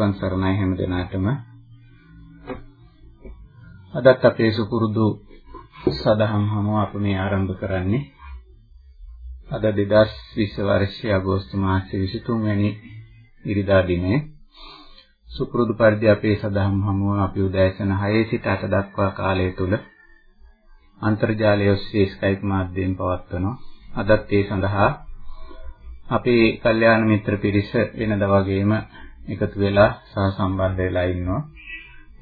තෙරුවන් සරණයි හැම දිනාටම. අදත් අපේ සුපුරුදු සදහම් හමුව අප මේ ආරම්භ කරන්නේ. අද 2020 වර්ෂයේ අගෝස්තු මාසයේ 23 වැනි ඉරිදා දිනේ. සුපුරුදු පරිදි අපේ සදහම් හමුව අපි උදෑසන 6 සිට 8 දක්වා කාලය තුල අන්තර්ජාලය ඔස්සේ ස්කයිප් මාධ්‍යයෙන් පවත්වනවා. අදත් ඒ සඳහා අපේ කල්යාණ මිත්‍ර පිරිස වෙනදා වගේම එකතු වෙලා සහ සම්බන්ධ වෙලා ඉන්නවා.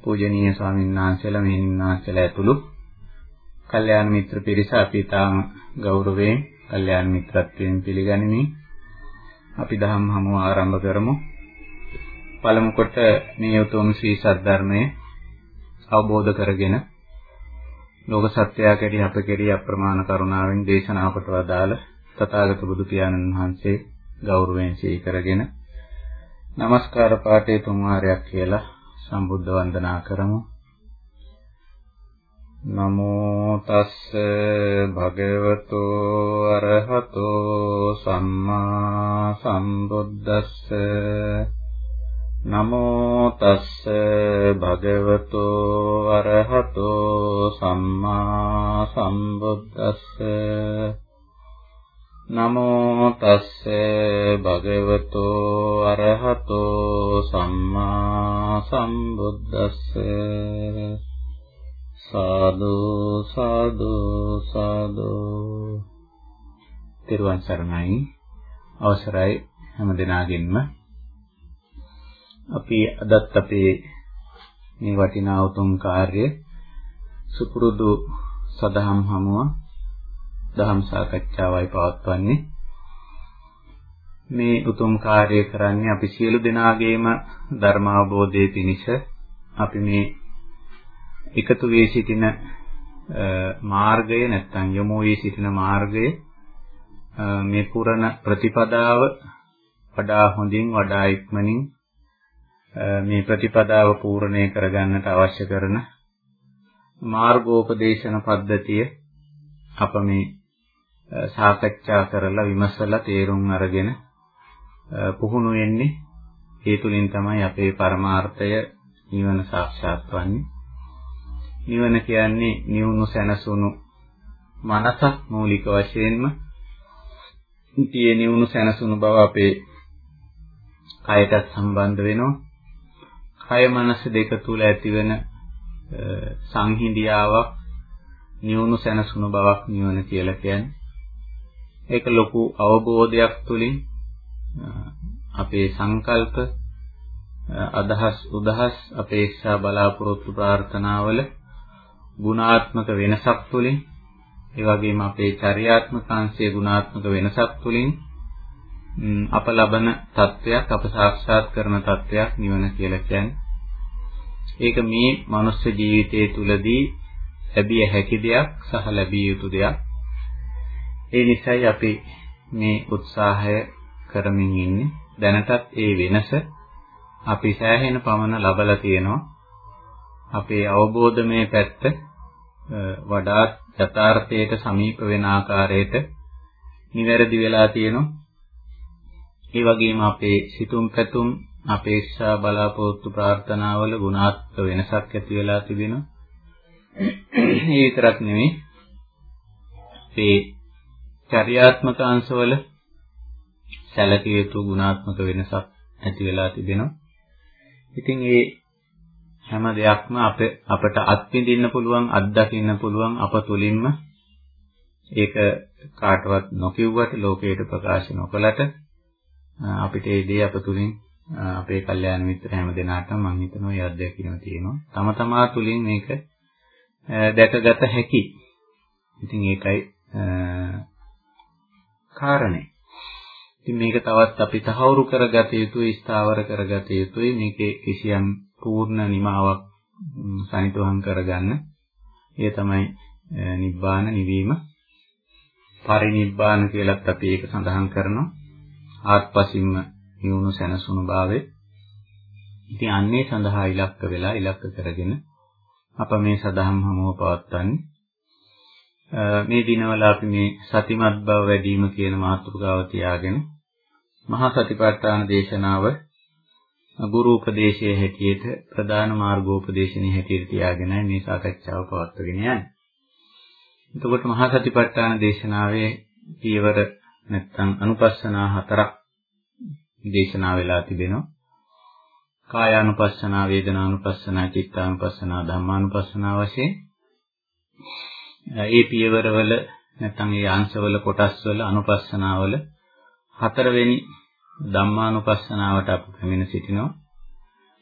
පූජනීය ස්වාමීන් වහන්සේලා මෙහිණන් වහන්සේලා ඇතුළු කල්යාණ මිත්‍ර පිරිස අපි තාම ගෞරවයෙන් කල්යාණ මිත්‍රත්වයෙන් පිළිගනිමින් අපි දහම් හමුව ආරම්භ කරමු. පළමු කොට මේ උතුම් ශ්‍රී සද්ධර්මයේ අවබෝධ කරගෙන ලෝක සත්‍යය කෙරෙහි අප කෙරෙහි අප්‍රමාණ කරුණාවෙන් දේශනා කොට වදාළ තථාගත බුදු පියාණන් වහන්සේ ගෞරවයෙන් සිහි කරගෙන নমස්කාර පාඨයේ තුන් වාරයක් කියලා සම්බුද්ධ වන්දනා කරමු. නමෝ තස්ස භගවතෝ අරහතෝ සම්මා සම්බුද්දස්ස නමෝ තස්ස භගවතෝ අරහතෝ සම්මා සම්බුද්දස්ස නමෝ තස්ස භගවතෝ අරහතෝ සම්මා සම්බුද්දස්ස සාදු සාදු සාදු. තිරුවන් සරණයි. අවසරයි. හැම දිනාගෙන්ම අපි අදත් අපේ මේ වටිනා උතුම් කාර්ය සුපුරුදු සදහම් හමුව. දහම් සාකච්ඡාවයි පවත්වන්නේ. මේ උතුම් කාර්යය කරන්නේ අපි සියලු දෙනාගේම ධර්ම අවබෝධයේ පිණිස අපි මේ එකතු වී සිටින මාර්ගය නැත්නම් යොමු වී සිටින මාර්ගය මේ පුරණ ප්‍රතිපදාව වඩා හොඳින් වඩා ඉක්මනින් මේ ප්‍රතිපදාව පූර්ණේ කරගන්නට අවශ්‍ය කරන මාර්ගෝපදේශන පද්ධතිය අප මේ සාකච්ඡා කරලා විමසලා තේරුම් අරගෙන පුහුණු වෙන්නේ ඒ තුලින් තමයි අපේ පරමාර්ථය නිවන සාක්ෂාත් වන්නේ. නිවන කියන්නේ නිවුණු සැනසුණු මනසක් මූලික වශයෙන්ම ඉතියේ නිවුණු සැනසුණු බව අපේ කයටත් සම්බන්ධ වෙනවා. කය මනස දෙක තුල ඇතිවෙන සංහිඳියාවක් නිවුණු සැනසුණු බවක් නිවන කියලා කියන්නේ. ඒක ලොකු අවබෝධයක් තුලින් අපේ සංකල්ප අදහස් උදහස් අපේක්ෂා බලාපොරොත්තු ප්‍රාර්ථනාවල ගුණාත්මක වෙනසක් තුලින් ඒ වගේම අපේ චර්යාත්මක අංශයේ ගුණාත්මක වෙනසක් තුලින් අප ලබන තත්වයක් අප සාක්ෂාත් කරන තත්වයක් නිවන කියලා කියන්නේ. ඒක මේ මනුස්ස ජීවිතයේ තුලදී ලැබිය හැකි දෙයක් සහ ලැබිය යුතු දෙයක්. ඒ නිසයි අපි මේ උත්සාහය කරමින් ඉන්නේ. දැනටත් ඒ වෙනස අපි සෑහෙන පමණ ලබලා තියෙනවා. අපේ අවබෝධමය පැත්ත වඩාත් යථාර්ථයට සමීප වෙන ආකාරයට නිවැරදි වෙලා තියෙනවා. ඒ වගේම අපේ සිතුම් පැතුම් අපේක්ෂා බලාපොරොත්තු ප්‍රාර්ථනාවල ගුණාත්මක වෙනසක් ඇති වෙලා තිබෙනවා. ඒ විතරක් නෙමෙයි. අපේ චර්යාත්මක අංශවල සැලකිය යුතු ගුණාත්මක වෙනසක් ඇති වෙලා තිබෙනවා. ඉතින් ඒ හැම දෙයක්ම අප අපට අත්විඳින්න පුළුවන් අත්දකින්න පුළුවන් අප තුලින්ම ඒක කාටවත් නොකියුවට ලෝකයට ප්‍රකාශ නොකලට අපිට ඒ දේ අප තුලින් අපේ කල්යාණ මිත්‍ර හැම දෙනාටම මම හිතනවා ඒ අත්දැකීම තියෙනවා. තම තමා තුලින් මේක දැකගත හැකි. ඉතින් ඒකයි කාරණේ. ඉතින් මේක තවත් අපි තහවුරු කරගත යුතුයි, ස්ථාවර කරගත යුතුයි. මේකේ කිසියම් පූර්ණ නිමාවක් සනිටුහන් කරගන්න. ඒ තමයි නිබ්බාන නිවීම. පරිනිබ්බාන කියලත් අපි ඒක සඳහන් කරනවා. ආත්පසින්ම නිවුණු සැනසුණු භාවය. ඉතින් අන්නේ සඳහා ඉලක්ක වෙලා ඉලක්ක කරගෙන අප මේ සදහම් හමුව පවත්වන්නේ මේ දිනවල අපි මේ සතිමත් බව වැඩි වීම කියන මාතෘකාව තියාගෙන මහා සතිපට්ඨාන දේශනාව ගුරු උපදේශයේ හැටියට ප්‍රධාන මාර්ගෝපදේශනයේ හැටියට තියාගෙනයි මේ සාකච්ඡාව පවත්වගෙන යන්නේ. එතකොට මහා සතිපට්ඨාන දේශනාවේ පියවර නැත්නම් අනුපස්සනා හතරක් දේශනා වෙලා තිබෙනවා. කායානුපස්සනා, වේදනානුපස්සනා, චිත්තානුපස්සනා, ධම්මානුපස්සනා වශයෙන් ඒ පියවරවල නැත්නම් ඒ අංශවල කොටස්වල අනුපස්සනාවල හතරවෙනි ධම්මානුපස්සනාවට අපි පැමිණ සිටිනවා.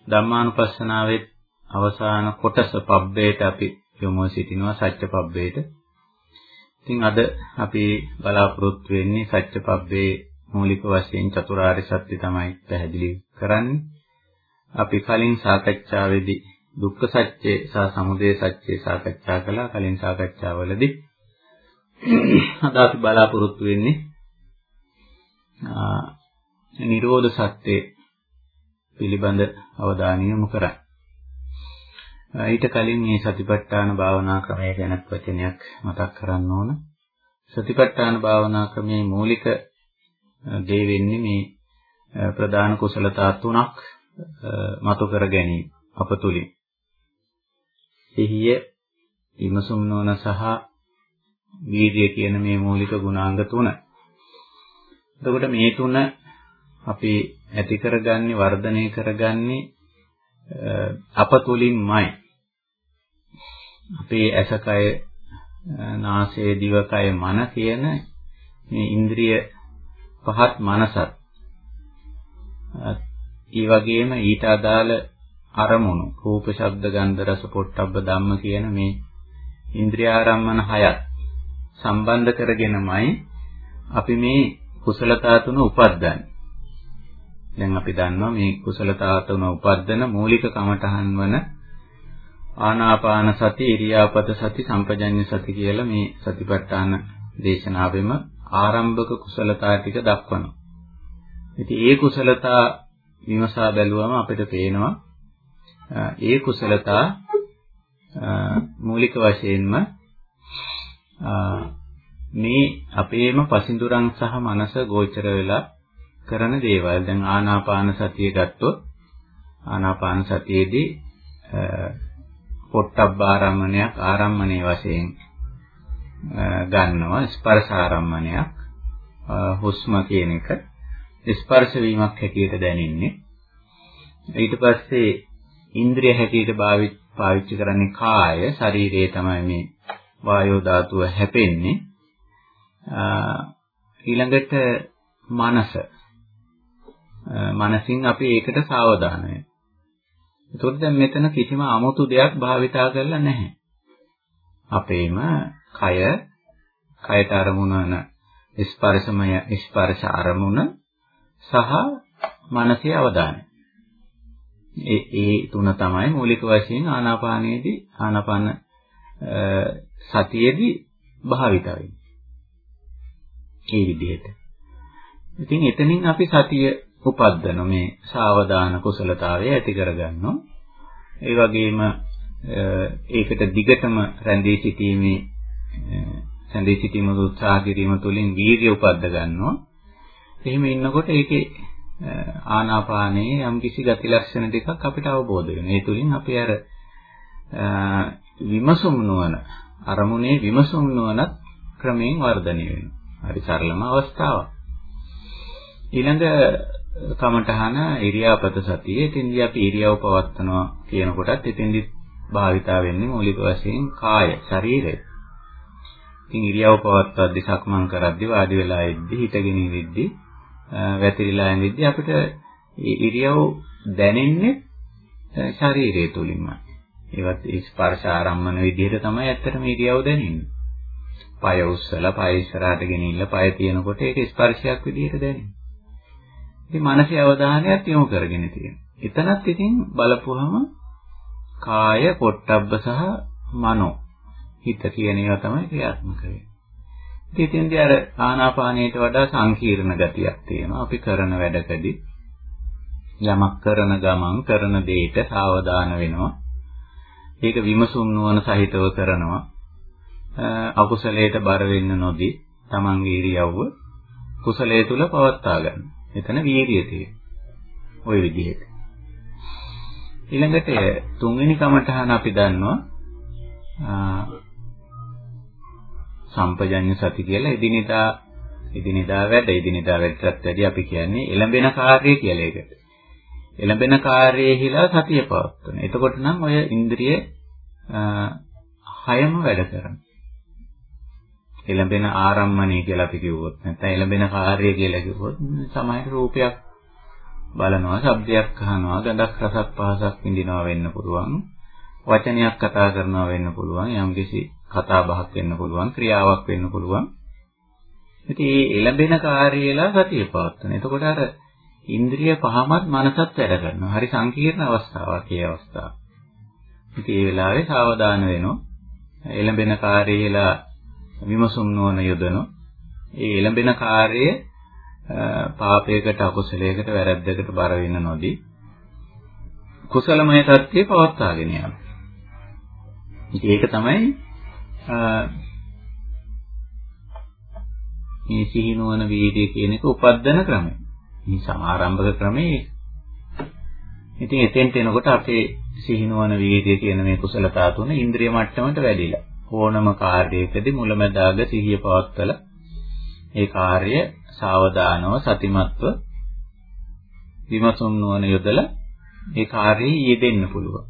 ධම්මානුපස්සනාවේ අවසාන කොටස පබ්බේට අපි යොමු සිටිනවා සත්‍ය පබ්බේට. ඉතින් අද අපි බලාපොරොත්තු වෙන්නේ සත්‍ය පබ්බේ මූලික වශයෙන් චතුරාර්ය සත්‍ය තමයි පැහැදිලි කරන්නේ. අපි කලින් සාකච්ඡාවේදී දුක්ඛ සත්‍ය සහ සමුදය සත්‍ය සාකච්ඡා කළා කලින් සාකච්ඡාවලදී. අද අපි බලාපොරොත්තු වෙන්නේ නිරෝධ සත්‍ය පිළිබඳ අවධානය යොමු කරා. ඊට කලින් මේ සතිපට්ඨාන භාවනා ක්‍රමය ගැන වචනයක් මතක් කරන්න ඕන. සතිපට්ඨාන භාවනා ක්‍රමයේ මූලික දේ වෙන්නේ මේ ප්‍රධාන කුසලතා තුනක් මතු කර ගැනීම අප තුලින්. සිහිය, විමසුම් නොවන සහ වීර්යය කියන මේ මූලික ගුණාංග තුන. එතකොට මේ තුන අපි ඇති කරගන්නේ වර්ධනය කරගන්නේ අප තුලින්මයි. අපේ ඇසකය නාසය දිවකය මන කියන මේ ඉන්ද්‍රිය පහත් මනසත් ඒ වගේම ඊට අදාළ අරමුණු රූප ශබ්ද ගන්ධ රස පොට්ටබ්බ ධම්ම කියන මේ ඉන්ද්‍රිය ආරම්මන හයත් සම්බන්ධ කරගෙනමයි අපි මේ කුසලතා තුන උපද්දන්නේ. දැන් අපි දන්නවා මේ කුසලතා තුන උපද්දන මූලික කමඨහන් වන ආනාපාන සති, ඉරියාපත සති, සම්පජඤ්ඤ සති කියලා මේ සතිපට්ඨාන දේශනාවෙම ආරම්භක කුසලතා ටික දක්වනවා. ඉතින් ඒ කුසලතා විමසා බැලුවම අපිට පේනවා ඒ කුසලතා මූලික වශයෙන්ම මේ අපේම පසින්දුරන් සහ මනස ගෝචර වෙලා කරන දේවල්. දැන් ආනාපාන සතිය ගත්තොත් ආනාපාන සතියේදී පොට්ටබ්බ ආරම්මණයක් ආරම්මණයේ වශයෙන් ගන්නවා ස්පර්ශ ආරම්මණයක් හුස්ම කියන එක ස්පර්ශ වීමක් හැටියට දැනෙන්නේ ඊට පස්සේ ඉන්ද්‍රිය හැටියට පාවිච්චි කරන්නේ කාය ශරීරයේ තමයි මේ වායෝ ධාතුව හැපෙන්නේ ඊළඟට මනස මනසින් අපි ඒකට සාවධාන වෙනවා. ඒකෝද දැන් මෙතන කිසිම 아무තු දෙයක් භාවිතා කරලා නැහැ. අපේම කය කයට අරමුණ වන ස්පර්ශමය ස්පර්ශ අරමුණ සහ මනසේ අවධානය. ඒ ඒ තුන තමයි මූලික වශයෙන් ආනාපානයේදී ආනාපාන සතියේදී භාවිත වෙන්නේ. ඒ විදිහට. ඉතින් එතනින් අපි සතිය උපද්දන මේ සාවධාන කුසලතාවය ඇති කරගන්නවා. ඒ වගේම ඒකට දිගටම රැඳී සිටීමේ සැඳී සිටීම උත්සාහ කිරීම තුළින් වීර්ය උපද්ද ගන්නවා. එහෙම ඉන්නකොට ඒකේ ආනාපානයේ යම්කිසි ගති ලක්ෂණ දෙකක් අපිට අවබෝධ වෙනවා. ඒ තුළින් අපි අර විමසුම් නොවන අරමුණේ විමසුම් නොවනත් ක්‍රමයෙන් වර්ධනය වෙනවා. හරි සරලම අවස්ථාවක්. ඊළඟ කමඨහන ඉරියාපත සතිය. එතෙන්දී අපි ඉරියව් පවත්නවා කියන කොටත් එතෙන්දී භාවිතා වෙන්නේ මූලික වශයෙන් කාය, ශරීරය. ඉතින් ඉරියව් පවත්වද්දී සක්මන් කරද්දී වාඩි වෙලා ඉද්දී හිටගෙන ඉද්දී වැතිරිලා ඉඳිද්දී අපිට ඉරියව් දැනෙන්නේ ශරීරය තුලින්මයි. ඒවත් ස්පර්ශ ආරම්මන විදිහට තමයි ඇත්තටම ඉරියව් දැනෙන්නේ. පය උස්සලා පය ඉස්සරහට ගෙනිල්ලා පය තියනකොට ඒක ස්පර්ශයක් විදිහට දැනෙනවා. ඉතින් මානසික අවධානයත් යොමු කරගෙන තියෙනවා. එතනත් ඉතින් බලපුවහම කාය, පොට්ටබ්බ සහ මනෝ හිත කියන ඒවා තමයි ක්‍රියාත්මක වෙන්නේ. ඉතින්දී අර ආනාපානයට වඩා සංකීර්ණ ගතියක් තියෙනවා. අපි කරන වැඩකදී යමක් කරන ගමන් කරන දෙයට සාවධාන වෙනවා. ඒක විමසුම් නුවණ සහිතව කරනවා. අකුසලයට බර වෙන්න නොදී තමන්ගේ ඉරියව්ව කුසලයේ තුල පවත්වා ගන්න. එතන වීරිය තියෙනවා. ওই විදිහට. ඊළඟට තුන්වෙනි කමඨහන අපි දන්නවා සම්පජඤ්ඤ සති කියලා එදිනෙදා එදිනෙදා වැඩ එදිනෙදා වැඩටත් වැඩි අපි කියන්නේ එළඹෙන කාර්යය කියලා ඒකට. එළඹෙන කාර්යයේහිලා සතිය පවත්වන. එතකොට නම් ඔය ඉන්ද්‍රිය හයම වැඩ කරනවා. එළඹෙන ආරම්මණය කියලා අපි කිව්වොත් නැත්නම් එළඹෙන කාර්යය කියලා කිව්වොත් සමහර රූපයක් බලනවා, ශබ්දයක් අහනවා, ගඳක් රසක් පහසක් විඳිනවා වෙන්න පුළුවන්. වචනයක් කතා කරනවා වෙන්න පුළුවන්. යම්කිසි කතා බහක් වෙන්න පුළුවන්, ක්‍රියාවක් වෙන්න පුළුවන්. ඉතින් මේ එළඹෙන කාර්යයලා සතිය පවත්වන. එතකොට අර ඉන්ද්‍රිය පහමත් මනසත් වැඩ කරනවා. හරි සංකීර්ණ අවස්ථාවක් ඒ අවස්ථාව. ඉතින් මේ වෙලාවේ සාවධාන වෙනවා. එළඹෙන කාර්යයලා විමසුම් නොවන යොදනවා. ඒ එළඹෙන කාර්යය පාපයකට අකුසලයකට වැරැද්දකට බර වෙන්න නොදී කුසලමය தත්ත්වය පවත්වාගෙන යනවා. ඉතින් ඒක තමයි මේ සිහිනුවන වීර්ය කියන එක උපද්දන ක්‍රමය. මේ සමාරම්භක ක්‍රමේ ඉතින් එතෙන්ට එනකොට අපේ සිහිනුවන වීර්ය කියන මේ කුසලතා තුන ඉන්ද්‍රිය මට්ටමට වැඩිලා ඕනම කාර්යයකදී මුලැමැදාග සිහිය පවත්වලා ඒ කාර්ය සාවධානව සතිමත්ව විමසුම් නුවණ යොදලා ඒ කාර්යයේ යෙදෙන්න පුළුවන්.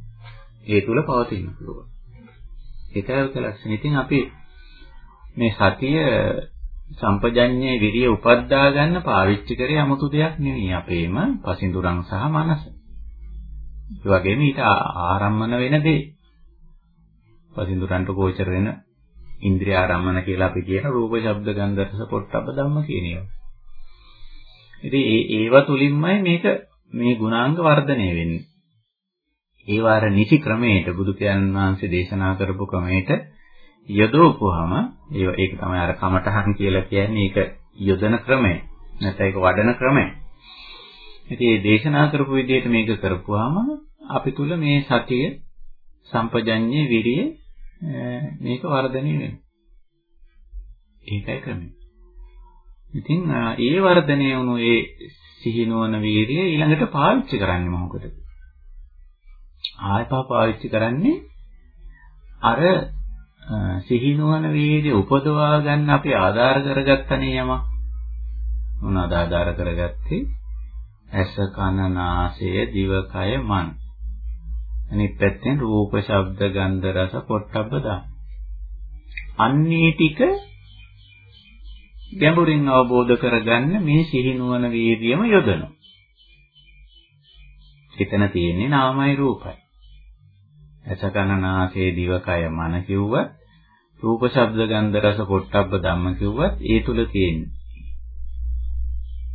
ඒ තුල පවතින්න පුළුවන්. ඒකයි ලක්ෂණ. ඉතින් අපි මේ සතිය සම්පජඤ්ඤේ විරිය උපද්දා ගන්න පාවිච්චි කරේ 아무තු දෙයක් නෙවෙයි අපේම පසින්දුරන් සහ මනස. ඒ වගේම ඊට ආරම්මන වෙන දේ. පසින්දුරන්ට ගෝචර වෙන ඉන්ද්‍රිය ආරම්මන කියලා අපි කියන රූප, ශබ්ද, ගන්ධ, රස, පොට්ටබ්බ ධම්ම කියන ඒවා. ඉතින් ඒ ඒවා තුලින්මයි මේක මේ ගුණාංග වර්ධනය වෙන්නේ. ඒ වාර නිසි ක්‍රමයට බුදු පියාණන් වහන්සේ දේශනා කරපු ක්‍රමයට යොදවපුවාම ඒක තමයි අර කමඨහන් කියලා කියන්නේ ඒක යොදන ක්‍රමය. නැත්නම් ඒක වඩන ක්‍රමය. ඉතින් මේ දේශනා කරපු විදිහට මේක කරපුවාම අපි තුල මේ සතිය සම්පජඤ්ඤේ විරිය මේක වර්ධනය වෙනවා. ඒකයි ක්‍රමය. ඉතින් ඒ වර්ධනය වුණු ඒ සිහිනුවන වීරිය ඊළඟට පාවිච්චි කරන්නේ මොකටද? ආයපා පාවිච්චි කරන්නේ අර සිහිනුවන වීරිය උපදවා ගන්න අපි ආධාර කරගත්තනේ යමක්. මොනවාද ආධාර කරගත්තේ? ඇස කන නාසය දිවකය මන. අනිත් පැත්තෙන් රූප ශබ්ද ගන්ධ රස පොට්ටබ්බ දා. අන්නේ ටික ගැඹුරින් අවබෝධ කරගන්න මේ සිහිනුවන වීර්යම යොදනවා. එතන තියෙන්නේ නාමයි රූපයි. අසකනනාසේ දිවකය මන කිව්වත් රූප ශබ්ද ගන්ධ රස පොට්ටබ්බ ධම්ම කිව්වත් ඒ තුල තියෙන්නේ.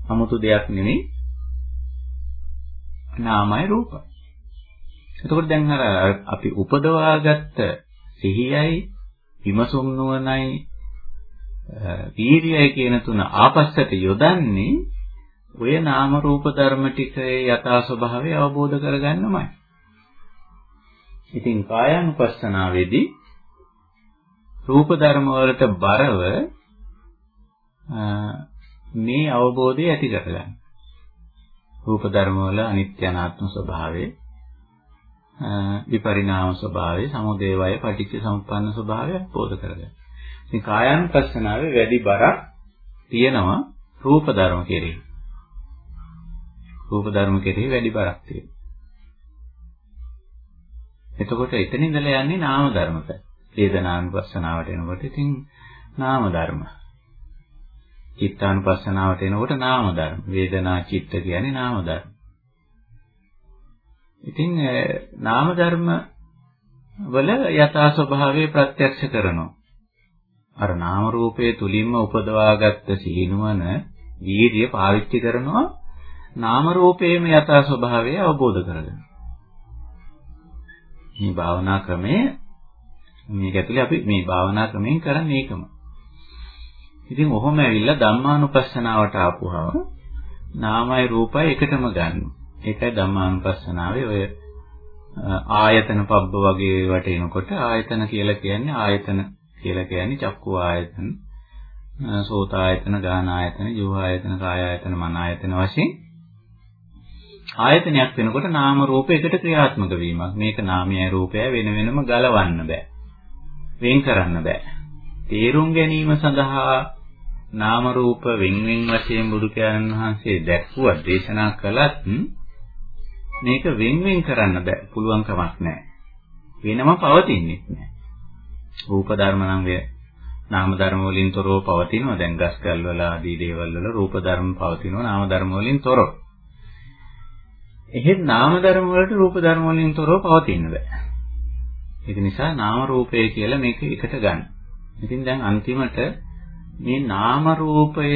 아무තු දෙයක් නෙමෙයි. නාමයි රූපයි. එතකොට දැන් අර අපි උපදවාගත්ත සිහියයි විමසුම් නුවණයි වීර්යය කියන තුන ආපස්සට යොදන්නේ ඔය නාම රූප ධර්ම ටිකේ යථා ස්වභාවය අවබෝධ කරගන්නමයි. ඉතින් කායानुපස්සනාවේදී රූප ධර්ම වලට බරව මේ අවබෝධය ඇති කරගන්න. රූප ධර්ම වල අනිත්‍ය අනාත්ම ස්වභාවය විපරිණාම ස්වභාවය සමුදය වය පටිච්ච සමුප්පන්න ස්වභාවය අවබෝධ කරගන්න. ඉතින් කායानुපස්සනාවේ වැඩි බරක් තියෙනවා රූප ධර්ම කෙරෙහි. රූප ධර්ම කෙරෙහි වැඩි බරක් තියෙනවා. එතකොට එතන ඉඳලා යන්නේ නාම ධර්මත. වේදනානුපස්සනාවට එනකොට ඉතින් නාම ධර්ම. චිත්තානුපස්සනාවට එනකොට නාම ධර්ම. වේදනා චිත්ත කියන්නේ නාම ධර්ම. ඉතින් නාම ධර්ම වල යථා ස්වභාවය ප්‍රත්‍යක්ෂ කරනවා. අර නාම රූපයේ තුලින්ම උපදවාගත්ත සීනුවන වීර්ය පාවිච්චි කරනවා නාම රූපයේම යථා ස්වභාවය අවබෝධ කරගන්න. මේ භාවනා ක්‍රමය මේක ඇතුලේ අපි මේ භාවනා ක්‍රමයෙන් කරන්නේ ඒකම. ඉතින් ඔහොම ඇවිල්ලා ධම්මානුපස්සනාවට ආපුවම නාමයි රූපයි එකටම ගන්න. ඒකයි ධම්මානුපස්සනාවේ ඔය ආයතන පබ්බ වගේ ඒවට එනකොට ආයතන කියලා කියන්නේ ආයතන කියලා කියන්නේ චක්කු ආයතන, සෝත ආයතන, ගාන ආයතන, ජීව ආයතන, කාය ආයතන, මන ආයතන වශයෙන් ආයතනයක් වෙනකොට නාම රූප එකට ක්‍රියාත්මක වීමක්. මේක නාමයයි රූපයයි වෙන වෙනම ගලවන්න බෑ. වෙන් කරන්න බෑ. තේරුම් ගැනීම සඳහා නාම රූප වෙන් වෙන් වශයෙන් බුදු පියාණන් වහන්සේ දැක්වුවා දේශනා කළත් මේක වෙන් වෙන් කරන්න බෑ. පුළුවන් කමක් නැහැ. වෙනම පවතින්නේ නැහැ. රූප ධර්ම නම් වේ නාම ධර්ම වලින් තොරව පවතිනවා. දැන් ගස් කල් වල ආදී දේවල් වල රූප ධර්ම පවතිනවා. නාම ධර්ම වලින් තොරව. එහෙත් නාම ධර්ම වලට රූප ධර්ම වලින් තොරව පවතින්න බෑ. ඒක නිසා නාම රූපය කියලා මේක එකට ගන්න. ඉතින් දැන් අන්තිමට මේ නාම රූපය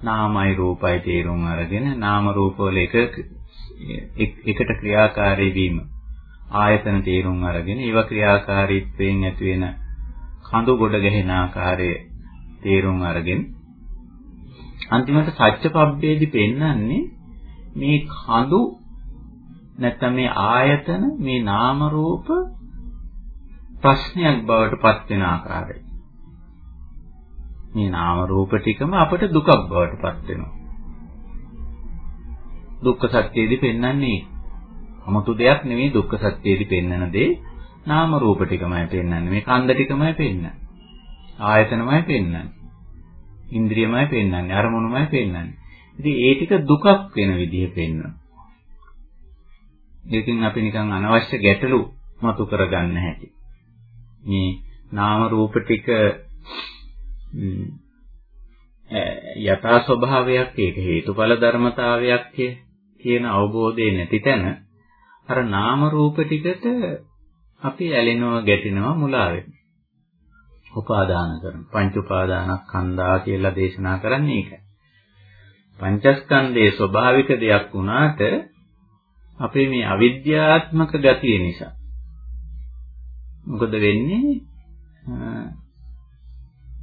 නාමයි රූපයි තේරුම් අරගෙන නාම රූප වල එක එකට ක්‍රියාකාරී වීම ආයතන තේරුම් අරගෙන ඒව ක්‍රියාකාරීත්වයෙන් ඇති වෙන කඳු ගොඩ ගැහෙන ආකාරය තේරුම් අරගෙන අන්තිමට සත්‍යපබ්බේදී පෙන්වන්නේ මේ කඳු නැත්නම් මේ ආයතන මේ නාම රූප ප්‍රශ්නයක් බවට පත් වෙන ආකාරය. මේ නාම රූප ටිකම අපට දුකක් බවට පත් වෙනවා. දුක්ඛ සත්‍යයේදී පෙන්වන්නේ 아무තු දෙයක් නෙවෙයි දුක්ඛ සත්‍යයේදී පෙන්වන දේ නාම රූප ටිකමයි පෙන්වන්නේ. මේ කන්ද ටිකමයි පෙන්වන්නේ. ආයතනමයි පෙන්වන්නේ. ඉන්ද්‍රියමයි පෙන්වන්නේ. අරමුණුමයි පෙන්වන්නේ. ඉතින් ඒ ටික දුකක් වෙන විදිහ පෙන්වනවා. ඒකෙන් අපි නිකන් අනවශ්‍ය ගැටලු මතු කරගන්න හැටි. මේ නාම රූප ටික යථා ස්වභාවයක් ඒක හේතුඵල ධර්මතාවයක් කියන අවබෝධය නැති තැන අර නාම රූප ටිකට අපි ඇලෙනවා ගැටෙනවා මුලා වෙනවා. උපාදාන කරන පංච උපාදානස්කන්ධා කියලා දේශනා කරන්නේ ඒකයි. පංචස්කන්ධයේ ස්වභාවික දෙයක් වුණාට අපේ මේ අවිද්‍යාත්මක ගතිය නිසා මොකද වෙන්නේ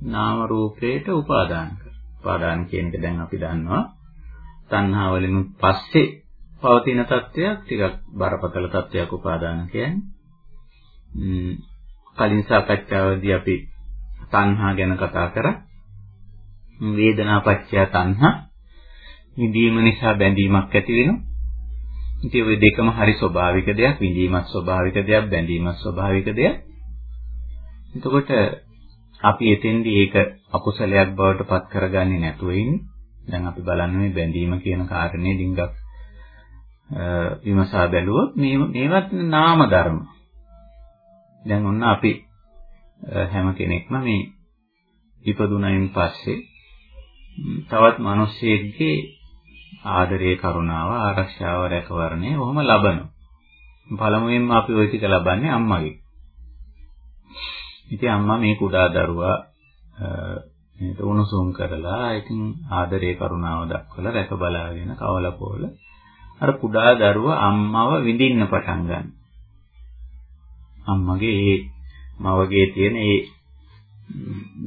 නාම රූපේට උපාදාන කර. උපාදාන කියන එක දැන් අපි දන්නවා. තණ්හා වලින් පස්සේ පවතින තත්වයක් ටිකක් බරපතල තත්වයක් උපාදාන කියන්නේ. කලින් සාකච්ඡාවේදී අපි තණ්හා ගැන කතා කරා. වේදනා පත්‍ය තණ්හා විඳීම නිසා බැඳීමක් ඇති වෙනවා. ඉතින් ওই දෙකම හරි ස්වභාවික දෙයක්, විඳීමත් ස්වභාවික දෙයක්, බැඳීමත් ස්වභාවික දෙයක්. එතකොට අපි එතෙන්දී ඒක අකුසලයක් බවට පත් කරගන්නේ නැතුව ඉන්නේ. දැන් අපි බලන්නේ මේ බැඳීම කියන කාරණේ ඩිංගක් විමසා බැලුවොත් මේ මේවත් නාම ධර්ම. දැන් ඔන්න අපි හැම කෙනෙක්ම මේ ඉපදුනයින් පස්සේ තවත් මිනිස්සෙක්ගේ ආදරේ කරුණාව ආරක්ෂාව රැකවරණය ඔහොම ලබනවා. පළමුවෙන්ම අපි ওই ටික ලබන්නේ අම්මගෙන්. ඉතින් අම්මා මේ කුඩා දරුවා මේක උණුසුම් කරලා ඉතින් ආදරේ කරුණාව දක්වලා රැක බලාගෙන කවල පොල අර කුඩා දරුවා අම්මව විඳින්න පටන් ගන්නවා. අම්මගේ ඒ මවගේ තියෙන ඒ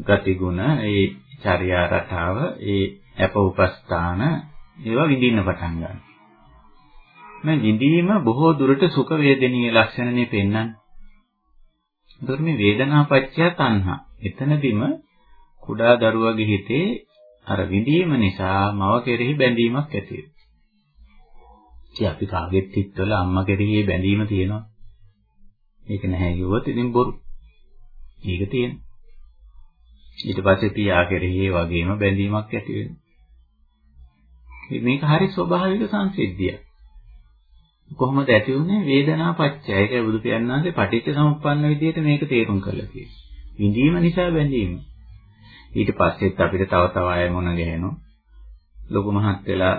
ගතිගුණ ඒ චර්යා රටාව ඒ අප උපස්ථාන ඒවා විඳින්න පටන් ගන්නවා. මේ විඳීම බොහෝ දුරට සුඛ වේදනීය ලක්ෂණනේ පෙන්වන්නේ. ඒතර මේ වේදනාපච්චය තණ්හා. එතනදිම කුඩා දරුවගේ හිතේ අර විඳීම නිසා මව කෙරෙහි බැඳීමක් ඇති වෙනවා. ඉතින් අපි කාගෙත් හිතවල අම්මා කෙරෙහි බැඳීම තියෙනවා. ඒක නැහැ කිව්වොත් ඉතින් බොරු. ඒක තියෙනවා. ඊට පස්සේ පියා කෙරෙහි වගේම බැඳීමක් ඇති වෙනවා. මේක හරි ස්වභාවික සංසිද්ධියක්. කොහොමද ඇති වුනේ වේදනා පත්‍ය. ඒකයි බුදු පියාණන්සේ පටිච්ච සමුප්පන්න විදිහට මේක තේරුම් කළා කියන්නේ. විඳීම නිසා බැඳීම. ඊට පස්සෙත් අපිට තව තව අය මොන ගහනවා. ලොකු මහත් වෙලා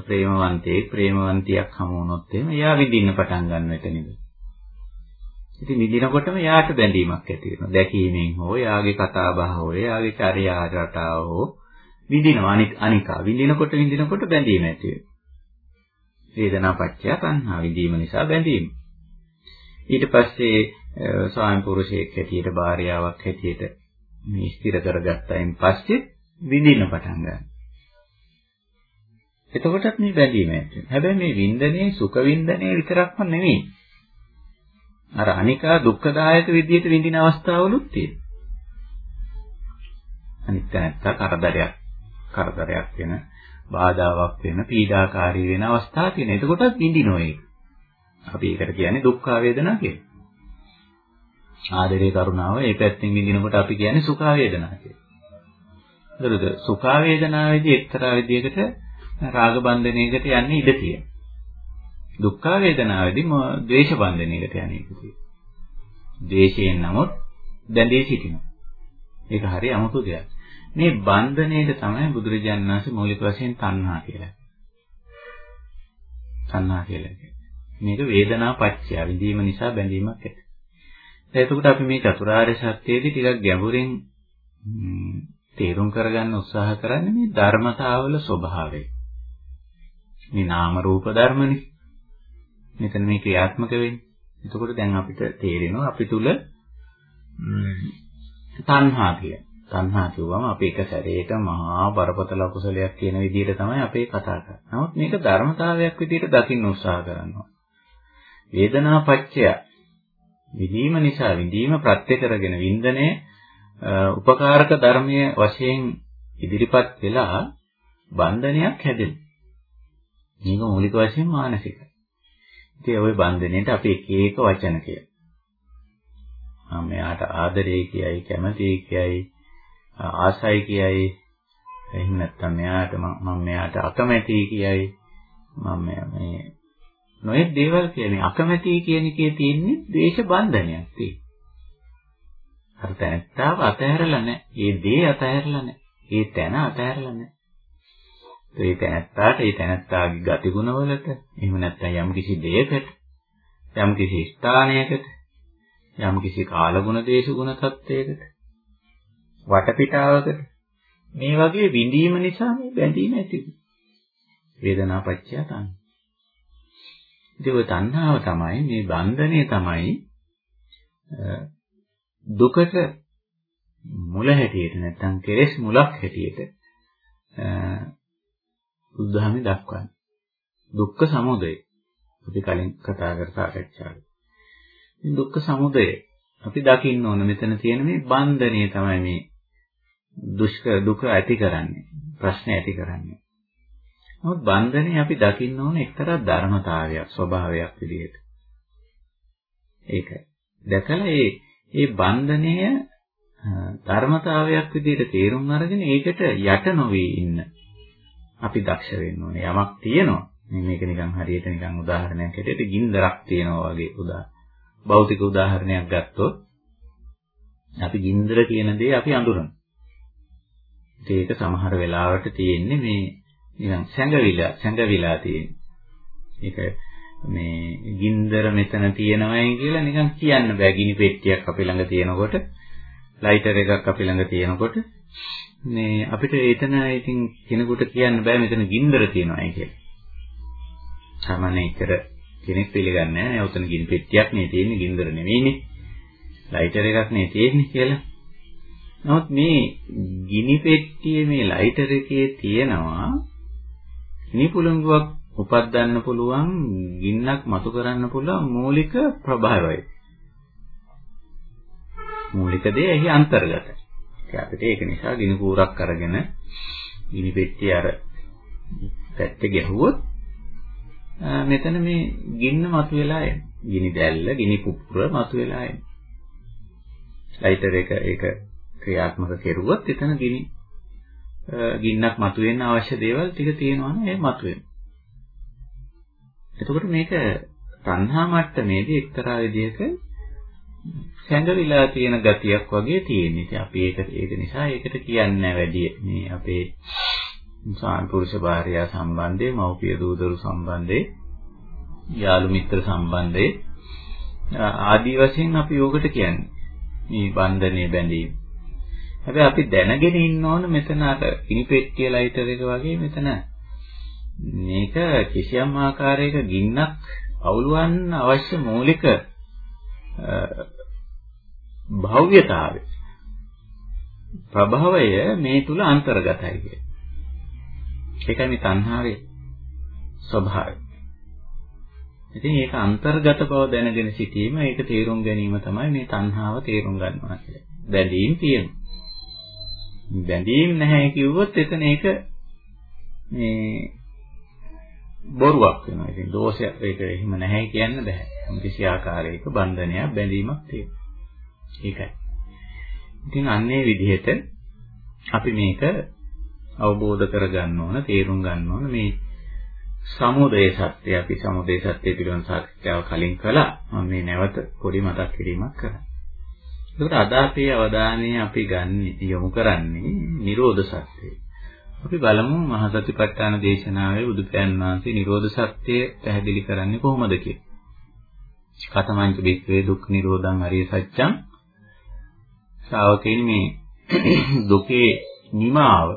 ප්‍රේමවන්තයෙක් ප්‍රේමවන්තියක් හමු වුණොත් එහෙම එයා විඳින්න පටන් ගන්න එතනද. ඉතින් විඳිනකොටම එයාට බැඳීමක් ඇති වෙනවා. දැකීමෙන් හෝ එයාගේ කතා බහ හෝ එයාගේ චර්යා රටාව හෝ විඳිනවා. අනික අනිකා විඳිනකොට විඳිනකොට බැඳීම ඇති වෙනවා. වේදනාපච්චය තණ්හා විඳීම නිසා බැඳීම. ඊට පස්සේ ස්වාමි පුරුෂයෙක් හැටියට භාර්යාවක් හැටියට මේ ස්ථිර කරගත්තයින් පස්සේ විඳින්න පටන් ගන්නවා. එතකොටත් මේ බැඳීම ඇති වෙනවා. හැබැයි මේ වින්දනයේ සුඛ වින්දනයේ විතරක්ම නෙමෙයි. අර අනිකා දුක්ඛදායක විදියට විඳින අවස්ථාවලුත් තියෙනවා. අනිත් තැනත්තා කරදරයක් කරදරයක් වෙන බාධාවක් වෙන පීඩාකාරී වෙන අවස්ථා තියෙන. එතකොටත් විඳිනෝ ඒක. අපි ඒකට කියන්නේ දුක්ඛ වේදනා කියලා. ආදරේ කරුණාව ඒ පැත්තෙන් විඳිනකොට අපි කියන්නේ සුඛ වේදනා කියලා. හරිද? සුඛ වේදනාවේදී එක්තරා විදියකට රාග බන්ධනයකට යන්නේ ඉඩ තියෙනවා. දුක්ඛ වේදනාවේදී ද්වේෂ බන්ධනයකට යන්නේ ඉඩ තියෙනවා. ද්වේෂයෙන් නමුත් බැඳී සිටිනවා. ඒක හරි අමුතු දෙයක්. මේ බන්ධනයේද තමයි බුදුරජාණන් වහන්සේ මූලික වශයෙන් තණ්හා කියලා. තණ්හා කියලා කියන්නේ. මේක වේදනා පත්‍ය විඳීම නිසා බැඳීමක් ඇති. එතකොට අපි මේ චතුරාර්ය සත්‍යයේදී ටිකක් ගැඹුරින් තේරුම් කරගන්න උත්සාහ කරන්නේ මේ ධර්මතාවල ස්වභාවය. මේ නාම රූප ධර්මනේ. මෙතන මේ ක්‍රියාත්මක වෙන්නේ. එතකොට දැන් අපිට තේරෙනවා අපි තුල තණ්හා කිය. තණ්හා කිව්වම අපි එක සැරේට මහා බරපතල අකුසලයක් කියන විදිහට තමයි අපි කතා කරන්නේ. නමුත් මේක ධර්මතාවයක් විදිහට දකින්න උත්සාහ කරනවා. වේදනා පත්‍ය විඳීම නිසා විඳීම ප්‍රත්‍ය කරගෙන වින්දනය උපකාරක ධර්මයේ වශයෙන් ඉදිරිපත් වෙලා බන්ධනයක් හැදෙනවා. මේක මූලික වශයෙන් මානසිකයි. ඉතින් ওই බන්ධනයට අපි එක එක වචන කියනවා. මම මෙයාට ආදරේ කියයි, කැමතියි කියයි, ආසයි කියයි. එහෙම නැත්නම් මෙයාට මම මෙයාට අකමැතියි කියයි. මම මේ නොයෙක් දේවල් කියන්නේ අකමැතියි කියන එකේ තියෙන්නේ ද්වේෂ බන්ධනයක් තියෙන්නේ. අර තැනත්තාව අතහැරලා නැහැ. ඒ දේ අතහැරලා නැහැ. ඒ තැන අතහැරලා නැහැ. ඒ තැනත්තාට ඒ තැනත්තාගේ ගතිගුණවලට එහෙම නැත්නම් යම්කිසි දෙයකට යම්කිසි ස්ථානයකට යම්කිසි කාලගුණ දේශගුණ තත්වයකට වටපිටාවකට මේ වගේ විඳීම නිසා මේ බැඳීම ඇති වේදනාපච්චය තන. ඉතින් ඔය තණ්හාව තමයි මේ බන්ධනය තමයි දුකට මුල හැටියට නැත්නම් කෙලෙස් මුලක් හැටියට බුද්ධහමි දක්වන්නේ. දුක්ඛ සමුදය. අපි කලින් කතා කර සාකච්ඡා දුක්ඛ සමුදය. අපි දකින්න ඕන මෙතන තියෙන මේ බන්ධනය තමයි මේ දුෂ්කර දුක ඇති කරන්නේ. ප්‍රශ්න ඇති කරන්නේ. නමුත් බන්ධනේ අපි දකින්න ඕන එක්තරා ධර්මතාවයක්, ස්වභාවයක් විදිහට. ඒකයි. දැකලා ඒ ඒ බන්ධනය ධර්මතාවයක් විදිහට තේරුම් අරගෙන ඒකට යට නොවී ඉන්න අපි දක්ෂ වෙන්න ඕනේ. යමක් තියෙනවා. මේක නිකන් හරියට නිකන් උදාහරණයක් හැටියට ගින්දරක් තියෙනවා වගේ උදා. භෞතික උදාහරණයක් ගත්තොත් අපි ගින්දර කියන දේ අපි අඳුරනවා. ඒක සමහර වෙලාවට තියෙන්නේ මේ නිකන් සැඟවිලා සැඟවිලා තියෙන්නේ. ඒක මේ ගින්දර මෙතන තියෙනවයි කියලා නිකන් කියන්න බෑ. ගිනි පෙට්ටියක් අපි ළඟ තියෙනකොට ලයිටර් එකක් අපි ළඟ තියෙනකොට මේ අපිට එතන ඉතින් කෙනෙකුට කියන්න බෑ මෙතන ගින්දර තියෙනවායි කියලා. සාමාන්‍ය ඉතර කෙනෙක් පිළිගන්නේ නැහැ. උතන ගිනි පෙට්ටියක් නේ තියෙන්නේ ගින්දර නෙවෙයිනේ. ලයිටර් එකක් නේ තියෙන්නේ කියලා. නමුත් මේ ගිනි පෙට්ටියේ මේ ලයිටර් එකේ තියෙනවා ගිනි පුළඟුවක් උපද්දන්න පුළුවන් ගින්නක් මතු කරන්න පුළුවන් මූලික ප්‍රභාවය. මූලික දේ එහි අන්තර්ගතයි. අපිට ඒක නිසා ගිනි කූරක් අරගෙන ගිනි පෙට්ටිය අර පැත්තේ ගැහුවොත් මෙතන මේ ගින්න මතුවලා එන. ගිනි දැල්ල, ගිනි පුපුර මතුවලා එන. ලයිටර් එක ඒක ක්‍රියාත්මක කෙරුවොත් එතන ගිනි ගින්නක් මතුවෙන්න අවශ්‍ය දේවල් ටික තියෙනවනේ ඒ මතුවෙනවා. එතකොට මේක තණ්හා මට්ටමේදී එක්තරා විදිහක සැඟවිලා තියෙන ගතියක් වගේ තියෙන. ඉතින් අපි ඒක ඒක නිසා ඒකට කියන්නේ වැඩි මේ අපේ සාන්පුරුෂ භාර්යා සම්බන්ධයේ මව්පිය දූ දරු සම්බන්ධයේ යාළු මිත්‍ර සම්බන්ධයේ ආදී වශයෙන් අපි යෝගට කියන්නේ මේ බන්ධනේ බැඳීම. හැබැයි අපි දැනගෙන ඉන්න ඕන මෙතන අර ඉනිපෙට්ටිය ලයිටර් එක වගේ මෙතන මේක කිසියම් ආකාරයක ගින්නක් අවුලවන්න අවශ්‍ය මූලික භෞ්‍යතාවය ප්‍රභවය මේ තුල අන්තර්ගතයි කිය. ඒකයි මේ තණ්හාවේ ස්වභාවය. ඉතින් ඒක අන්තර්ගත බව දැනගෙන සිටීම ඒක තේරුම් ගැනීම තමයි මේ තණ්හාව තේරුම් ගන්නවා කියන්නේ. බැඳීම් තියෙනවා. බැඳීම් නැහැ කිව්වොත් එතන ඒක මේ බොරුවක් වෙනවා. ඉතින් දෝෂයක් ඒක එහෙම නැහැ කියන්න බෑ. කිසි ආකාරයක බන්ධනයක් බැඳීමක් තියෙනවා. ඒකයි. ඉතින් අන්නේ විදිහට අපි මේක අවබෝධ කරගන්න ඕන, තේරුම් ගන්න ඕන මේ සමුදය සත්‍ය අපි සමුදය සත්‍ය පිළිබඳ සාකච්ඡාව කලින් කළා. මම මේ නැවත පොඩි මතක් කිරීමක් කරා. ඒකට අද අපේ අවධානය අපි ගන්න යොමු කරන්නේ Nirodha සත්‍යය. අපි බලමු මහා සතිපට්ඨාන දේශනාවේ බුදු පියාණන් වහන්සේ Nirodha සත්‍ය පැහැදිලි කරන්නේ කොහොමද කියලා. කතමංච බික්වේ දුක්ඛ නිරෝධං අරිය සත්‍යං ශ්‍රාවකයනි මේ දුකේ නිමාව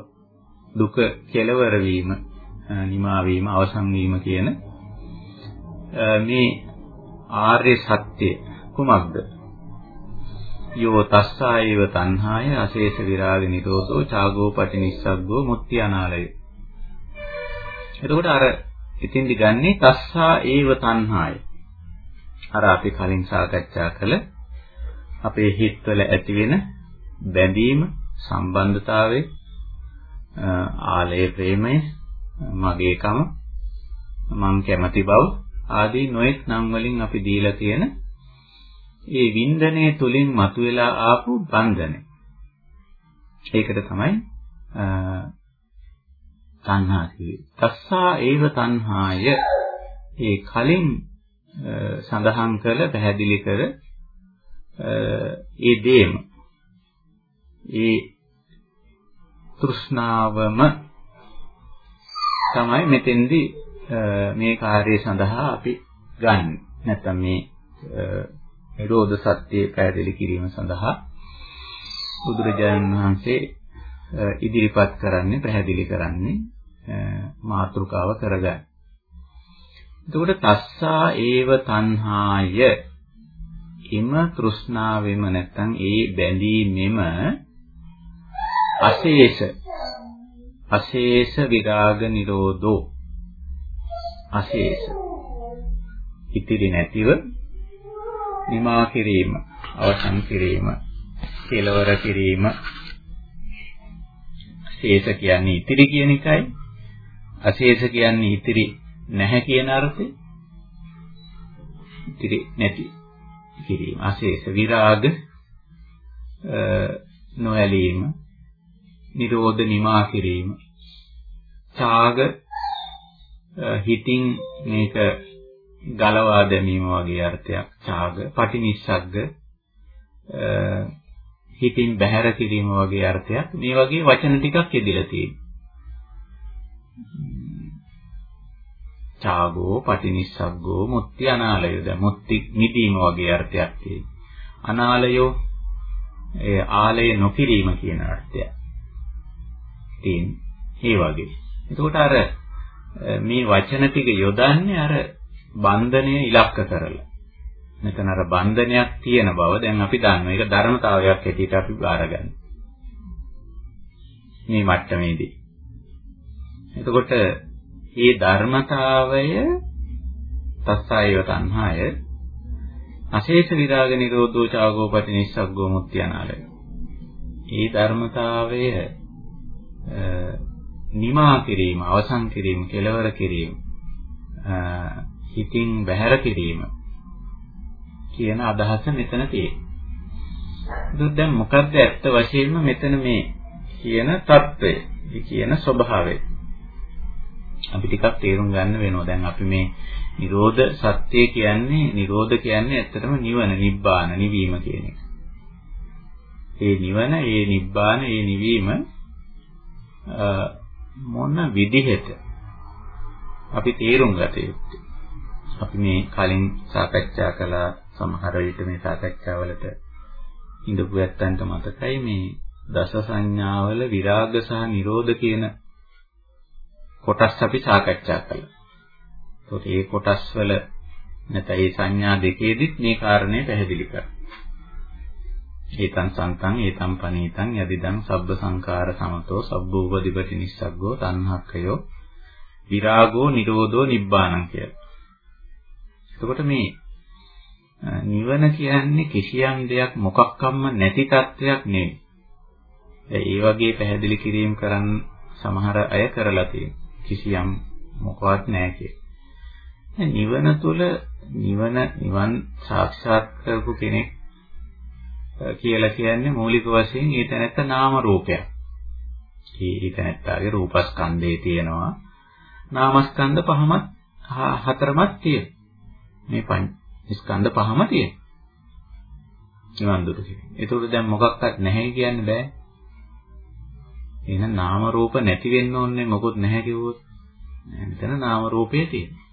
දුක කෙලවර වීම නිමා වීම අවසන් වීම කියන මේ ආර්ය සත්‍ය කුමක්ද යෝ තස්සායව තණ්හාය අශේෂ විරාග නිරෝධෝ චාගෝ පටිනිස්සග්ගෝ මුක්ති අනාලය. එතකොට අර ඉතින්දි ගන්නේ තස්සා ඒව තණ්හාය. අර අපි කලින් සාකච්ඡා කළ අපේ හිතවල ඇතිවෙන බැඳීම සම්බන්ධතාවය ආලය ප්‍රේමය මගේකම මං කැමති බව ආදී නොඑක් නම් වලින් අපි දීලා තියෙන ඒ වින්දනයේ තුලින් මතුවලා ආපු බන්ධනය. ඒකට තමයි තණ්හා කිව්වේ. තස්සා ඒව තණ්හාය ඒ කලින් සඳහන් කළ පැහැදිලි කර ඒ දේම ඒ තෘෂ්ණාවම තමයි මෙතෙන්දී මේ කාර්යය සඳහා අපි ගන්න. නැත්තම් මේ නිරෝධ සත්‍ය පැහැදිලි කිරීම සඳහා බුදුරජාණන් වහන්සේ ඉදිරිපත් කරන්නේ පැහැදිලි කරන්නේ මාතෘකාව කරගන්න. එතකොට තස්සා ඒව තණ්හාය. එම තෘෂ්ණාවෙම නැත්තම් ඒ බැඳීමෙම අශේෂ. අශේෂ විරාග නිරෝධෝ. අශේෂ. ඉතිරි නැතිව නිමා කිරීම අවසන් කිරීම කෙලවර කිරීම. ශේෂ කියන්නේ ඉතිරි කියන එකයි. අශේෂ කියන්නේ ඉතිරි නැහැ කියන අර්ථය. ඉතිරි නැති කිරීම. අශේෂ විරාග නොඇලීම නිරෝධ නිමා කිරීම. ඡාග හිතින් මේක ගලවා දැමීම වගේ අර්ථයක් ඡාග පටිනිස්සග්ග හිතින් බැහැර කිරීම වගේ අර්ථයක් මේ වගේ වචන ටිකක් යෙදিলা තියෙනවා ඡාගෝ පටිනිස්සග්ගෝ මුත්‍ති අනාලය දැන් මුත්‍ති නිදීම වගේ අර්ථයක් තියෙනවා අනාලයෝ ඒ ආලය නොකිරීම කියන අර්ථයක් තියෙන්නේ. ඒ වගේ. එතකොට අර මේ වචන ටික යොදන්නේ අර බන්ධනය ඉලක්ක කරලා. මෙතන අර බන්ධනයක් තියෙන බව දැන් අපි දන්නවා. ඒක ධර්මතාවයක් හැටියට අපි බාරගන්න. මේ මට්ටමේදී. එතකොට මේ ධර්මතාවය තස්සායව තණ්හාය අශේෂ විරාග නිරෝධෝ චාගෝපටි නිස්සග්ගෝ මුක්ති අනාලය. මේ ධර්මතාවය නිමා කිරීම, අවසන් කිරීම, කෙලවර කිරීම, හිතින් බැහැර කිරීම කියන අදහස මෙතන තියෙනවා. දැන් මොකද්ද ඇත්ත වශයෙන්ම මෙතන මේ කියන தত্ত্বය, කියන ස්වභාවය. අපි ටිකක් තේරුම් ගන්න වෙනවා. දැන් අපි මේ නිරෝධ සත්‍ය කියන්නේ නිරෝධ කියන්නේ ඇත්තටම නිවන, නිබ්බාන, නිවීම කියන එක. ඒ නිවන, ඒ නිබ්බාන, ඒ නිවීම මොන විදිහට අපි තේරුම් ගත යුත්තේ අපි මේ කලින් සාකච්ඡා කළ සමහර විට මේ සාකච්ඡාවලට ඉඳපු ඇත්තන්ට මතකයි මේ දස සංඥාවල විරාග සහ නිරෝධ කියන කොටස් අපි සාකච්ඡා කළා. ඒකට මේ කොටස් වල නැත්නම් මේ සංඥා දෙකේදීත් මේ කාරණේ පැහැදිලි කරා. ඒතං සන්තං ඒතං පනීතං යදිදං සබ්බ සංඛාර සමතෝ සබ්බෝපදීපටි නිස්සග්ගෝ තණ්හක්ඛයෝ විරාගෝ නිරෝධෝ නිබ්බාණං කියලා. එතකොට මේ නිවන කියන්නේ කිසියම් දෙයක් මොකක්කම්ම නැති තත්වයක් නෙවෙයි. ඒ වගේ පැහැදිලි කිරීම කරන් සමහර අය කරලා තියෙනවා. කිසියම් මොකවත් නැහැ කිය. නිවන තුල නිවන නිවන් සාක්ෂාත් කරපු කෙනෙක් කියලා කියන්නේ මූලික වශයෙන් ඒ තැනත්ත නාම රූපයක්. ඒ තැනත්තාගේ රූපස්කන්ධේ තියෙනවා. නාමස්කන්ධ පහමත් හතරමත් තියෙනවා. මේ පංච ස්කන්ධ පහම තියෙනවා. නිවන් දුක කියන්නේ. ඒතකොට දැන් මොකක්වත් නැහැ කියන්න බෑ. එහෙනම් නාම රූප නැති වෙන්න ඕනේ මොකොත් නැහැ කිව්වොත්. මෙතන නාම රූපේ තියෙනවා.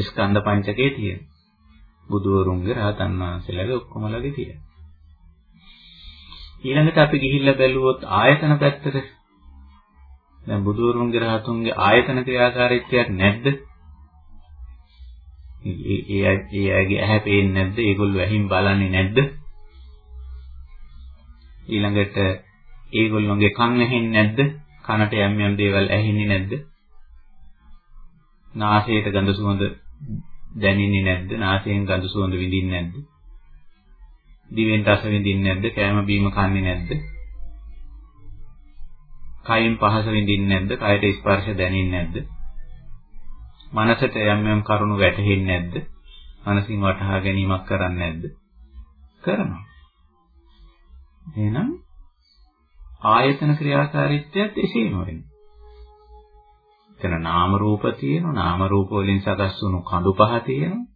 ස්කන්ධ පංචකේ තියෙනවා. බුදුවරුන්ගේ රහතන් වහන්සේලාගේ ඔක්කොමලගේ තියෙනවා. ඊළඟට අපි ගිහිල්ලා බැලුවොත් ආයතන පැත්තට දැන් බුදුවරුන්ගේ රහතුන්ගේ ආයතන ක්‍රියාකාරීත්වයක් නැද්ද? ඒ ඒ අයගේ ඇහැ පේන්නේ නැද්ද? ඒගොල්ලෝ ඇහින් බලන්නේ නැද්ද? ඊළඟට ඒගොල්ලොන්ගේ කන් ඇහෙන්නේ නැද්ද? කනට යම් යම් දේවල් ඇහෙන්නේ නැද්ද? නාසයට ගඳ සුවඳ දැනෙන්නේ නැද්ද? නාසයෙන් ගඳ සුවඳ විඳින්නේ නැද්ද? දිවෙන් රස විඳින්නේ නැද්ද? කෑම බීම කන්නේ නැද්ද? කයින් පහස විඳින්නේ නැද්ද? කයට ස්පර්ශ දැනෙන්නේ නැද්ද? මනසට යම් යම් කරුණු වැටහෙන්නේ නැද්ද? මනසින් වටහා ගැනීමක් කරන්නේ නැද්ද? කරනවා. එහෙනම් ආයතන ක්‍රියාකාරීත්වයත් එසේම වෙනවා. එතන නාම රූප තියෙනවා නාම රූප වලින් සකස් වුණු කඳු පහ තියෙනවා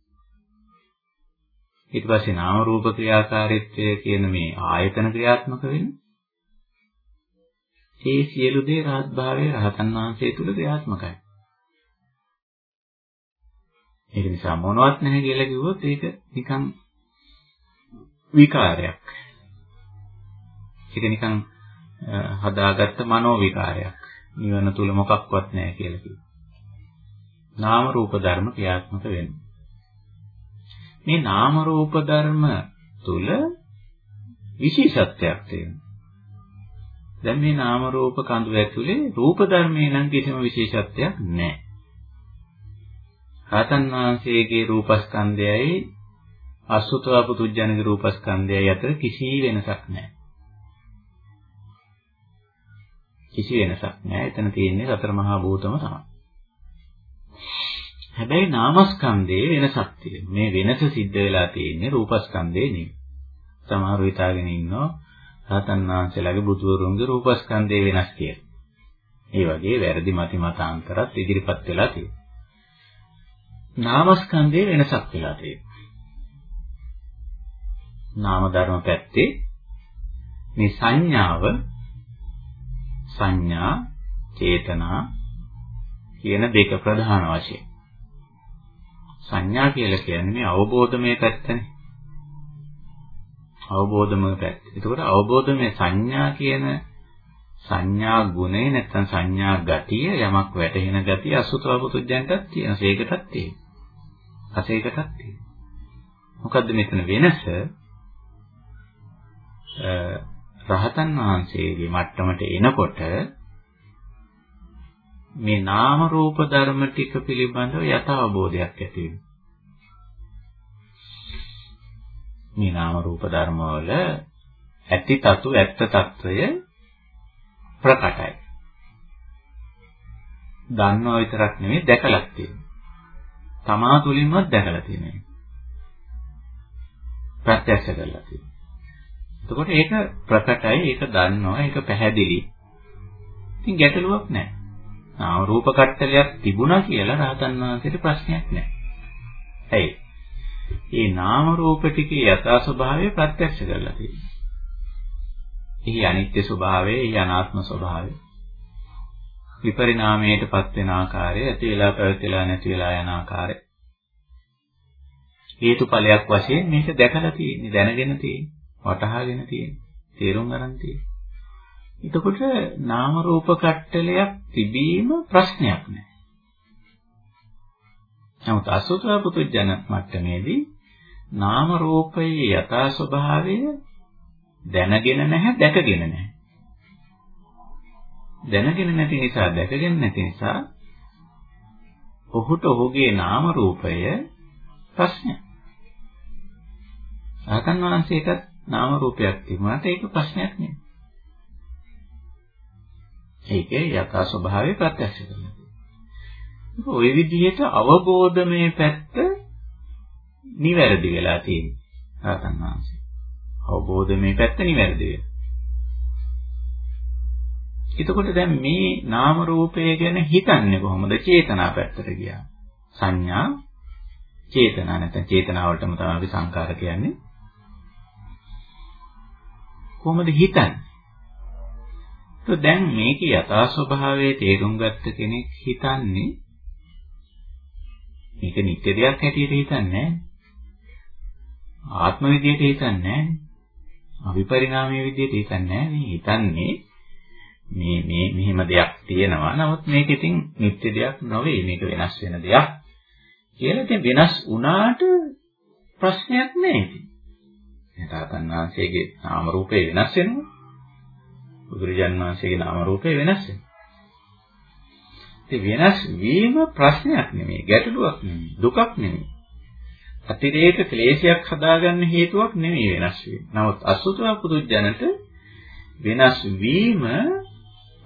ඊට පස්සේ නාම රූප ක්‍රියාකාරීත්වය කියන මේ ආයතන ක්‍රියාත්මක වෙන්නේ ඒ සියලු දේ රහත් භාවයේ රහතන් වහන්සේ තුල ක්‍රියාත්මකයි ඒක නිසා මොනවත් නැහැ කියලා කිව්වොත් ඒක නිකන් විකාරයක් ඒක නිකන් හදාගත්ත මනෝ විකාරයක් නිවන තුල මොකක්වත් නැහැ කියලා කිව්වා. නාම රූප ධර්ම ක්‍රියාත්මක වෙනවා. මේ නාම රූප ධර්ම තුල විශේෂත්වයක් තියෙනවා. දැන් මේ නාම රූප කඳු ඇතුලේ රූප ධර්මේ නම් කිසිම විශේෂත්වයක් නැහැ. රහතන් වහන්සේගේ රූපස්කන්ධයයි අසුතව පුතුජනගේ රූපස්කන්ධයයි අතර කිසි වෙනසක් නැහැ. කිසි වෙනසක් නෑ. එතන තියෙන්නේ සතර මහා භූතම තමයි. හැබැයි නාමස්කන්ධයේ වෙනසක් තියෙනවා. මේ වෙනස සිද්ධ වෙලා තියෙන්නේ රූපස්කන්ධේ නෙවෙයි. සමහරව හිතාගෙන ඉන්නවා රහතන් වහන්සේලාගේ බුදුවරුන්ගේ රූපස්කන්ධේ වෙනස් කියලා. ඒ වගේ වැරදි මති මතාන්තරත් ඉදිරිපත් වෙලා තියෙනවා. නාමස්කන්ධයේ වෙනසක් වෙලා තියෙනවා. නාම ධර්ම පැත්තේ මේ සංඥාව සංඥා චේතනා කියන දෙක ප්‍රධාන වශයෙන් සංඥා කියලා කියන්නේ අවබෝධමය පැත්තනේ අවබෝධමය පැත්ත. එතකොට අවබෝධමය සංඥා කියන සංඥා ගුණය නැත්නම් සංඥා ගතිය යමක් වැටහෙන ගතිය අසුතව පුතුජයන්ටත් තියෙනවා. සේකටත් තියෙනවා. රසයකටත් තියෙනවා. මොකද්ද මෙතන වෙනස? රහතන් වහන්සේගේ මට්ටමට එනකොට මේ නාම රූප ධර්ම ටික පිළිබඳව යථාබෝධයක් ඇති වෙනවා. මේ නාම රූප ධර්ම වල ඇති తතු ඇත්ත తত্ত্বය ප්‍රකටයි. දන්නවා විතරක් නෙමෙයි දැකලත් තියෙනවා. තමා තුලින්වත් දැකලා තියෙනවා. ප්‍රත්‍යක්ෂ කරලා තියෙනවා. එතකොට ඒක ප්‍රකටයි, ඒක දන්නවා, ඒක පැහැදිලි. ඉතින් ගැටලුවක් නැහැ. නාම රූප කට්ටලයක් තිබුණා කියලා රහතන් වහන්සේට ප්‍රශ්නයක් නැහැ. ඇයි? මේ නාම රූප ටිකේ යථා ස්වභාවය ප්‍රත්‍යක්ෂ කරලා තියෙනවා. එහි අනිත්‍ය ස්වභාවය, එහි අනාත්ම ස්වභාවය. විපරිණාමයටපත් වෙන ආකාරය, ඇති වෙලා පැවතිලා නැති වෙලා යන ආකාරය. හේතුඵලයක් වශයෙන් මේක දැකලා තියෙන්නේ, දැනගෙන තියෙන්නේ. වටහාගෙන තියෙන්නේ. තේරුම් ගන්න තියෙන්නේ. එතකොට නාම රූප කට්ටලයක් තිබීම ප්‍රශ්නයක් නෑ. නමුත් අසුතව පුතුජන මට්ටමේදී නාම රූපයේ යථා ස්වභාවය දැනගෙන නැහැ දැකගෙන නැහැ. දැනගෙන නැති නිසා දැකගෙන නැති නිසා ඔහුට ඔහුගේ නාම රූපය ප්‍රශ්නයක්. ආතන් වහන්සේටත් නාම රූපයක් තිබුණාට ඒක ප්‍රශ්නයක් නෙමෙයි. ඒකේ යථා ස්වභාවය ප්‍රත්‍යක්ෂ කරනවා. ওই විදිහට අවබෝධමේ පැත්ත නිවැරදි වෙලා තියෙනවා. රහතන් වහන්සේ. අවබෝධමේ පැත්ත නිවැරදි වෙලා. එතකොට දැන් මේ නාම රූපය ගැන හිතන්නේ කොහොමද? චේතනා පැත්තට ගියා. සංඥා චේතනා නැත්නම් චේතනාවලටම තමයි අපි සංකාර කියන්නේ. කොහොමද හිතන්නේ? તો දැන් මේක යථා ස්වභාවයේ තේරුම් ගත්ත කෙනෙක් හිතන්නේ මේක නිත්‍ය දෙයක් හැටියට හිතන්නේ ආත්ම විදියට හිතන්නේ අවිපරිණාමයේ විදියට හිතන්නේ මේ හිතන්නේ මේ මේ මෙහෙම දෙයක් තියෙනවා නමුත් මේක ඉතින් නිත්‍ය දෙයක් නොවේ මේක වෙනස් වෙන දෙයක් කියලා ඉතින් වෙනස් වුණාට ප්‍රශ්නයක් නෑ ඉතින්. එතන වහන්සේගේ නාම රූපේ වෙනස් වෙනවා. බුදුරජාන් වහන්සේගේ නාම රූපේ වෙනස් වෙනවා. ඉතින් වෙනස් වීම ප්‍රශ්නයක් නෙමෙයි, ගැටලුවක් නෙමෙයි, දුකක් නෙමෙයි. අතිරේක ක්ලේශයක් හදාගන්න හේතුවක් නෙමෙයි වෙනස් වීම. නමුත් අසුතව පුදුජනට වෙනස් වීම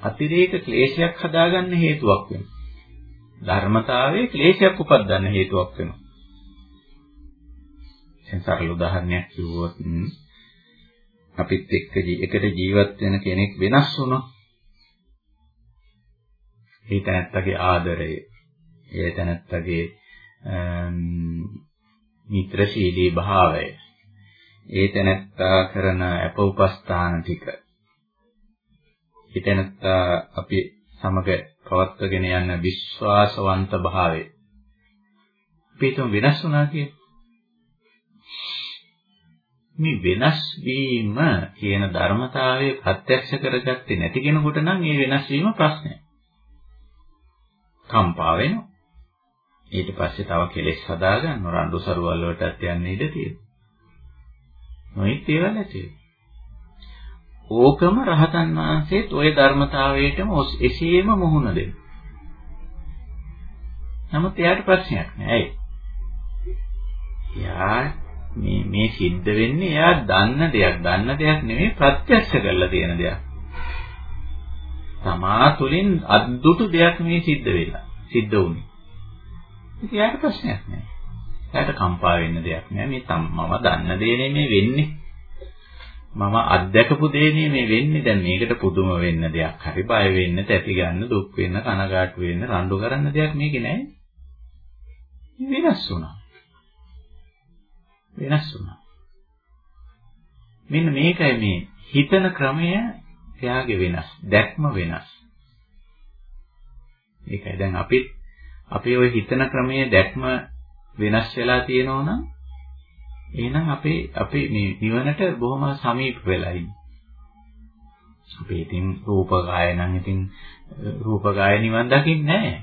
අතිරේක ක්ලේශයක් හදාගන්න හේතුවක් වෙනවා. ධර්මතාවයේ ක්ලේශයක් උපදින්න හේතුවක් වෙනවා. දැන් සරල උදාහරණයක් කිව්වොත් අපිත් එක්ක එකට ජීවත් වෙන කෙනෙක් වෙනස් වුණොත් ඒ තැනත්තගේ ආදරය ඒ තැනත්තගේ මිත්‍රශීලී භාවය ඒ තැනත්තා කරන අප උපස්ථාන ටික ඒ තැනත්තා අපි සමග පවත්වගෙන යන විශ්වාසවන්ත භාවය පිටුම් වෙනස් වුණා කියන්නේ මේ වෙනස් වීම කියන ධර්මතාවය ප්‍රත්‍යක්ෂ කරගත්තේ නැති කෙනෙකුට නම් මේ වෙනස් වීම ප්‍රශ්නයක්. කම්පා වෙනවා. ඊට පස්සේ තව කෙලෙස් හදාගන්න රණ්ඩු සරුවල් වලටත් යන්න ඉඩ තියෙනවා. නොයිත් ඒවා නැති ඕකම රහතන් වහන්සේත් ওই ධර්මතාවයටම එසේම මුහුණ දෙනවා. නමුත් එයාට ප්‍රශ්නයක් නෑ. ඇයි? එයා මේ මේ සිද්ධ වෙන්නේ එයා දන්න දෙයක් දන්න දෙයක් නෙමෙයි ප්‍රත්‍යක්ෂ කරලා තියෙන දෙයක්. තමා තුළින් අද්දුටු දෙයක් මේ සිද්ධ වෙලා සිද්ධ වුනේ. ඉතින් එයාට ප්‍රශ්නයක් නෑ. එයාට කම්පා වෙන්න දෙයක් නෑ. මේ මම දන්න දේ නෙමෙයි වෙන්නේ. මම අත්දැකපු දේ නෙමෙයි වෙන්නේ. දැන් මේකට පුදුම වෙන්න දෙයක්. හරි බය වෙන්න, තැති ගන්න, දුක් වෙන්න, කනගාටු වෙන්න, රණ්ඩු කරන්න දෙයක් මේකේ නෑ. වෙනස් වුණා. වෙනස් වුණා. මෙන්න මේකයි මේ හිතන ක්‍රමය එයාගේ වෙනස්, දැක්ම වෙනස්. ඒකයි දැන් අපි අපේ ওই හිතන ක්‍රමයේ දැක්ම වෙනස් වෙලා තියෙනවා නම් එහෙනම් අපේ අපේ මේ නිවනට බොහොම සමීප වෙලා ඉන්නේ. අපි ඉතින් රූපකාය නම් ඉතින් රූපකාය නිවන් දකින්නේ නැහැ.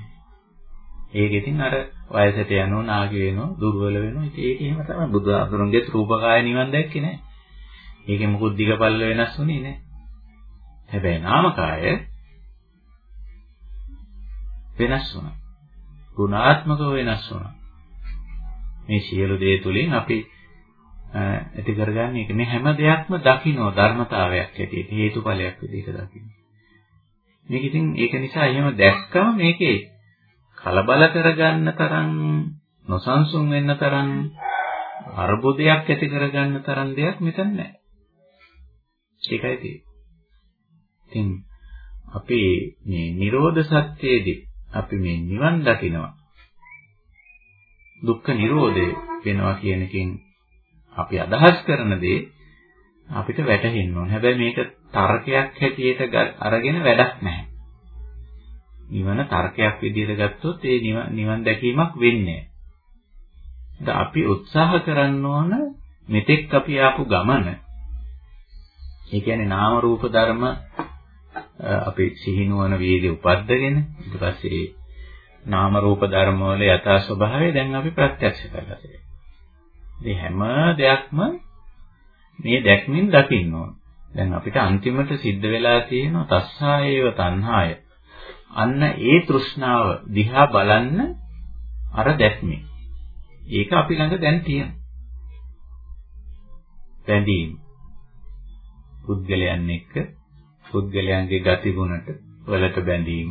ඒක ඉතින් අර වයසට යනවා නාගි වෙනවා දුර්වල වෙනවා ඉතින් ඒක එහෙම තමයි බුදුහාමුදුරන්ගේ රූපකාය නිවන් දැක්කේ නැහැ. ඒකේ මොකුත් දිගපල්ල වෙනස් වුණේ නැහැ. හැබැයි නාමකාය වෙනස් වුණා. ගුණාත්මකව වෙනස් වුණා. මේ සියලු දේ තුලින් අපි ඇති කරගන්නේ ඒක මේ හැම දෙයක්ම දකින්න ධර්මතාවයක් ඇටියට හේතුඵලයක් විදිහට දකින්න. මේක ඉතින් ඒක නිසා එහෙම දැක්කම මේකේ කලබල කරගන්න තරම් නොසන්සුන් වෙන්න තරම් අර්බුදයක් ඇති කරගන්න තරම් දෙයක් මෙතන නැහැ. ඒකයි තියෙන්නේ. ඉතින් අපි මේ Nirodha Satyයේදී අපි මේ නිවන් දකිනවා. දුක්ඛ නිරෝධය වෙනවා කියන එකෙන් අපි අදහස් කරන දේ අපිට වැටහෙන්න ඕන. හැබැයි මේක තර්කයක් හැටියට අරගෙන වැඩක් නැහැ. නිවන තර්කයක් විදිහට ගත්තොත් ඒ නිවන් දැකීමක් වෙන්නේ නැහැ. අපි උත්සාහ කරන්න ඕන මෙතෙක් අපි ආපු ගමන ඒ කියන්නේ නාම රූප ධර්ම අපි සිහිනුවන වීර්ය උපද්දගෙන ඊට පස්සේ නාම රූප ධර්ම වල යථා ස්වභාවය දැන් අපි ප්‍රත්‍යක්ෂ කරලා තියෙනවා. මේ හැම දෙයක්ම මේ දැක්මින් දකින්න ඕන. දැන් අපිට අන්තිමට සිද්ධ වෙලා තියෙනවා තස්සායේව තණ්හාය අන්න ඒ තෘෂ්ණාව දිහා බලන්න අර දැක්මේ. ඒක අපි ළඟ දැන් තියෙනවා. බැඳීම. පුද්ගලයන් එක්ක පුද්ගලයන්ගේ ගතිගුණට වලට බැඳීම.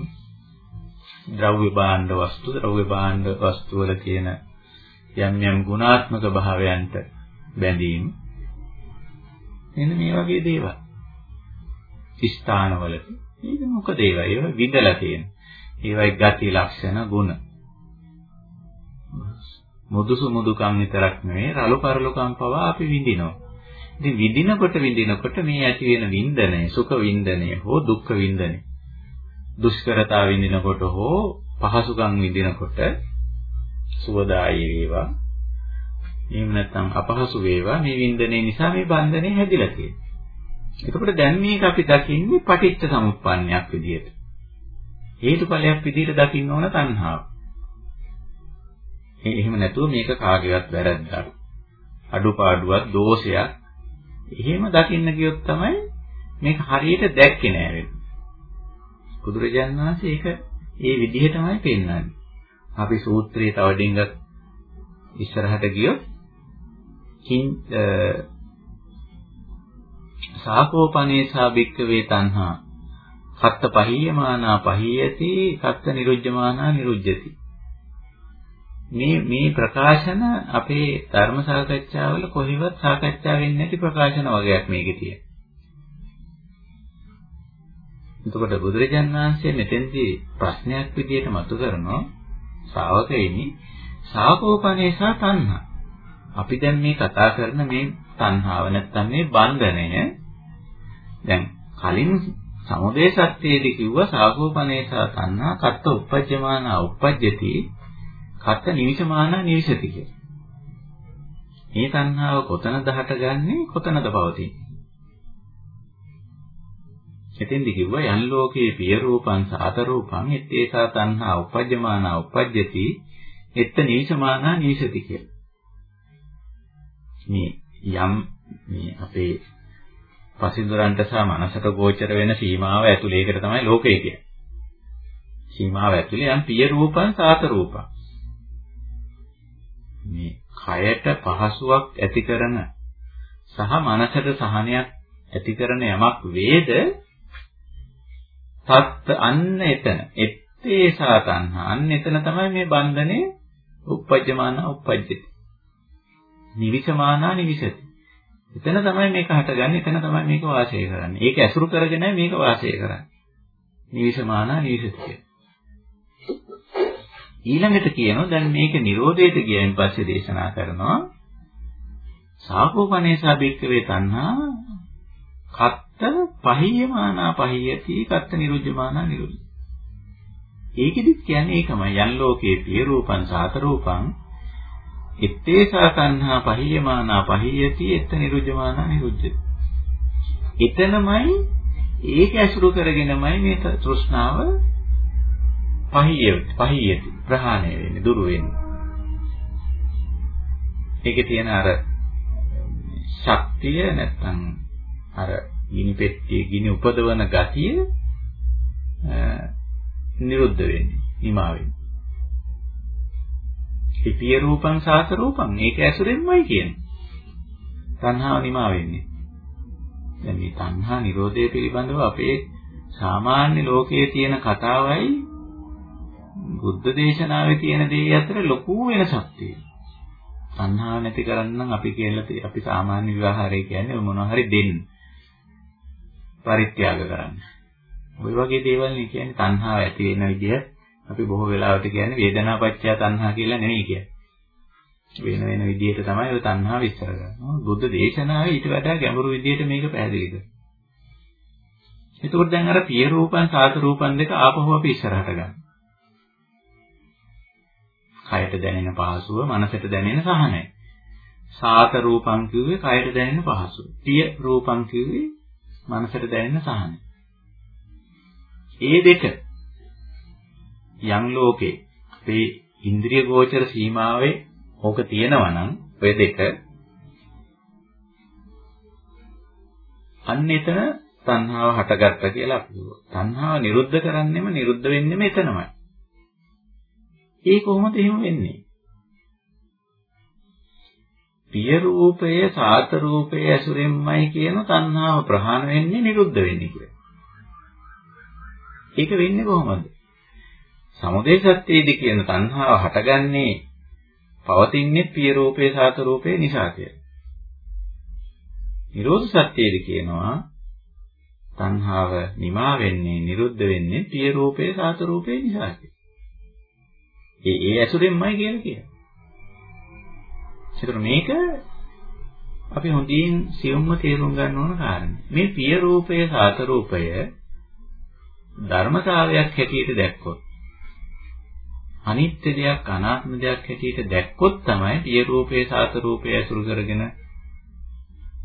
ද්‍රව්‍ය භාණ්ඩ වස්තු ද්‍රව්‍ය භාණ්ඩ වස්තු වල තියෙන යම් යම් ගුණාත්මක භාවයන්ට බැඳීම. එන්න මේ වගේ දේවල්. ස්ථානවලදී මේක මොකද ඒවා? ඒවා විඳලා තියෙන. ඒවයි ගති ලක්ෂණ ගුණ. මුදුසු මුදුකම් විතරක් නෙවෙයි රළු පරලුකම් පවා අපි විඳිනවා. ඉතින් විඳිනකොට විඳිනකොට මේ ඇති වෙන වින්දනය සුඛ වින්දනය හෝ දුක්ඛ වින්දනය. දුෂ්කරතා විඳිනකොට හෝ පහසුකම් විඳිනකොට සුවදායී වේවා එහෙම නැත්නම් අපහසු වේවා මේ වින්දනයේ නිසා මේ බන්ධනේ හැදිලා තියෙනවා. එතකොට දැන් මේක අපි දකින්නේ පටිච්ච සමුප්පන්නයක් විදියට. හේතුඵලයක් විදියට දකින්න ඕන තණ්හාව. එහෙම නැතුව මේක කාගේවත් වැරද්දක්. අඩුපාඩුවක් දෝෂයක්. එහෙම දකින්න ගියොත් තමයි මේක හරියට දැක්කේ නෑ වෙන්නේ. බුදුරජාණන් වහන්සේ ඒක ඒ විදිහටමයි පෙන්වන්නේ. අපි සූත්‍රයේ තව ඩිංගක් ඉස්සරහට ගියොත් කිං සාකෝපනේසා භික්කවේ තණ්හා. කත්ත පහියමානා පහියති කත්ත නිරුජ්ජමානා නිරුජ්ජති. මේ මේ ප්‍රකාශන අපේ ධර්ම සාකච්ඡාවල කොහෙවත් සාකච්ඡා වෙන්නේ නැති ප්‍රකාශන වගේක් මේකේ තියෙන. එතකොට බුදුරජාන් වහන්සේ මෙතෙන්දී ප්‍රශ්නයක් විදියට මතු කරනවා. ශ්‍රාවකෙයිනි සාකෝපනේසා තණ්හා අපි දැන් මේ කතා කරන මේ තණ්හාව නැත්තම් මේ බන්ධනය දැන් කලින් සමුදේ සත්‍යයේදී කිව්වා සාගෝපනේසා තණ්හා කත්ත උපජ්ජමානා උපජ්ජති කත්ත නිවිසමානා නිවිසති කියලා. මේ තණ්හාව කොතනද හටගන්නේ කොතනද පවතින්නේ? එතෙන්දි කිව්වා යන් ලෝකේ පිය රූපං සාත රූපං ettesa තණ්හා උපජ්ජමානා උපජ්ජති එත්ත නිවිසමානා නිවිසති කියලා. මේ යම් මේ අපේ පසින්දුරන්ට සහ මනසට ගෝචර වෙන සීමාව ඇතුළේ ඒකට තමයි ලෝකය කියන්නේ. සීමාව ඇතුළේ යම් පිය රූපං සාත රූපං. මේ කයට පහසුවක් ඇති කරන සහ මනසට සහනයක් ඇති කරන යමක් වේද තත් අන්න එතන එත්තේ සාතන්හා අන්න එතන තමයි මේ බන්ධනේ උපජ්ජමාන උපජ්ජති නිවිසමානා නිවිසති. එතන තමයි මේක හටගන්නේ, එතන තමයි මේක වාසය කරන්නේ. ඒක ඇසුරු කරගෙන මේක වාසය කරන්නේ. නිවිසමානා නිවිසති. ඊළඟට කියනවා දැන් මේක Nirodheට ගියයින් පස්සේ දේශනා කරනවා සාකෝපනේසා භික්කවේ තණ්හා කත්ත පහියමානා පහියති කත්ත නිරුද්ධමානා නිරුද්ධ. ඒකෙදිත් කියන්නේ ඒකමයි යන් ලෝකේ පිය රූපං සාත රූපං එත්තේසා තණ්හා පහියමානා පහියති එත්ත නිරුජ්ජමානා නිරුජ්ජති. එතනමයි ඒක ඇසුරු කරගෙනමයි මේ තෘෂ්ණාව පහිය පහියති ප්‍රහාණය වෙන්නේ දුරු වෙන්නේ. ඒකේ තියෙන අර ශක්තිය නැත්තම් අර ගිනි පෙට්ටියේ ගිනි උපදවන ගතිය නිරුද්ධ වෙන්නේ නිමා වෙන්නේ. පිය රූපං සාත රූපං මේක ඇසුරෙන්මයි කියන්නේ. තණ්හාව නිමා වෙන්නේ. දැන් මේ තණ්හා නිරෝධය පිළිබඳව අපේ සාමාන්‍ය ලෝකයේ තියෙන කතාවයි බුද්ධ දේශනාවේ තියෙන දේ අතර ලොකු වෙනසක් තියෙනවා. තණ්හාව නැති කරන්න අපි කියලා අපි සාමාන්‍ය විවාහාරය කියන්නේ මොනවා හරි දෙන්න. පරිත්‍යාග කරන්න. ওই වගේ දේවල් නේ කියන්නේ තණ්හාව ඇති වෙන විදිහ අපි බොහෝ වෙලාවට කියන්නේ වේදනාපච්චය තණ්හා කියලා නෙවෙයි කියන්නේ. වෙන වෙන විදිහට තමයි ඔය තණ්හාව විස්තර කරන්නේ. බුද්ධ දේශනාවේ ඊට වඩා ගැඹුරු විදිහට මේක පැහැදිලි කරනවා. එතකොට දැන් අර පිය රූපන් සාත රූපන් දෙක ආපහු අපි ඉස්සරහට ගන්න. කයට දැනෙන පහසුව, මනසට දැනෙන සහනය. සාත රූපං කිව්වේ කයට දැනෙන පහසුව. පිය රූපං කිව්වේ මනසට දැනෙන සහනය. ඒ දෙක යම් ලෝකේ අපේ ඉන්ද්‍රිය ගෝචර සීමාවේ ඕක තියෙනවා නම් ඔය දෙක අන්න එතන තණ්හාව හටගත්තා කියලා අපි කිව්වා. තණ්හාව නිරුද්ධ කරන්නෙම නිරුද්ධ වෙන්නෙම එතනමයි. ඒ කොහොමද එහෙම වෙන්නේ? පිය රූපය සාත රූපය ඇසුරෙන්මයි කියන තණ්හාව ප්‍රහාණය වෙන්නේ නිරුද්ධ වෙන්නේ කියලා. ඒක වෙන්නේ කොහොමද? සමුදය සත්‍යයේදී කියන තණ්හාව හටගන්නේ පවතින්නේ පිය රූපේ සාත රූපේ නිසා කියලා. නිරෝධ සත්‍යයේදී කියනවා තණ්හාව නිමා වෙන්නේ නිරුද්ධ වෙන්නේ පිය රූපේ සාත රූපේ නිසා කියලා. ඒ ඒ ඇසුරෙන්මයි කියලා කියනවා. ඒතර මේක අපි හොඳින් සියුම්ව තේරුම් ගන්න ඕන කාරණේ. මේ පිය රූපය සාත රූපය ධර්මතාවයක් හැටියට දැක්කොත් අනිත්‍ය දෙයක් අනාත්ම දෙයක් හැටියට දැක්කොත් තමයි පිය රූපේ සාත රූපය ඇසුරු කරගෙන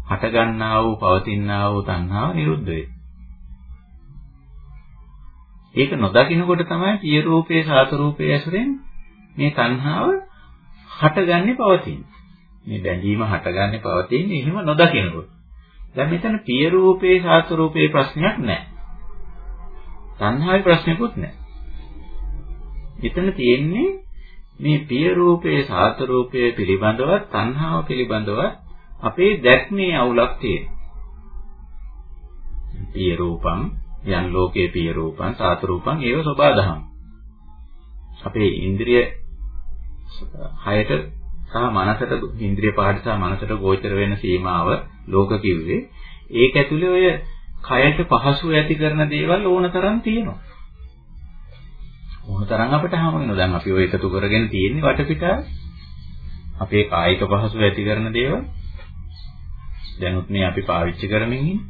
හටගන්නා වූ පවතිනා වූ තණ්හාව නිරුද්ධ වෙන්නේ. ඒක නොදකින්නකොට තමයි පිය රූපේ සාත රූපේ ඇසුරෙන් මේ තණ්හාව හටගන්නේ පවතින්නේ. මේ බැඳීම හටගන්නේ පවතින්නේ එහෙම නොදකිනකොට. දැන් මෙතන පිය රූපේ සාත රූපේ ප්‍රශ්නයක් නැහැ. තණ්හාවේ ප්‍රශ්නකුත් නැහැ. එතන තියෙන්නේ මේ පිය රූපේ සාත රූපය පිළිබඳව තණ්හාව පිළිබඳව අපේ දැක්මේ අවුලක් තියෙනවා. පිය රූපං යන් ලෝකේ පිය රූපං සාත රූපං ඒව සබාදහම්. අපේ ඉන්ද්‍රිය හයට සහ මනසට ඉන්ද්‍රිය පහට සහ මනසට ගෝචර වෙන සීමාව ලෝක කිව්වේ ඒක ඇතුලේ ඔය කයට පහසු ඇති කරන දේවල් ඕන තරම් තියෙනවා. ඕන තරම් අපිට හමු වෙනවා. දැන් අපි ඔය එකතු කරගෙන තියෙන්නේ වටපිටාව. අපේ කායික පහසු ඇති කරන දේවල් දැනුත් මේ අපි පාවිච්චි කරමින් ඉන්නේ.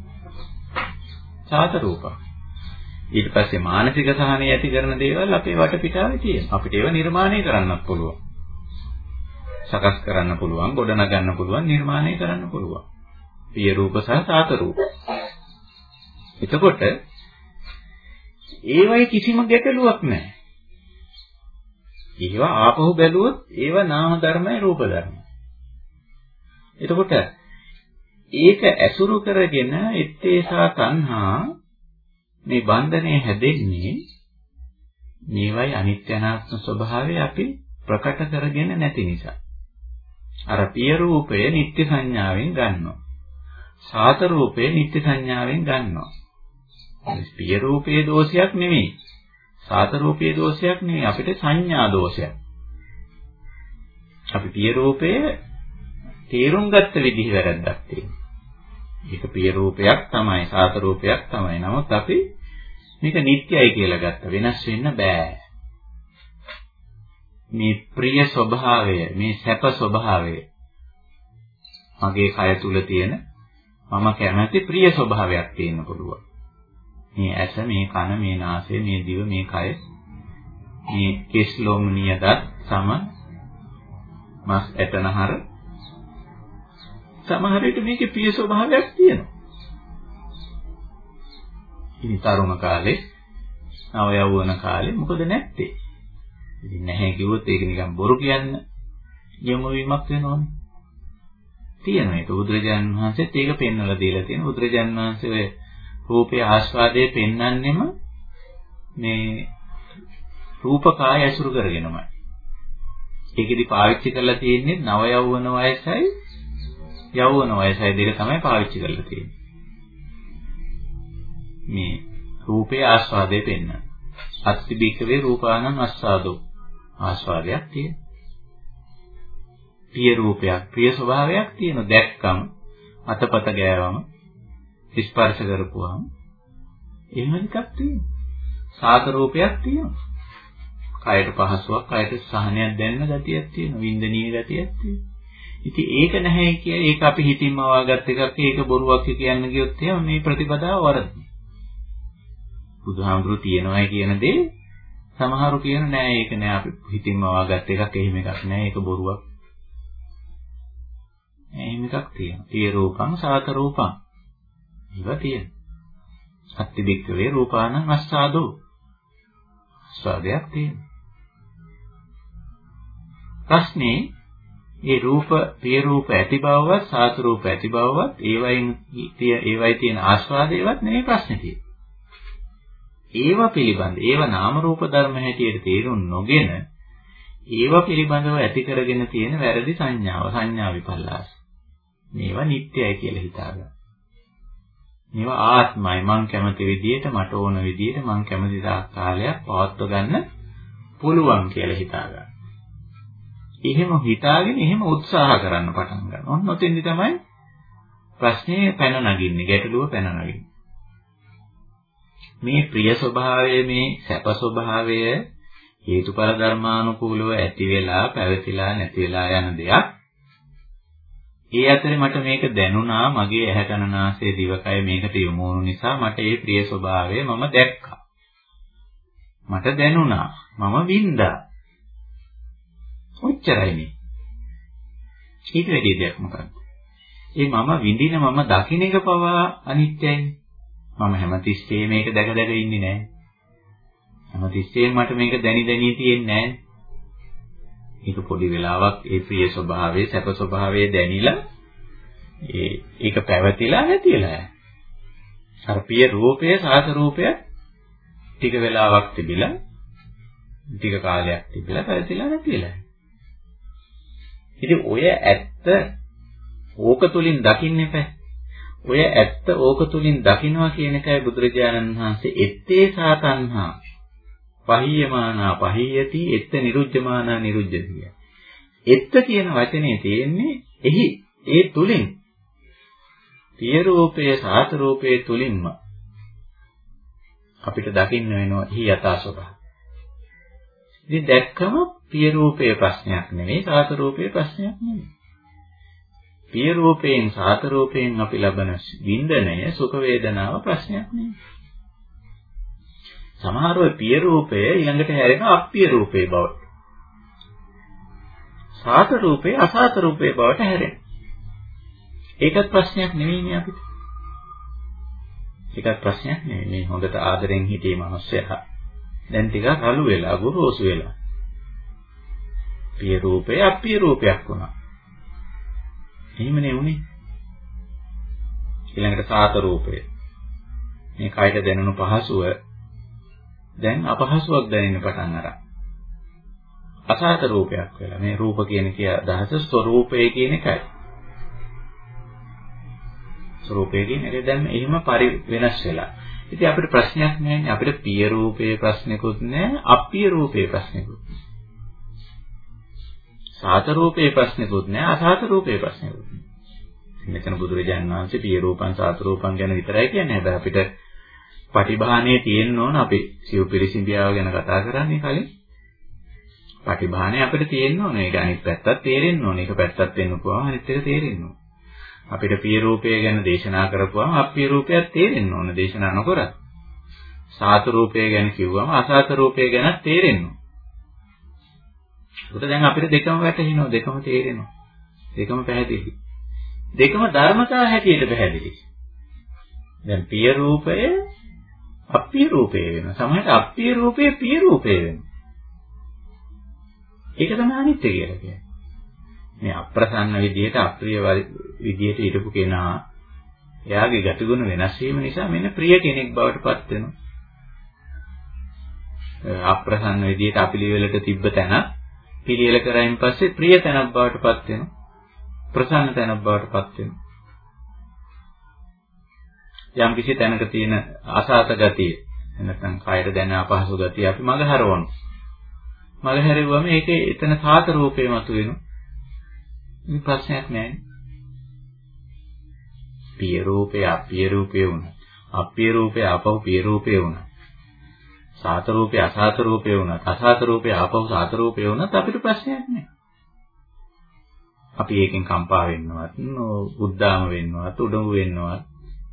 සාත රූප. ඊට පස්සේ මානසික සහනය ඇති කරන දේවල් අපේ වටපිටාවේ තියෙනවා. අපිට ඒවා නිර්මාණය කරන්නත් පුළුවන්. සකස් කරන්න පුළුවන්, ගොඩනගන්න පුළුවන්, නිර්මාණය කරන්න පුළුවන්. පිය රූප සහ සාත රූප. එතකොට ඒවයි කිසිම ගැටලුවක් නැහැ. ඒවා ආපහු බැලුවොත් ඒවා නාම ධර්මයි රූප ධර්මයි. එතකොට ඒක ඇසුරු කරගෙන ඉත්තේසා තණ්හා මේ බන්ධනය හැදෙන්නේ මේවයි අනිත්‍ය අනාත්ම ස්වභාවය අපි ප්‍රකට කරගෙන නැති නිසා. අර පිය රූපය නිත්‍ය සංඥාවෙන් ගන්නවා. සාත රූපය නිත්‍ය සංඥාවෙන් ගන්නවා. පිය රූපයේ දෝෂයක් නෙමෙයි. සාත රූපයේ දෝෂයක් නෙමෙයි අපිට සංඥා දෝෂයක්. අපි පිය රූපයේ තේරුම් ගත්ත විදිහ වැරද්දක් තියෙනවා. ඒක පිය රූපයක් තමයි සාත රූපයක් තමයි. නමුත් අපි මේක නිට්ටයයි කියලා ගත්ත වෙනස් වෙන්න බෑ. මේ ප්‍රිය ස්වභාවය, මේ සැප ස්වභාවය මගේ කය තුල තියෙන මම කැමති ප්‍රිය ස්වභාවයක් තියෙන්න පුළුවන්. මේ ඇස, මේ කන, මේ නාසය, මේ දිව, මේ කය, මේ කෙස් ලොම් නියදත් සම මස් ඇටනහර සමහර විට මේකේ ප්‍රිය ස්වභාවයක් තියෙනවා. ඉතින් තරුණ කාලේ, නව යෞවන කාලේ මොකද නැත්තේ? ඉතින් නැහැ කිව්වොත් ඒක නිකන් බොරු කියන්න යොමු වීමක් වෙනවනේ. තියෙනවා ඒක බුදුරජාණන් වහන්සේත් ඒක පෙන්වලා දීලා තියෙනවා. බුදුරජාණන් වහන්සේ ඔය රූපේ ආස්වාදයේ පෙන්වන්නෙම මේ රූපකාය ඇසුරු කරගෙනමයි. ඒකෙදි පාවිච්චි කරලා තියෙන්නේ නව යෞවන වයසයි යෞවන වයසයි දෙක තමයි පාවිච්චි කරලා තියෙන්නේ. මේ රූපේ ආස්වාදයේ පෙන්වන්න. අත්තිබිකවේ රූපානං අස්සාදෝ ආස්වාදයක් තියෙන. ප්‍රිය රූපයක් ප්‍රිය ස්වභාවයක් තියෙන දැක්කම අතපත ගෑවම ස්පර්ශ කරපුවාම එහෙම එකක් තියෙනවා. සාත රූපයක් තියෙනවා. කයට පහසුවක්, කයට සහනයක් දැනෙන ගතියක් තියෙනවා. වින්දනීය ගතියක් තියෙනවා. ඉතින් ඒක නැහැ කියලා ඒක අපි හිතින්ම වාගත් එකක් ඒක බොරුවක් කියන්න ගියොත් එහෙම මේ ප්‍රතිපදාව වරදිනවා. බුදුහාමුදුරු තියනවායි කියන දේ සමහරු කියන නෑ ඒක නෑ අපි හිතින්ම වාගත් එකක් එහෙම එකක් නෑ ඒක බොරුවක්. එහෙම එකක් තියෙනවා. පිය රූපං සාත රූපං ඒවා තියෙනවා. සත්‍ය දික්කවේ රූපානං අස්සාදෝ. ස්වාදයක් තියෙනවා. ප්‍රශ්නේ ඒ රූප ප්‍රිය රූප ඇති බවවත් සාතු රූප ඇති බවවත් ඒවයින් ඒවයි තියෙන ආස්වාදේවත් නෙමෙයි ප්‍රශ්නේ තියෙන්නේ. ඒවා පිළිබඳ ඒවා නාම රූප ධර්ම හැටියට තේරුම් නොගෙන ඒවා පිළිබඳව ඇති කරගෙන තියෙන වැරදි සංඥාව සංඥා විපල්ලාස. මේවා නිට්ටයයි කියලා හිතාගන්න. මේවා ආත්මයි මං කැමති විදියට මට ඕන විදියට මං කැමති තාක් කාලයක් පවත්ව ගන්න පුළුවන් කියලා හිතා ගන්න. එහෙම හිතාගෙන එහෙම උත්සාහ කරන්න පටන් ගන්න. ඔන්න ඔතෙන්දි තමයි ප්‍රශ්නේ පැන නගින්නේ, ගැටලුව පැන නගින්නේ. මේ ප්‍රිය ස්වභාවය මේ සැප ස්වභාවය හේතුඵල ධර්මානුකූලව ඇති වෙලා පැවතිලා නැති වෙලා යන දෙයක්. ඒ අතරේ මට මේක දැනුණා මගේ ඇහැ කන නාසය දිවකය මේකට යොමු වුණු නිසා මට ඒ ප්‍රිය ස්වභාවය මම දැක්කා. මට දැනුණා මම වින්දා. ඔච්චරයිනේ. ඊට වැඩි දෙයක් මොකක්ද? ඒ මම විඳින මම දකින්න එක පවා අනිත්‍යයි. මම හැමතිස්සෙම මේක දැක දැක ඉන්නේ නැහැ. හැමතිස්සෙම මට මේක දැනි දැනි තියෙන්නේ නැහැ. ඒක පොඩි වෙලාවක් ඒ ප්‍රිය ස්වභාවයේ සැප ස්වභාවයේ දැනිලා ඒ ඒක පැවතිලා නැතිලා. අර ප්‍රිය රූපය සාස රූපය ටික වෙලාවක් තිබිලා ටික කාලයක් තිබිලා පැවතිලා නැතිලා. ඉතින් ඔය ඇත්ත ඕක තුලින් දකින්න එපා. ඔය ඇත්ත ඕක තුලින් දකින්නවා කියන එකයි බුදුරජාණන් වහන්සේ එත්තේ සාතන්හා පහියමානා පහියති එත්ත නිරුජ්ජමානා නිරුජ්ජති. එත්ත කියන වචනේ තියෙන්නේ එහි ඒ තුලින් පිය රූපයේ සාත රූපයේ තුලින්ම අපිට දකින්න වෙනවා එහි යථා ස්වභාවය. ඉතින් දැක්කම පිය රූපයේ ප්‍රශ්නයක් නෙවෙයි සාත රූපයේ ප්‍රශ්නයක් නෙවෙයි. පිය රූපයෙන් සාත රූපයෙන් අපි ලබන වින්දනය සුඛ වේදනාව ප්‍රශ්නයක් නෙවෙයි. සමහර වෙ පිය රූපය ඊළඟට හැරෙන අප්පිය රූපේ බවට. සාත රූපේ අසාත රූපේ බවට හැරෙන. ඒකත් ප්‍රශ්නයක් නෙවෙයිනේ අපිට. ඒකත් ප්‍රශ්නයක් නෙවෙයි. මේ හොඳට ආදරෙන් හිටියේ මිනිස්සයා දැන් ටිකක් අලු වෙලා ගොරෝසු වෙලා. පිය රූපේ අප්පිය රූපයක් වුණා. එහෙමනේ උනේ. ඊළඟට සාත රූපය. මේ කයට දැනුණු පහසුව දැන් අපහසුයක් දැනෙන්න පටන් අරන්. අසාත රූපයක් වෙලා. මේ රූප කියන කිය අදහස ස්වરૂපය කියන එකයි. ස්වરૂපය කියන එක දැන් එහෙම පරි වෙනස් වෙලා. ඉතින් අපිට ප්‍රශ්නයක් නැහැ අපිට පිය රූපයේ ප්‍රශ්නකුත් නැහැ අප්පිය රූපයේ ප්‍රශ්නකුත් නැහැ. සාත රූපේ ප්‍රශ්නකුත් නෑ අසාත රූපේ ප්‍රශ්නකුත් නෑ. මෙතන බුදුරජාණන් වහන්සේ පිය රූපං සාත රූපං ගැන විතරයි කියන්නේ. හැබැයි අපිට පටිභානයේ තියෙන්න ඕන අපි සිව් පිරිසිඹියාව ගැන කතා කරන්නේ කලින්. පටිභානයේ අපිට තියෙන්න ඕන. ඒක අනිත් පැත්තත් තේරෙන්න ඕන. ඒක පැත්තත් වෙන්න පුළුවන් අනිත් එක තේරෙන්න ඕන. අපිට පිය රූපය ගැන දේශනා කරපුවාම අප්පිය රූපයක් තේරෙන්න ඕන. දේශනා නොකරත්. සාත රූපය ගැන කිව්වම අසාත රූපය ගැන තේරෙන්න ඕන. ඒකට දැන් අපිට දෙකම වැටහෙනවා දෙකම තේරෙනවා. දෙකම පැහැදිලි. දෙකම ධර්මතා හැටියට පැහැදිලි. දැන් පිය රූපය අප්පිය රූපය වෙනවා. සමහරට අප්පිය රූපය පිය රූපය වෙනවා. ඒක තමයි අනිත්‍ය කියලා කියන්නේ. මේ අප්‍රසන්න විදියට අප්‍රිය විදියට හිටපු කෙනා එයාගේ ගතිගුණ වෙනස් වීම නිසා මෙන්න ප්‍රිය කෙනෙක් බවට පත් වෙනවා. අප්‍රසන්න විදියට අපිලිවෙලට තිබ්බ තැන පිළියෙල කරයින් පස්සේ ප්‍රිය තැනක් බවට පත් වෙනවා. ප්‍රසන්න තැනක් බවට පත් වෙනවා. යම් කිසි තැනක තියෙන අසාත ගතිය නැත්නම් කායර දැන අපහසු ගතිය අපි මග හරවනවා. මග හැරෙවුවම ඒකේ එතන සාත රූපේ මතුවෙනවා. මේ ප්‍රශ්නයක් නැහැ. පිය රූපේ අපිය රූපේ වුණා. අපිය රූපේ අපව පිය රූපේ වුණා. සාත රූපේ අසාත රූපේ වුණත් අසාත රූපේ ආපහු සාත රූපේ වුණත් අපිට ප්‍රශ්නයක් නැහැ. අපි ඒකෙන් කම්පා වෙන්නවත්, උද්දාම වෙන්නවත්, උඩඟු වෙන්නවත්,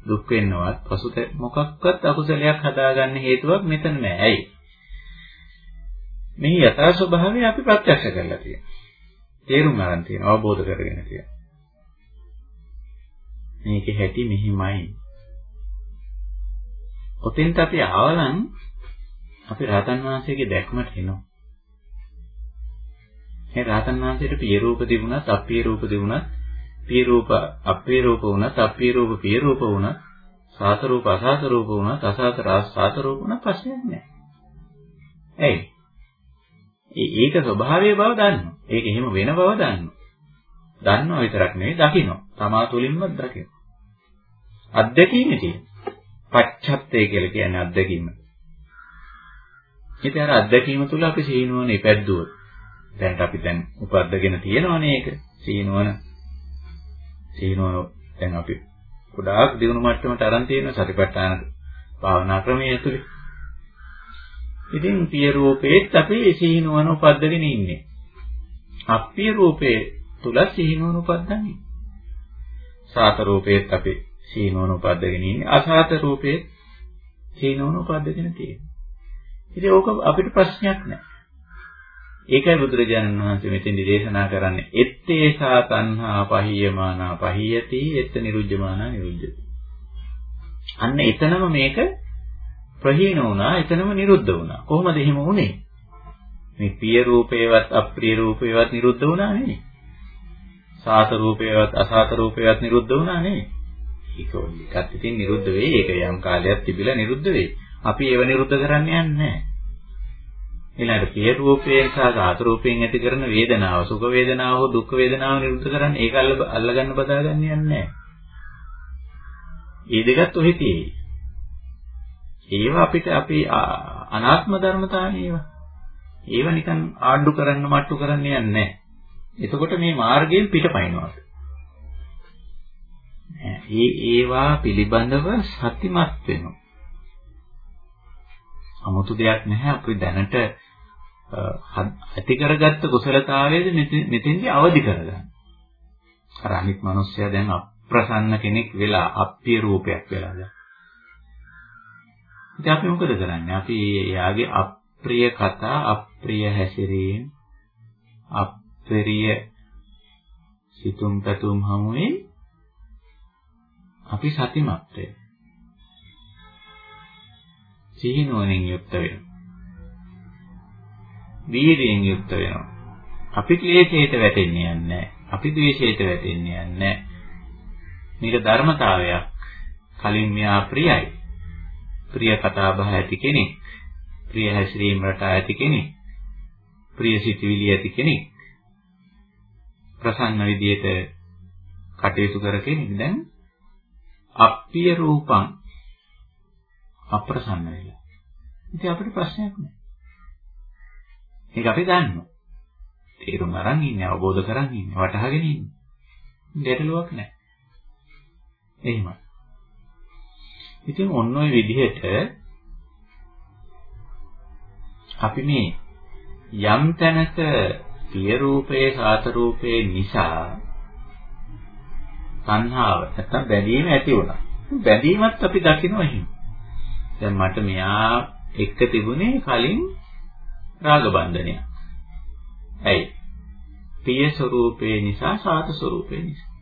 දුක් වෙන්නවත්, පසුත මොකක්වත් අකුසලයක් හදාගන්න හේතුවක් මෙතන නැහැ. ඇයි? මේ යථා ස්වභාවය අපි ප්‍රත්‍යක්ෂ කරලා තියෙනවා. තේරුම් ගන්න තියෙනවා, අවබෝධ කරගෙන තියෙනවා. මේකේ හැටි මෙහිමයි. ඔතෙන්ට අපි ආවනම් අපි රහතන් වහන්සේගේ දැක්මට එනවා. මේ රහතන් වහන්සේට පිය රූප තිබුණත් අප්පිය රූප තිබුණත් පිය රූප අප්පිය රූප වුණත් අප්පිය රූප පිය රූප වුණත් සාත රූප අසාත රූප වුණත් අසාත රාස සාත රූප වුණත් ප්‍රශ්නයක් නැහැ. ඇයි? ඒක ස්වභාවයේ බව දන්නවා. ඒක එහෙම වෙන බව දන්නවා. දන්නවා විතරක් නෙවෙයි දකිනවා. තමා තුළින්ම දකිනවා. අත්දැකීමේ තියෙන. පච්චත්තය කියලා කියන්නේ අත්දැකීම. ඉතින් අර අත්දැකීම තුළ අපි සීනුවන ඉපැද්දුවොත් දැන් අපි දැන් උපද්දගෙන තියෙනවනේ ඒක සීනුවන සීනුවන දැන් අපි ගොඩාක් දිනු මට්ටමට අරන් තියෙන සතිපට්ඨාන භාවනා ක්‍රමයේ ඇතුලේ. ඉතින් පිය රූපේත් අපි සීනුවන උපද්දගෙන ඉන්නේ. අප්පිය රූපේ තුල සීනුවන උපද්දන්නේ. සාත රූපේත් අපි සීනුවන උපද්දගෙන ඉන්නේ. අසාත රූපේ සීනුවන උපද්දගෙන තියෙනවා. ඉතින් ඕක අපිට ප්‍රශ්නයක් නෑ. ඒකයි බුදුරජාණන් වහන්සේ මෙතෙන්දි දේශනා කරන්නේ එත්තේසා තණ්හා පහියමානා පහියති එත්ත නිරුද්ධමානා නිරුද්ධති. අන්න එතනම මේක ප්‍රහීන වුණා එතනම නිරුද්ධ වුණා. කොහොමද එහෙම වුනේ? මේ ප්‍රිය රූපේවත් අප්‍රිය රූපේවත් නිරුද්ධ වුණා නෙමෙයි. සාත රූපේවත් අසාත රූපේවත් නිරුද්ධ වුණා නෙමෙයි. ඒක ඔලිකත් ඉතින් නිරුද්ධ වෙයි. ඒක යම් කාලයක් තිබිලා නිරුද්ධ වෙයි. අපි ඒව නිරුද්ධ කරන්න යන්නේ නැහැ. ඊළඟට පිය රූපයෙන් සහ ධාතු රූපයෙන් ඇති කරන වේදනාව සුඛ වේදනාව හෝ දුක්ඛ වේදනාව නිරුද්ධ කරන්න ඒක අල්ලගන්න බදාගන්න යන්නේ නැහැ. මේ දෙකත් ඔහි තියෙයි. ඒව අපිට අපි අනාත්ම ධර්මතාවනේ ඒවා. ඒව නිකන් ආඩ්ඩු කරන්න මට්ටු කරන්න යන්නේ නැහැ. එතකොට මේ මාර්ගයෙන් පිටපයින්නවා. ඒ ඒවා පිළිබඳව සතිමත් වෙනවා. 아무තු දෙයක් නැහැ අපි දැනට ඇති කරගත්ත කුසලතාවයේද මෙතෙන්දී අවදි කරගන්න. අර අනිත් මිනිස්සයා දැන් අප්‍රසන්න කෙනෙක් වෙලා අප්පිය රූපයක් වෙලා දැන්. ඉතින් අපි මොකද කරන්නේ? අපි යාගේ අප්‍රිය කතා, අප්‍රිය හැසිරීම, අප්‍රිය සිතුම් පැතුම් හමුවේ අපි සතිමත් වෙනවා. සිහිනුවණින් යුක්ත වෙනවා. වීරියෙන් යුක්ත වෙනවා. අපි ක්ලේශයට වැටෙන්නේ නැහැ. අපි ද්වේෂයට වැටෙන්නේ නැහැ. මේක ධර්මතාවයක්. කලින් මෙයා ප්‍රියයි. ප්‍රිය කතා බහ ඇති කෙනෙක්. ප්‍රිය හැසිරීම රටා ඇති කෙනෙක්. ප්‍රිය සිතුවිලි ඇති කෙනෙක්. ප්‍රසන්න විදියට කටයුතු කර කෙනෙක් දැන් අප්පිය රූපං අප්‍රසන්න වෙලා. ඉතින් අපිට ප්‍රශ්නයක් නෑ. මේක අපි දන්නවා. තේරුම් අරන් ඉන්නේ, අවබෝධ කරන් ඉන්නේ, වටහාගෙන ඉන්නේ. ගැටලුවක් නැහැ. එහෙමයි. ඉතින් ඔන්න ඔය විදිහට අපි මේ යම් තැනක පිය රූපයේ සාත රූපයේ නිසා සංහාව නැත්තම් බැඳීම ඇති වුණා. බැඳීමත් අපි දකිනවා එහෙම. දැන් මට මෙයා එක්ක තිබුණේ කලින් රාග බන්ධනයක්. ඇයි? ප්‍රිය ස්වરૂපේ නිසා සාත ස්වરૂපේ නිසා.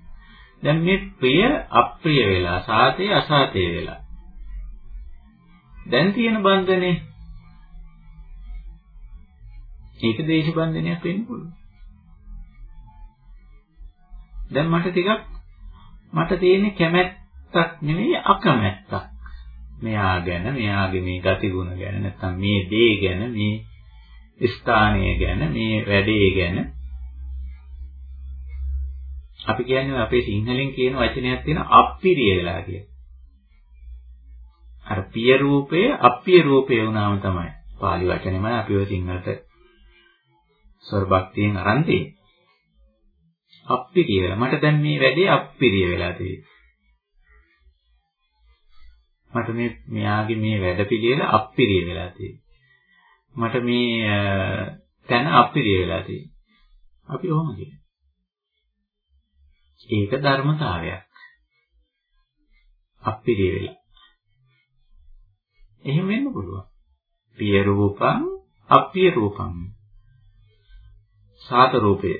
දැන් මේ ප්‍රිය අප්‍රිය වෙලා සාතේ අසාතේ වෙලා. දැන් තියෙන බන්ධනේ ඒක දේශ බන්ධනයක් වෙන්න පුළුවන්. දැන් මට ටිකක් මට තියෙන්නේ කැමැත්තක් නෙවෙයි අකමැත්තක්. මෙයා ගැන, මෙයාගේ මේ ගතිගුණ ගැන, නැත්නම් මේ දේ ගැන, මේ ස්ථානය ගැන මේ වැඩේ ගැන අපි කියන්නේ අපේ සිංහලෙන් කියන වචනයක් තියෙන අප්පිරිය වෙලා කියලා. අර පිය රූපේ අප්පිය රූපේ වුණාම තමයි. පාලි වචනේම අපි ඔය සිංහලට ස්වරභක්තියෙන් අරන් තියෙන්නේ. අප්පිරිය වෙලා. මට දැන් මේ වැඩේ අප්පිරිය වෙලා තියෙන්නේ. මට මේ මෙයාගේ මේ වැඩ පිළිවෙල අප්පිරිය වෙලා තියෙන්නේ. මට මේ තැන අපිරිය වෙලා තියෙනවා. අපි ඔහොම කියනවා. ඒක ධර්මතාවයක්. අපිරිය වෙලා. එහෙම වෙන්න පුළුවන්. පිය රූපං අපිය රූපං. සාත රූපය.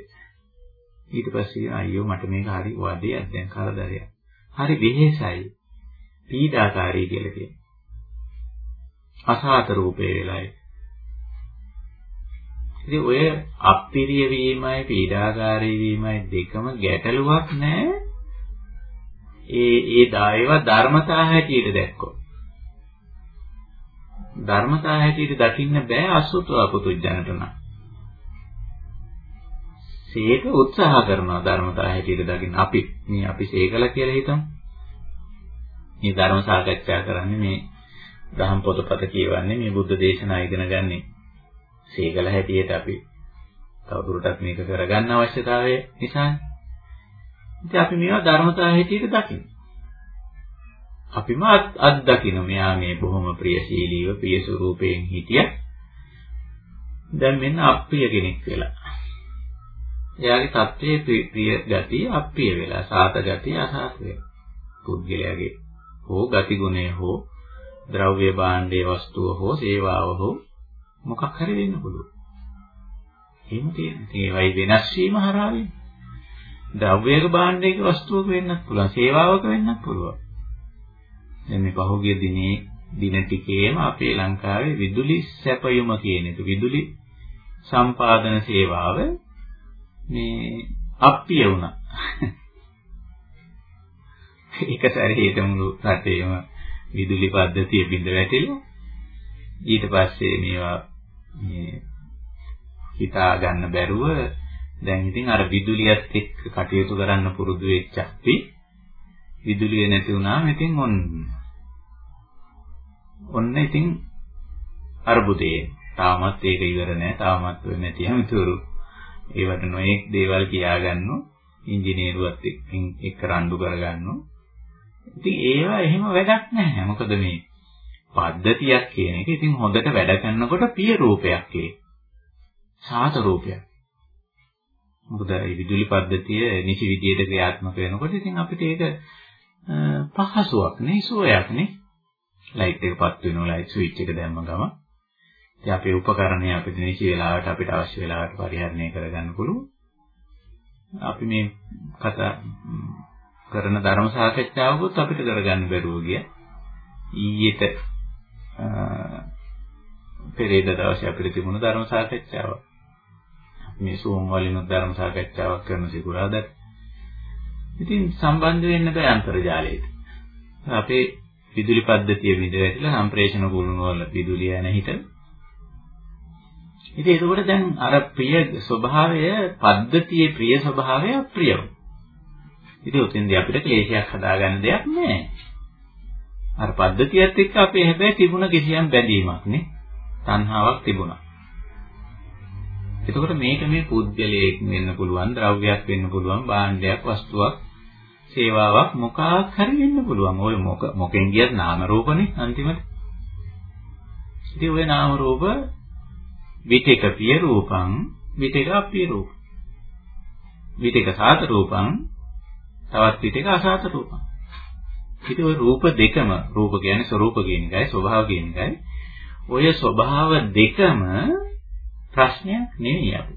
ඊට පස්සේ අයියෝ මට මේක හරි වදයක් දැන් කරදරයක්. හරි වෙහෙසයි. පීඩාකාරී කියලා කියනවා. අසාත රූපේ වෙලයි. ඉතින් ඔය අප්පිරිය වීමයි පීඩාකාරී වීමයි දෙකම ගැටලුවක් නෑ. ඒ ඒ දායව ධර්මතා හැටියට දැක්කොත්. ධර්මතා හැටියට දකින්න බෑ අසුතව පුතුජනට නම්. සීක උත්සාහ කරනවා ධර්මතා හැටියට දකින්න. අපි මේ අපි සීකල කියලා හිතමු. මේ ධර්ම සාකච්ඡා කරන්නේ මේ දහම් පොතපත කියවන්නේ මේ බුද්ධ දේශනා ඉගෙන ගන්නේ. සීගල හැටියට අපි තවදුරටත් මේක කරගන්න අවශ්‍යතාවය නිසානේ. ඉතින් අපි මේවා ධර්මතාව හැටියට දකින්න. අපිම අත් දකින්න මෙයා මේ බොහොම ප්‍රියශීලීව ප්‍රිය ස්වරූපයෙන් හිටිය. දැන් මෙන්න අප්‍රිය කෙනෙක් වෙලා. එයාගේ தත්ත්වයේ ප්‍රිය ගතිය අප්‍රිය වෙලා සාත ගතිය අසාත වෙලා. පුද්ගලයාගේ හෝ ගති ගුණය හෝ ද්‍රව්‍ය භාණ්ඩයේ වස්තුව හෝ සේවාව හෝ මොකක් හරි වෙන්න පුළුවන්. එහෙම තියෙනවා. ඉතින් ඒවයි වෙනස් වීම හරහා වෙන්නේ. ද්‍රව්‍යයක භාණ්ඩයක වස්තුවක වෙන්නත් පුළුවන්, සේවාවක වෙන්නත් පුළුවන්. දැන් මේ පහුගිය දිනේ දින ටිකේම අපේ ලංකාවේ විදුලි සැපයුම කියන එක විදුලි සම්පාදන සේවාව මේ අප්පිය වුණා. එක සැරේට මුළු රටේම විදුලි පද්ධතිය බිඳ වැටිලා ඊට පස්සේ මේවා මේ හිතා ගන්න බැරුව දැන් ඉතින් අර විදුලියත් එක්ක කටයුතු කරන්න පුරුදු වෙච්ච අපි විදුලිය නැති වුණාම ඉතින් ඔන්න ඔන්න ඉතින් අර්බුදේ තාමත් ඒක ඉවර නෑ තාමත් වෙන්නේ නැති හැමතුරු ඒවට නොඑක් දේවල් කියාගන්නෝ. ඉංජිනේරුවත් එක්ක රණ්ඩු කරගන්නෝ. ඉතින් ඒවා එහෙම වැඩක් නැහැ මොකද මේ පද්ධතියක් කියන එක. ඉතින් හොඳට වැඩ කරනකොට පිය රූපයක් ඒ. සාත රූපයක්. මොකද මේ විදුලි පද්ධතිය නිසි විදියට ක්‍රියාත්මක වෙනකොට ඉතින් අපිට ඒක පහසුවක් නේ සුවයක් නේ. ලයිට් එක පත් වෙනවා ලයිට් ස්විච් එක දැම්ම ගම. ඉතින් අපේ උපකරණය අපිට නිසි වෙලාවට අපිට අවශ්‍ය වෙලාවට පරිහරණය කරගන්න පුළුවන්. අපි මේ කතා කරන ධර්ම සාකච්ඡාවකුත් අපිට කරගන්න බැරුව ගියා. ඊයේට පෙරේද දවසේ අපිට තිබුණ ධර්ම සාකච්ඡාවක් මේ සෝම් වලිනුත් ධර්ම සාකච්ඡාවක් කරන සිකුරාදා. ඉතින් සම්බන්ධ වෙන්න බෑ අන්තර්ජාලයට. අපේ විදුලි පද්ධතිය විද වැටිලා සම්ප්‍රේෂණ කුළුණු වල විදුලිය යන හිට. ඉතින් ඒකෝට දැන් අර ප්‍රිය ස්වභාවය පද්ධතියේ ප්‍රිය ස්වභාවය අප්‍රියව. ඉතින් උතින්දී අපිට ක්ලේශයක් හදාගන්න දෙයක් නැහැ. අර පද්ධතියත් එක්ක අපේ හැබැයි තිබුණ කිසියම් බැඳීමක් නේ. තණ්හාවක් තිබුණා. එතකොට මේක මේ පුද්ගලයෙක් වෙන්න පුළුවන්, ද්‍රව්‍යයක් වෙන්න පුළුවන්, භාණ්ඩයක්, වස්තුවක්, සේවාවක් මොකක් හරි වෙන්න පුළුවන්. ඔය මොක මොකෙන් ගියත් නාම රූපනේ අන්තිමට. ඉතින් ඔය නාම රූප විතේක පිය රූපං, විතේක අපිය රූප. විතේක සාත රූපං, තවත් විතේක අසාත රූපං. ඉතින් ওই රූප දෙකම රූප කියන්නේ ස්වરૂප කියන එකයි ස්වභාව කියන එකයි. ඔය ස්වභාව දෙකම ප්‍රශ්නයක් නෙවෙයි අපි.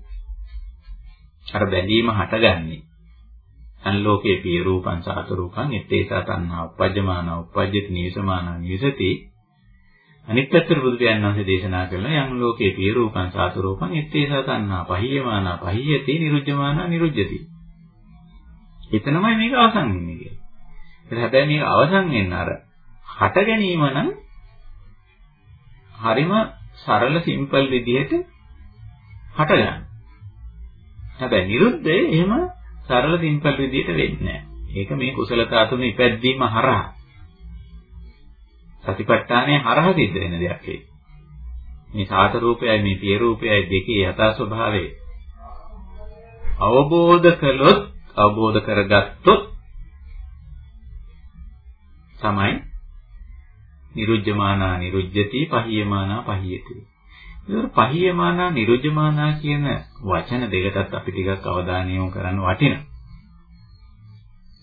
අර බැඳීම හටගන්නේ. අන්ලෝකේ පිය රූපං සාත රූපං එත්තේසා තණ්හා උපජ්ජමාන උපජ්ජති නිසමාන නිසති අනිත් පැත්තට බුදු දයන් වහන්සේ දේශනා කරන යම් ලෝකේ පිය රූපං සාත රූපං එත්තේසා තණ්හා පහියමාන පහියති නිරුජ්ජමාන නිරුජ්ජති එතනමයි මේක අවසන් වෙන්නේ හැබැයි මේක අවසන් වෙන්න අර හට ගැනීම නම් හරිම සරල සිම්පල් විදිහට හට ගන්න. හැබැයි නිරුද්ධය එහෙම සරල සිම්පල් විදිහට වෙන්නේ නැහැ. ඒක මේ කුසලතා තුන ඉපැද්දීම හරහා සතිපට්ඨානයේ හරහා සිද්ධ වෙන දෙයක් ඒක. මේ සාත රූපයයි මේ පිය රූපයයි දෙකේ යථා ස්වභාවය අවබෝධ කළොත් අවබෝධ කරගත්තොත් තමයි නිරුජ්ජමානා නිරුජ්ජති පහියමානා පහියති ඒතර පහියමානා නිරුජමානා කියන වචන දෙකටත් අපි ටිකක් අවධානය යොමු කරන්න වටිනවා.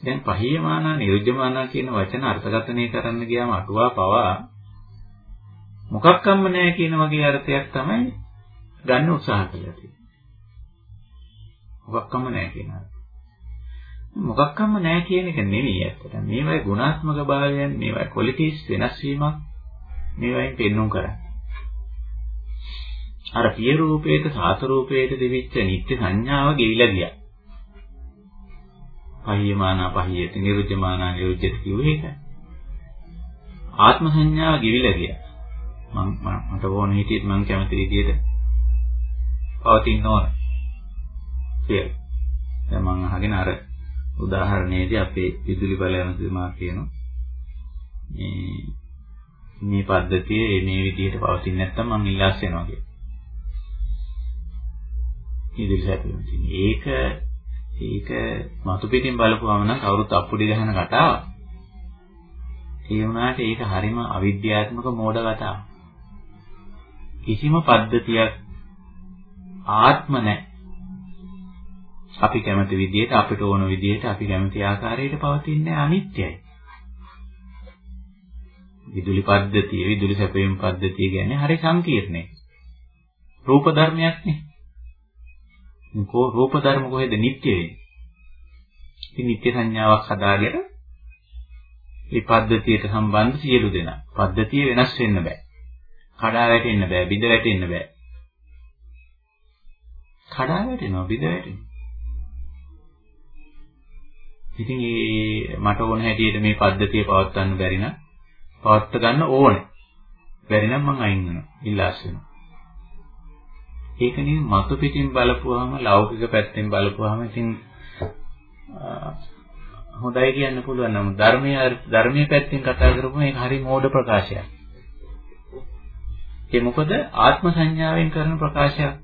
දැන් පහියමානා නිරුජමානා කියන වචන අර්ථකථනය කරන්න ගියාම අටුවා පවා මොකක්කම්ම නැහැ කියන වගේ අර්ථයක් තමයි ගන්න උත්සාහ කළා තියෙන්නේ. මොකක්කම්ම නැහැ කියන මොකක්කම්ම නැහැ කියන එක නෙවෙයි ඇත්තට. මේවයි ගුණාත්මක භාවයන්, මේවයි ක්වොලිටිස් වෙනස් වීමක් මේවයින් පෙන්වුම් කරන්නේ. අර පිය රූපේට සාත රූපේට දෙවිච්ච නිත්‍ය සංඥාව ගෙවිලා ගියා. පහියමානා පහියති නිරුද්ධමානා නිරුද්ධති කිව්වේ ඒකයි. ආත්ම සංඥාව ගෙවිලා ගියා. මම මට ඕන හිටියෙත් මම කැමති විදිහට පවතින්න ඕන. කියලා. දැන් මම අහගෙන අර උදාහරණයේදී අපේ විදුලි බල යනතුමා කියනවා මේ මේ පද්ධතිය මේ විදිහට පවතින්නේ නැත්නම් මං ඉල්ලාස් වෙනවා කියලා. ඉදිරියට ඒක ඒක මතු පිටින් බලපුවම නම් කවුරුත් අප්පුඩි ගහන කතාවක්. ඒ වුණාට ඒක හරිම අවිද්‍යාත්මක මෝඩ කතාවක්. කිසිම පද්ධතියක් ආත්ම නැහැ. අපි කැමති විදිහට අපිට ඕන විදිහට අපි කැමති ආකාරයට පවතින්නේ අනිත්‍යයි. විදුලි පද්ධතිය, විදුලි සැපයීම පද්ධතිය කියන්නේ හරි සංකීර්ණයි. රූප ධර්මයක් නේ. කෝ රූප ධර්ම කොහෙද නිට්ටය වෙන්නේ? ඉතින් නිට්ටය සංඥාවක් හදාගෙන මේ පද්ධතියට සම්බන්ධ සියලු දෙනා. පද්ධතිය වෙනස් වෙන්න බෑ. කඩා වැටෙන්න බෑ, බිඳ වැටෙන්න බෑ. කඩා වැටෙනවා, බිඳ වැටෙනවා. ඉතින් ඒ මට ඕන හැටියට මේ පද්ධතිය පවත්වන්න බැරි නම් පවත්ව ගන්න ඕනේ. බැරි නම් මං අයින් වෙනවා. ඉල්ලාස් වෙනවා. ඒක නේ මතු පිටින් බලපුවාම ලෞකික පැත්තෙන් බලපුවාම ඉතින් හොඳයි කියන්න පුළුවන් නම් ධර්මයේ ධර්මයේ පැත්තෙන් කතා කරපුවම ඒක හරි මෝඩ ප්‍රකාශයක්. ඒ මොකද ආත්ම සංඥාවෙන් කරන ප්‍රකාශයක්.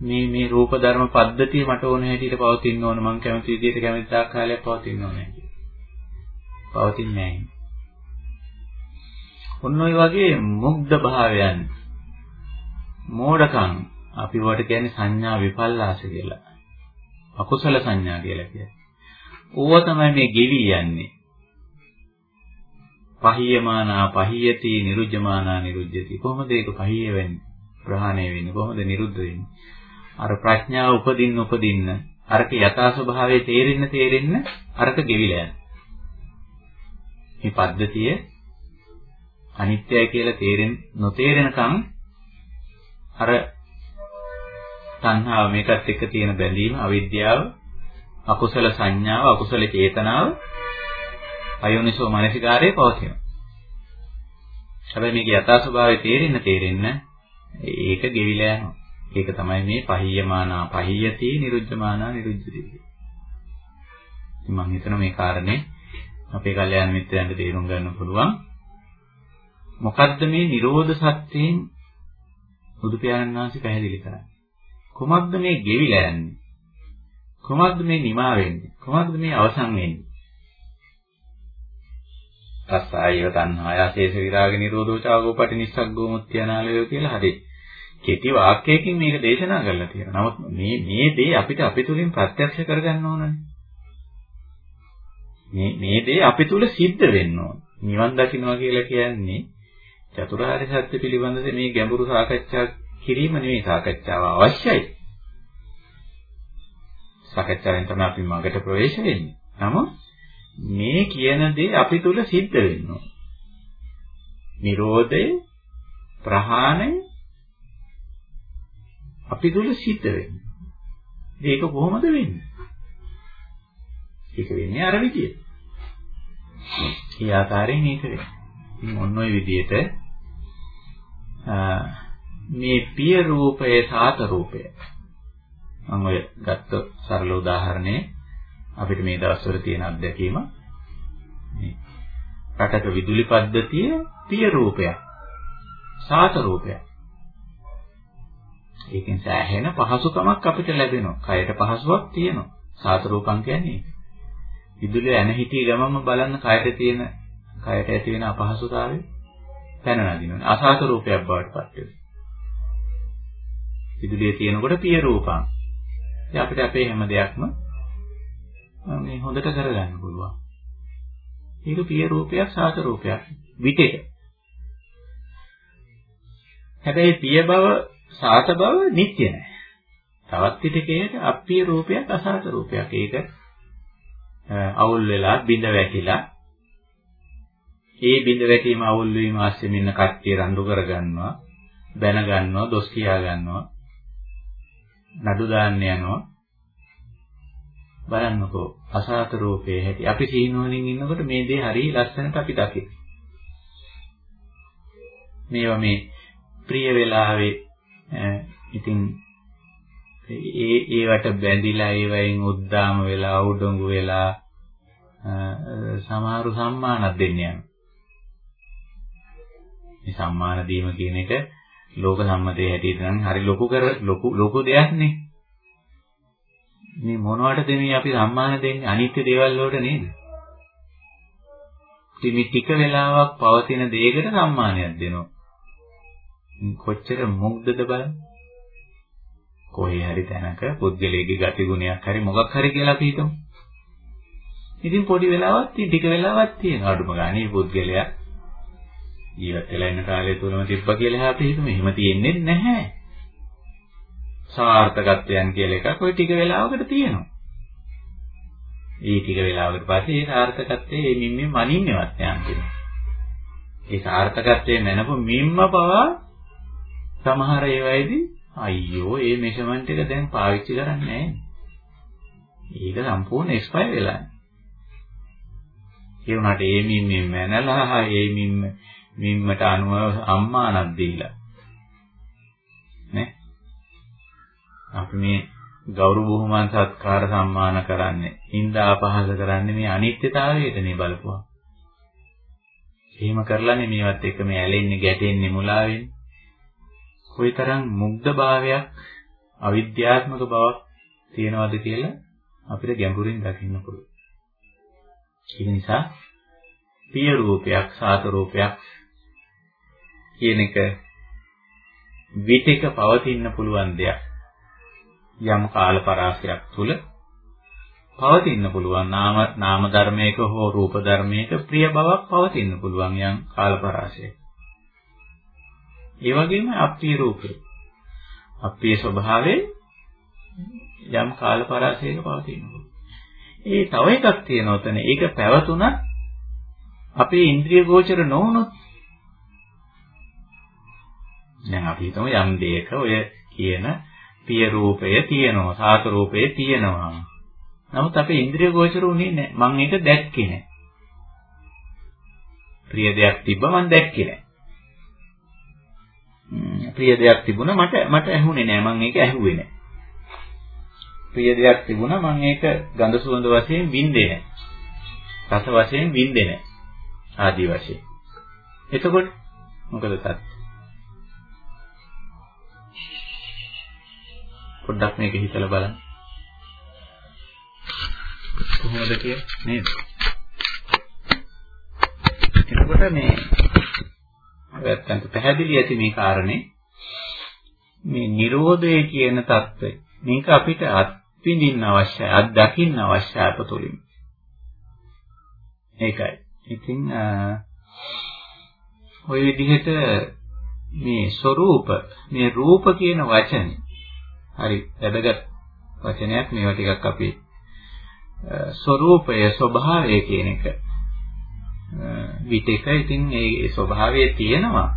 මේ මේ රූප ධර්ම පද්ධතිය මට ඕන හැටියට පවතින්න ඕන මං කැමති විදිහට කැමති ආකාරයක් පවතින්න ඕනේ. පවතින්නේ නැහැ. ඔන්න ඔය වගේ මුග්ධ භාවයන් මෝඩකම් අපි වට කියන්නේ සංඥා විපල්ලාස කියලා. අකුසල සංඥා කියලා කියන්නේ. ඕව තමයි මේ ගෙවි යන්නේ. පහියමානා පහියති නිරුජ්ජමානා නිරුජ්ජති. කොහොමද ඒක පහිය වෙන්නේ? ප්‍රහාණය වෙන්නේ කොහොමද නිරුද්ධ වෙන්නේ? අර ප්‍රඥාව උපදින්න උපදින්න අරක යථා ස්වභාවය තේරෙන්න තේරෙන්න අරක ගෙවිලා යනවා. මේ පද්ධතිය අනිත්‍යයි කියලා තේරෙන්න නොතේරෙනකන් අර තණ්හාව මේකත් එක්ක තියෙන බැඳීම අවිද්‍යාව අකුසල සංඥාව අකුසල චේතනාව අයෝනිසෝ මනසිකාරයේ පවතිනවා. හැබැයි මේක යථා ස්වභාවය තේරෙන්න තේරෙන්න ඒක ගෙවිලා යනවා. ඒක තමයි මේ පහියමානා පහියති නිරුද්ධමානා නිරුද්ධති. මම හිතනවා මේ කාරණේ අපේ කල්යාණ මිත්‍රයන්ට තේරුම් ගන්න පුළුවන්. මොකද්ද මේ Nirodha සත්‍යයෙන් බුදු පියාණන් වහන්සේ පැහැදිලි කරන්නේ? කුමක්ද මේ ගෙවිලා යන්නේ? කුමක්ද මේ නිමා වෙන්නේ? කුමක්ද මේ අවසන් වෙන්නේ? රසායව තණ්හාය ආශේෂ විරාග නිරෝධෝ චාගෝ පටි නිස්සග්ගෝ මුත්‍යානාලයෝ කියලා හරි. කෙටි වාක්‍යයකින් මේක දේශනා කරලා තියෙනවා. නමුත් මේ මේ දේ අපිට අපි තුලින් ප්‍රත්‍යක්ෂ කරගන්න ඕනනේ. මේ මේ දේ අපි තුල සිද්ධ වෙන්න ඕන. නිවන් දකින්නවා කියලා කියන්නේ චතුරාර්ය සත්‍ය පිළිබඳව මේ ගැඹුරු සාකච්ඡා කිරීම නෙවෙයි සාකච්ඡාව අවශ්‍යයි. සාකච්ඡාවෙන් තමයි අපි මගට ප්‍රවේශ වෙන්නේ. නමුත් මේ කියන දේ අපි තුල සිද්ධ වෙන්න ඕන. නිරෝධය ප්‍රහාණය අපි තුල සිද්ධ වෙන්නේ. ඒක කොහොමද වෙන්නේ? ඒක වෙන්නේ අර විදියට. ඒ ආකාරයෙන් මේක වෙන්නේ. ඉතින් ඔන්න ඔය විදියට මේ පිය රූපයේ සාත රූපය මම ඔය ගත්ත සරල උදාහරණේ අපිට මේ දවස්වල තියෙන අත්දැකීම මේ රටක විදුලි පද්ධතිය පිය රූපයක් සාත රූපයක් ඒකෙන් සෑහෙන පහසුකමක් අපිට ලැබෙනවා කයට පහසුවක් තියෙනවා සාත රූපං කියන්නේ විදුලිය එන හිටිය ගමන්ම බලන්න කයට තියෙන කයට ඇති වෙන අපහසුතාවය පැන නගිනවා අසාත රූපයක් බවට පත් වෙනවා විදුලිය තියෙනකොට පිය රූපං. ඉතින් අපිට අපේ හැම දෙයක්ම මේ හොඳට කරගන්න පුළුවන්. ඒක පිය රූපයක් සාත රූපයක් විතේක. හැබැයි පිය බව සාත බව නිට්ටය නෑ. තවත් විතකයක අප්පිය රූපයක් අසාත රූපයක්. ඒක අවුල් වෙලා බිඳ වැටිලා ඒ බිඳ වැටීම අවුල් වීම ආස්සේ මෙන්න කට්ටිය රණ්ඩු කරගන්නවා බැන ගන්නවා දොස් කියා ගන්නවා නඩු දාන්න යනවා බලන්නකෝ අසාත රූපේ හැටි අපි සීනුවණින් ඉන්නකොට මේ දේ හරිය ලස්සනට අපි දකින මේවා මේ ප්‍රිය වෙලාවේ ඉතින් ඒ ඒවට බැඳිලා ඒවයින් උද්දාම වෙලා උඩඟු වෙලා සමහරු සම්මානක් දෙන්න යනවා මේ සම්මාන දීම කියන එක ලෝක සම්මතයේ හැටියට නම් හරි ලොකු කර ලොකු ලොකු දෙයක් නේ. මේ මොනවටද මේ අපි සම්මාන දෙන්නේ අනිත්‍ය දේවල් වලට නේද? ඉතින් මේ ටික වෙලාවක් පවතින දෙයකට සම්මානයක් දෙනවා. කොච්චර මුග්ධද බලන්න. කොහේ හරි තැනක පුද්ගලයේ ගති ගුණයක් හරි මොකක් හරි කියලා අපි හිතමු. ඉතින් පොඩි වෙලාවක් ටික වෙලාවක් තියෙන අඩුම ගානේ පුද්ගලයා ජීවත් වෙලා ඉන්න කාලය තුලම තිබ්බ කියලා අපි හිතමු. එහෙම තියෙන්නේ නැහැ. සාර්ථකත්වයන් කියලා එකක් ওই ටික වෙලාවකට තියෙනවා. ඒ ටික වෙලාවකට පස්සේ ඒ සාර්ථකත්වයේ මේ මිම්මේ මනින්නවත් යන් කියනවා. ඒ සාර්ථකත්වයේ මැනපු මිම්ම පවා සමහර ඒවායිදී අයියෝ මේ මෙෂර්මන්ට් එක දැන් පාවිච්චි කරන්නේ නැහැ. ඒක සම්පූර්ණ එක්ස්පයර් වෙලා. ඒ වුණාට ඒ මිම්මේ මැනලා ඒ මිම්ම මිම්මට අනුව අම්මානක් දීලා නේ අපි මේ ගෞරව බුහුමන් සත්කාර සම්මාන කරන්නේ හින්දා අපහාස කරන්නේ මේ අනිත්‍යතාවයටනේ බලපුවා. එහෙම කරලානේ මේවත් එක මේ ඇලෙන්නේ ගැටෙන්නේ මුලා වෙන්නේ. කොයිතරම් මුග්ධ භාවයක් අවිද්‍යාත්මක බවක් තියෙනවද කියලා අපිට ගැඹුරින් දකින්න පුළුවන්. ඒ නිසා පිය රූපයක් සාත රූපයක් කියන එක විතක පවතින්න පුළුවන් දෙයක්. යම් කාල පරාසයක් තුල පවතින්න පුළුවන් නාම නාම ධර්මයක හෝ රූප ධර්මයක ප්‍රිය බවක් පවතින්න පුළුවන් යම් කාල පරාසයක. ඒ වගේම අප්‍රිය රූපේ අප්‍රිය ස්වභාවයේ යම් කාල පරාසයක පවතින්න පුළුවන්. ඒ තව එකක් තියෙනවා තන ඒක පැවතුණත් අපේ ඉන්ද්‍රිය ගෝචර නොවුනොත් දැන් අපි හිතමු යම් දෙයක ඔය කියන පිය රූපය තියෙනවා, සාත රූපය තියෙනවා. නමුත් අපේ ඉන්ද්‍රිය ගෝචර උනේ නැහැ. මම ඒක දැක්කේ නැහැ. ප්‍රිය දෙයක් තිබ්බ මම දැක්කේ නැහැ. ප්‍රිය දෙයක් තිබුණා මට මට ඇහුනේ නැහැ. මම ඒක ඇහුවේ නැහැ. ප්‍රිය දෙයක් තිබුණා මම ඒක ගඳ සුවඳ වශයෙන් වින්දේ නැහැ. රස වශයෙන් වින්දේ නැහැ. ආදී වශයෙන්. එතකොට මොකද තත්? පොඩ්ඩක් මේක හිතලා බලන්න. කොහොමද කියන්නේ නේද? එතකොට මේ වැත්තන්ට පැහැදිලි ඇති මේ කාරණේ මේ Nirodhe කියන தত্ত্বය. මේක අපිට අත්විඳින්න අවශ්‍යයි, අත්දකින්න අවශ්‍යයි අප තුළින්. ඒකයි. ඉතින් ওই විදිහට මේ ස්වરૂප, මේ රූප කියන වචනේ හරි වැදගත් වචනයක් මේවා ටිකක් අපි ස්වરૂපය ස්වභාවය කියන එක විතේක ඉතින් ඒ ස්වභාවය තියෙනවා.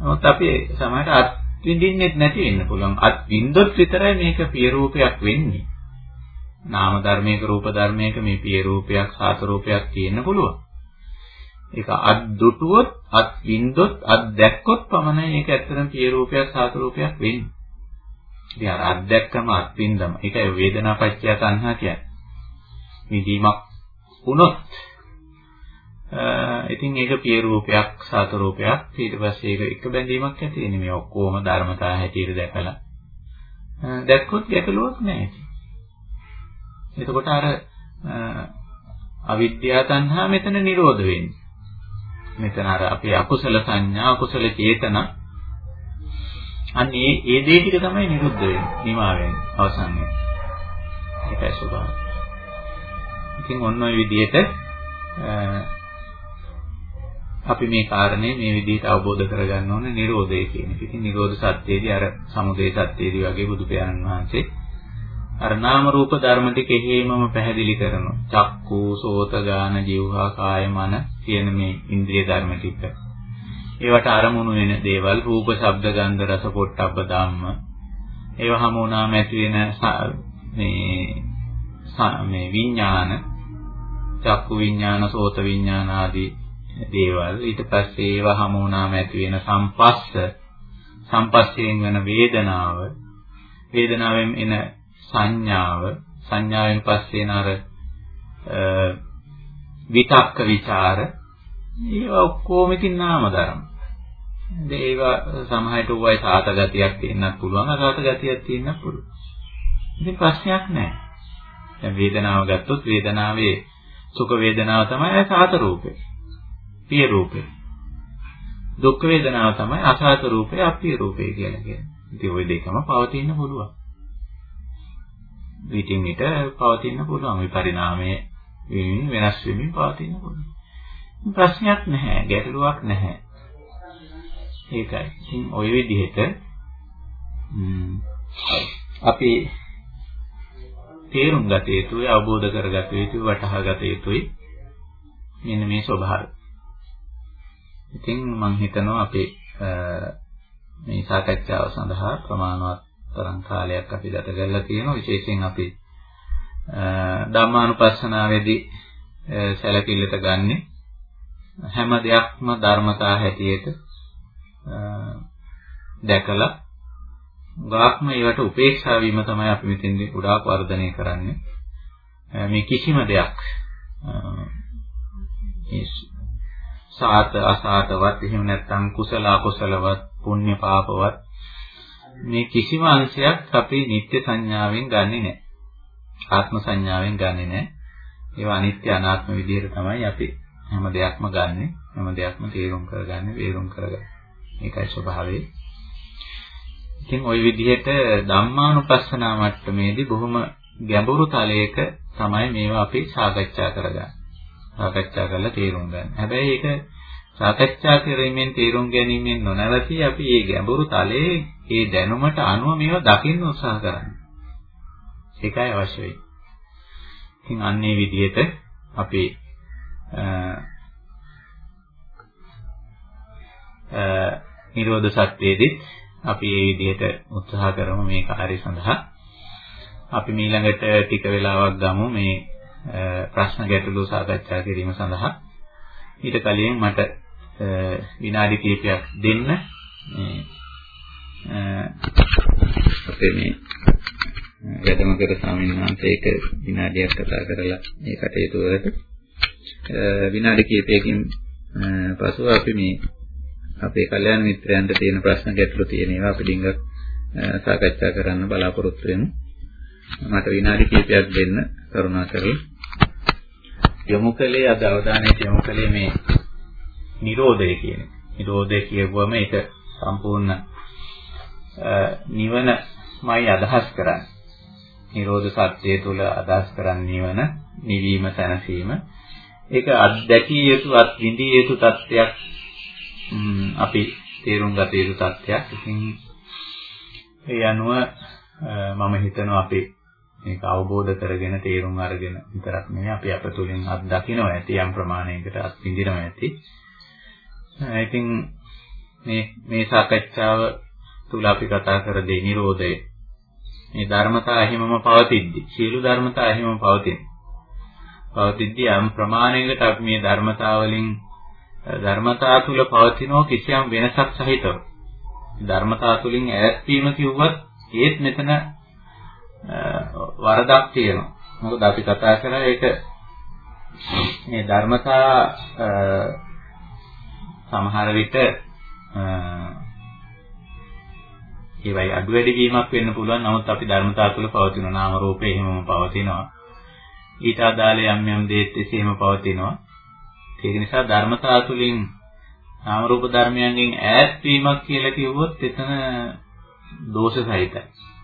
නමුත් අපි සමහරට විඳින්නෙත් නැති වෙන්න පුළුවන් අත් විඳොත් විතරයි මේක පිය රූපයක් වෙන්නේ නාම ධර්මයක රූප ධර්මයක මේ පිය රූපයක් සාත රූපයක් තියෙන්න පුළුවන් ඒක අත් දුටුවොත් අත් විඳොත් අත් දැක්කොත් පමණයි ඒක ඇත්තටම පිය රූපයක් සාත රූපයක් වෙන්නේ ඉතින් අර අත්දැක්කම අත්විඳම. ඒකයි වේදනා පත්‍ය තණ්හා කියන්නේ. විදීමක් වුණොත් ඉතින් ඒක පිය රූපයක් සාත රූපයක් ඊට පස්සේ ඒක එක බැඳීමක් ඇති වෙන්නේ මේ ඔක්කොම ධර්මතා හැටියට දැකලා. දැක්කොත් ගැටලුවක් නැහැ එතකොට අර අවිද්‍යා තණ්හා මෙතන නිරෝධ වෙන්නේ. මෙතන අර අපේ අකුසල සංඥා අකුසල චේතනා. අන්න ඒ ඒ දේ ටික තමයි නිරුද්ධ වෙන්නේ, නිමා වෙන්නේ, අවසන් වෙන්නේ. ඒකයි ස්වභාවය. ඉතින් ඔන්න ඔය විදිහට අපි මේ කාරණේ මේ විදිහට අවබෝධ කරගන්න ඕනේ Nirodha කියන එක. ඉතින් Nirodha සත්‍යයේදී අර සමුදය සත්‍යයේදී වගේ බුදු පියාණන් වහන්සේ අර නාම රූප ධර්ම ටික එහෙමම පැහැදිලි කරනවා. චක්කු, සෝත, ගාන, જીවහා, කාය, මන කියන මේ ඉන්ද්‍රිය ධර්ම ටික. ඒවට අරමුණු වෙන දේවල් රූප, ශබ්ද, ගන්ධ, රස, පොට්ටබ්බ ධම්ම. ඒව හමු වුණාම ඇති වෙන මේ මේ විඥාන, චක්කු විඥාන, සෝත විඥාන ආදී දේවල්. ඊට පස්සේ ඒව හමු වුණාම ඇති වෙන සම්පස්ස, සම්පස්යෙන් වෙන වේදනාව, වේදනාවෙන් එන සංඥාව, සංඥාවෙන් පස්සේ එන අර විතක්ක ਵਿਚාර ඒවා ඔක්කොම ඉතින් නාම ධර්ම. ඒවා සමහරට උවයි සාත ගතියක් තියෙන්නත් පුළුවන් අසාත ගතියක් තියෙන්නත් පුළුවන්. ඉතින් ප්‍රශ්නයක් නැහැ. දැන් වේදනාව ගත්තොත් වේදනාවේ සුඛ වේදනාව තමයි සාත රූපේ. පිය රූපේ. දුක් වේදනාව තමයි අසාත රූපේ අපිය රූපේ කියලා කියන්නේ. ඉතින් ওই දෙකම පවතින්න පුළුවන්. විටින් විට පවතින්න පුළුවන් විපරිණාමයේ වෙනස් වෙමින් පවතින්න පුළුවන්. ප්‍රශ්නයක් නැහැ, ගැටලුවක් නැහැ. ඒකයි. ඉතින් ওই විදිහට අපි තේරුම් ගත යුතුයි, අවබෝධ කරගත යුතුයි, වටහා ගත යුතුයි. මෙන්න මේ ස්වභාවය. ඉතින් මම හිතනවා අපි මේ සාකච්ඡාව සඳහා ප්‍රමාණවත් තරම් කාලයක් අපි ගත කරලා තියෙනවා. විශේෂයෙන් අපි ධම්මානුපස්සනාවේදී සැලකිල්ලට ගන්නේ හැම දෙයක්ම ධර්මතා හැටියට දැකලා ගාක්ම ඒවට උපේක්ෂා වීම තමයි අපි මෙතෙන්දී ගොඩාක් වර්ධනය කරන්නේ. මේ කිසිම දෙයක් සාත අසාතවත් එහෙම නැත්නම් කුසල අකුසලවත් පුණ්‍ය පාපවත් මේ කිසිම අංශයක් අපි නිත්‍ය සංඥාවෙන් ගන්නෙ නැහැ. ආත්ම සංඥාවෙන් ගන්නෙ නැහැ. ඒවා අනිත්‍ය අනාත්ම විදිහට තමයි අපි හැම දෙයක්ම ගන්නෙ. හැම දෙයක්ම තේරුම් කරගන්නේ, වේරුම් කරගන්නේ. ඒකයි ස්වභාවය. ඉතින් ওই විදිහට ධම්මානුපස්සනා මට්ටමේදී බොහොම ගැඹුරු තලයක තමයි මේවා අපි සාකච්ඡා කරගන්නේ. සාකච්ඡා කරලා තේරුම් ගන්න. හැබැයි ඒක සාකච්ඡා කිරීමෙන් තේරුම් ගැනීමෙන් නොනවති අපි මේ ගැඹුරු තලයේ මේ දැනුමට අනුව මේවා දකින්න උත්සාහ කරන්නේ. ඒකයි අවශ්‍ය වෙන්නේ. ඉතින් අන්නේ විදිහට අපි නිරෝධ සත්‍යයේදීත් අපි මේ විදිහට උත්සාහ කරමු මේ කාර්ය සඳහා. අපි ඊළඟට ටික වෙලාවක් ගමු මේ ප්‍රශ්න ගැටළු සාකච්ඡා කිරීම සඳහා. ඊට කලින් මට විනාඩි කිහිපයක් දෙන්න මේ අපේ මේ වැඩමකර ස්වාමීන් වහන්සේට විනාඩියක් කතා කරලා මේ කටයුතු වලට විනාඩි කිහිපයකින් පසුව අපි මේ අපේ කල්යාණ මිත්‍රයන්ට තියෙන ප්‍රශ්න ගැටලු තියෙන ඒවා අපි ඩිංගක් සාකච්ඡා කරන්න බලාපොරොත්තු වෙමු. මට විනාඩි කිහිපයක් දෙන්න කරුණාකරලා. යොමු කළේ අද අවධානයට යොමු කළේ මේ Nirodha කියන එක. Nirodha කියවුවම ඒක සම්පූර්ණ නිවනමයි අදහස් කරන්නේ. Nirodha සත්‍යය තුළ අදහස් කරන්නේ නිවන, නිවීම, සැනසීම. ඒක අත්දැකිය යුතු, අත්විඳිය යුතු තත්ත්වයක් අපි තේරුම් ගත යුතු තත්ත්වයක්. ඉතින් ඒ අනුව මම හිතනවා අපි මේක අවබෝධ කරගෙන තේරුම් අරගෙන විතරක් නෙවෙයි අපි අප තුළින් අත් දකිනවා ඇති යම් ප්‍රමාණයකට අත් විඳිනවා ඇති. ඉතින් මේ මේ සාකච්ඡාව තුල අපි කතා කර දෙයි Nirodhaය. මේ ධර්මතා හිමම පවතිද්දි, සියලු ධර්මතා හිමම පවතින. පවතිද්දි යම් ප්‍රමාණයකට අපි මේ ධර්මතා වලින් ධර්මතා තුල පවතින කිසියම් වෙනසක් සහිතව ධර්මතා තුලින් ඈත් වීම කිව්වත් ඒත් මෙතන වරදක් තියෙනවා. මොකද අපි කතා කරා ඒක මේ ධර්මතා සමහර විට ඒවයි අඩු වැඩි වීමක් වෙන්න පුළුවන්. නමුත් අපි ධර්මතා තුළ පවතින නාම රූපේ එහෙමම පවතිනවා. ඊට අදාළ යම් යම් දේත් එසේම පවතිනවා. ඒක නිසා ධර්මතා තුළින් නාම රූප ධර්මයන්ගෙන් ඈත් වීමක් කියලා කිව්වොත් එතන දෝෂ සහිතයි.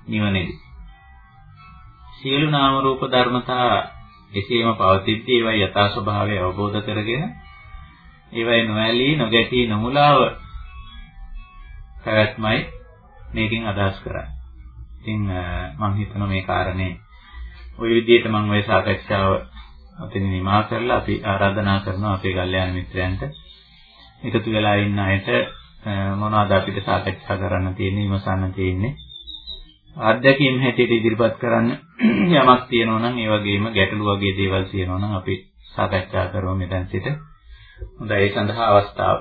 නිවනේදී. සියලු නාම රූප ධර්මතා එසේම පවතිද්දී ඒවා යථා ස්වභාවය අවබෝධ කරගෙන ඒවයි නොඇලී නොගැටී නොමුලාව පැවැත්මයි මේකෙන් අදහස් කරන්නේ. ඉතින් මම හිතනවා මේ කාරණේ ওই විදිහට මම ওই සාකච්ඡාව අතින් නිමා කරලා අපි ආරාධනා කරනවා අපේ කල්යාණ මිත්‍රයන්ට එකතු වෙලා ඉන්න අයට මොනවද අපිට සාකච්ඡා කරන්න තියෙන්නේ විමසන්න තියෙන්නේ අත්දැකීම් හැටියට ඉදිරිපත් කරන්න යමක් තියෙනවා නම් ඒ වගේම ගැටලු වගේ දේවල් තියෙනවා නම් අපි සාකච්ඡා කරමු මෙතන සිට. හොඳයි ඒ සඳහා අවස්ථාව.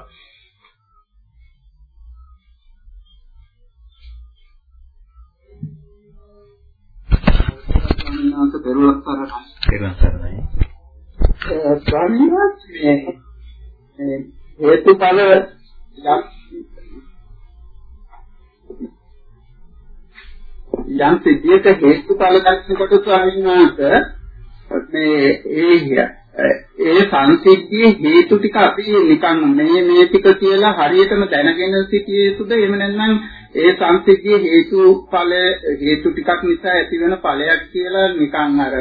ස්වාමීනාත පෙරලක් කරලා පෙරලක් කරලා ස්වාමීනාත් මේ හේතුඵල යම් සිද්ධියක හේතුඵල දක්නකොට ස්වාමීන් වහන්සේ මේ ඒ ඒ සංසිද්ධියේ හේතු ටික අපි නිකන් මේ මේ ටික කියලා හරියටම දැනගෙන සිටිය යුතුද එහෙම නැත්නම් ඒ සංසිද්ධියේ හේතු ඵල හේතු ටිකක් නිසා ඇතිවන ඵලයක් කියලා නිකන් අර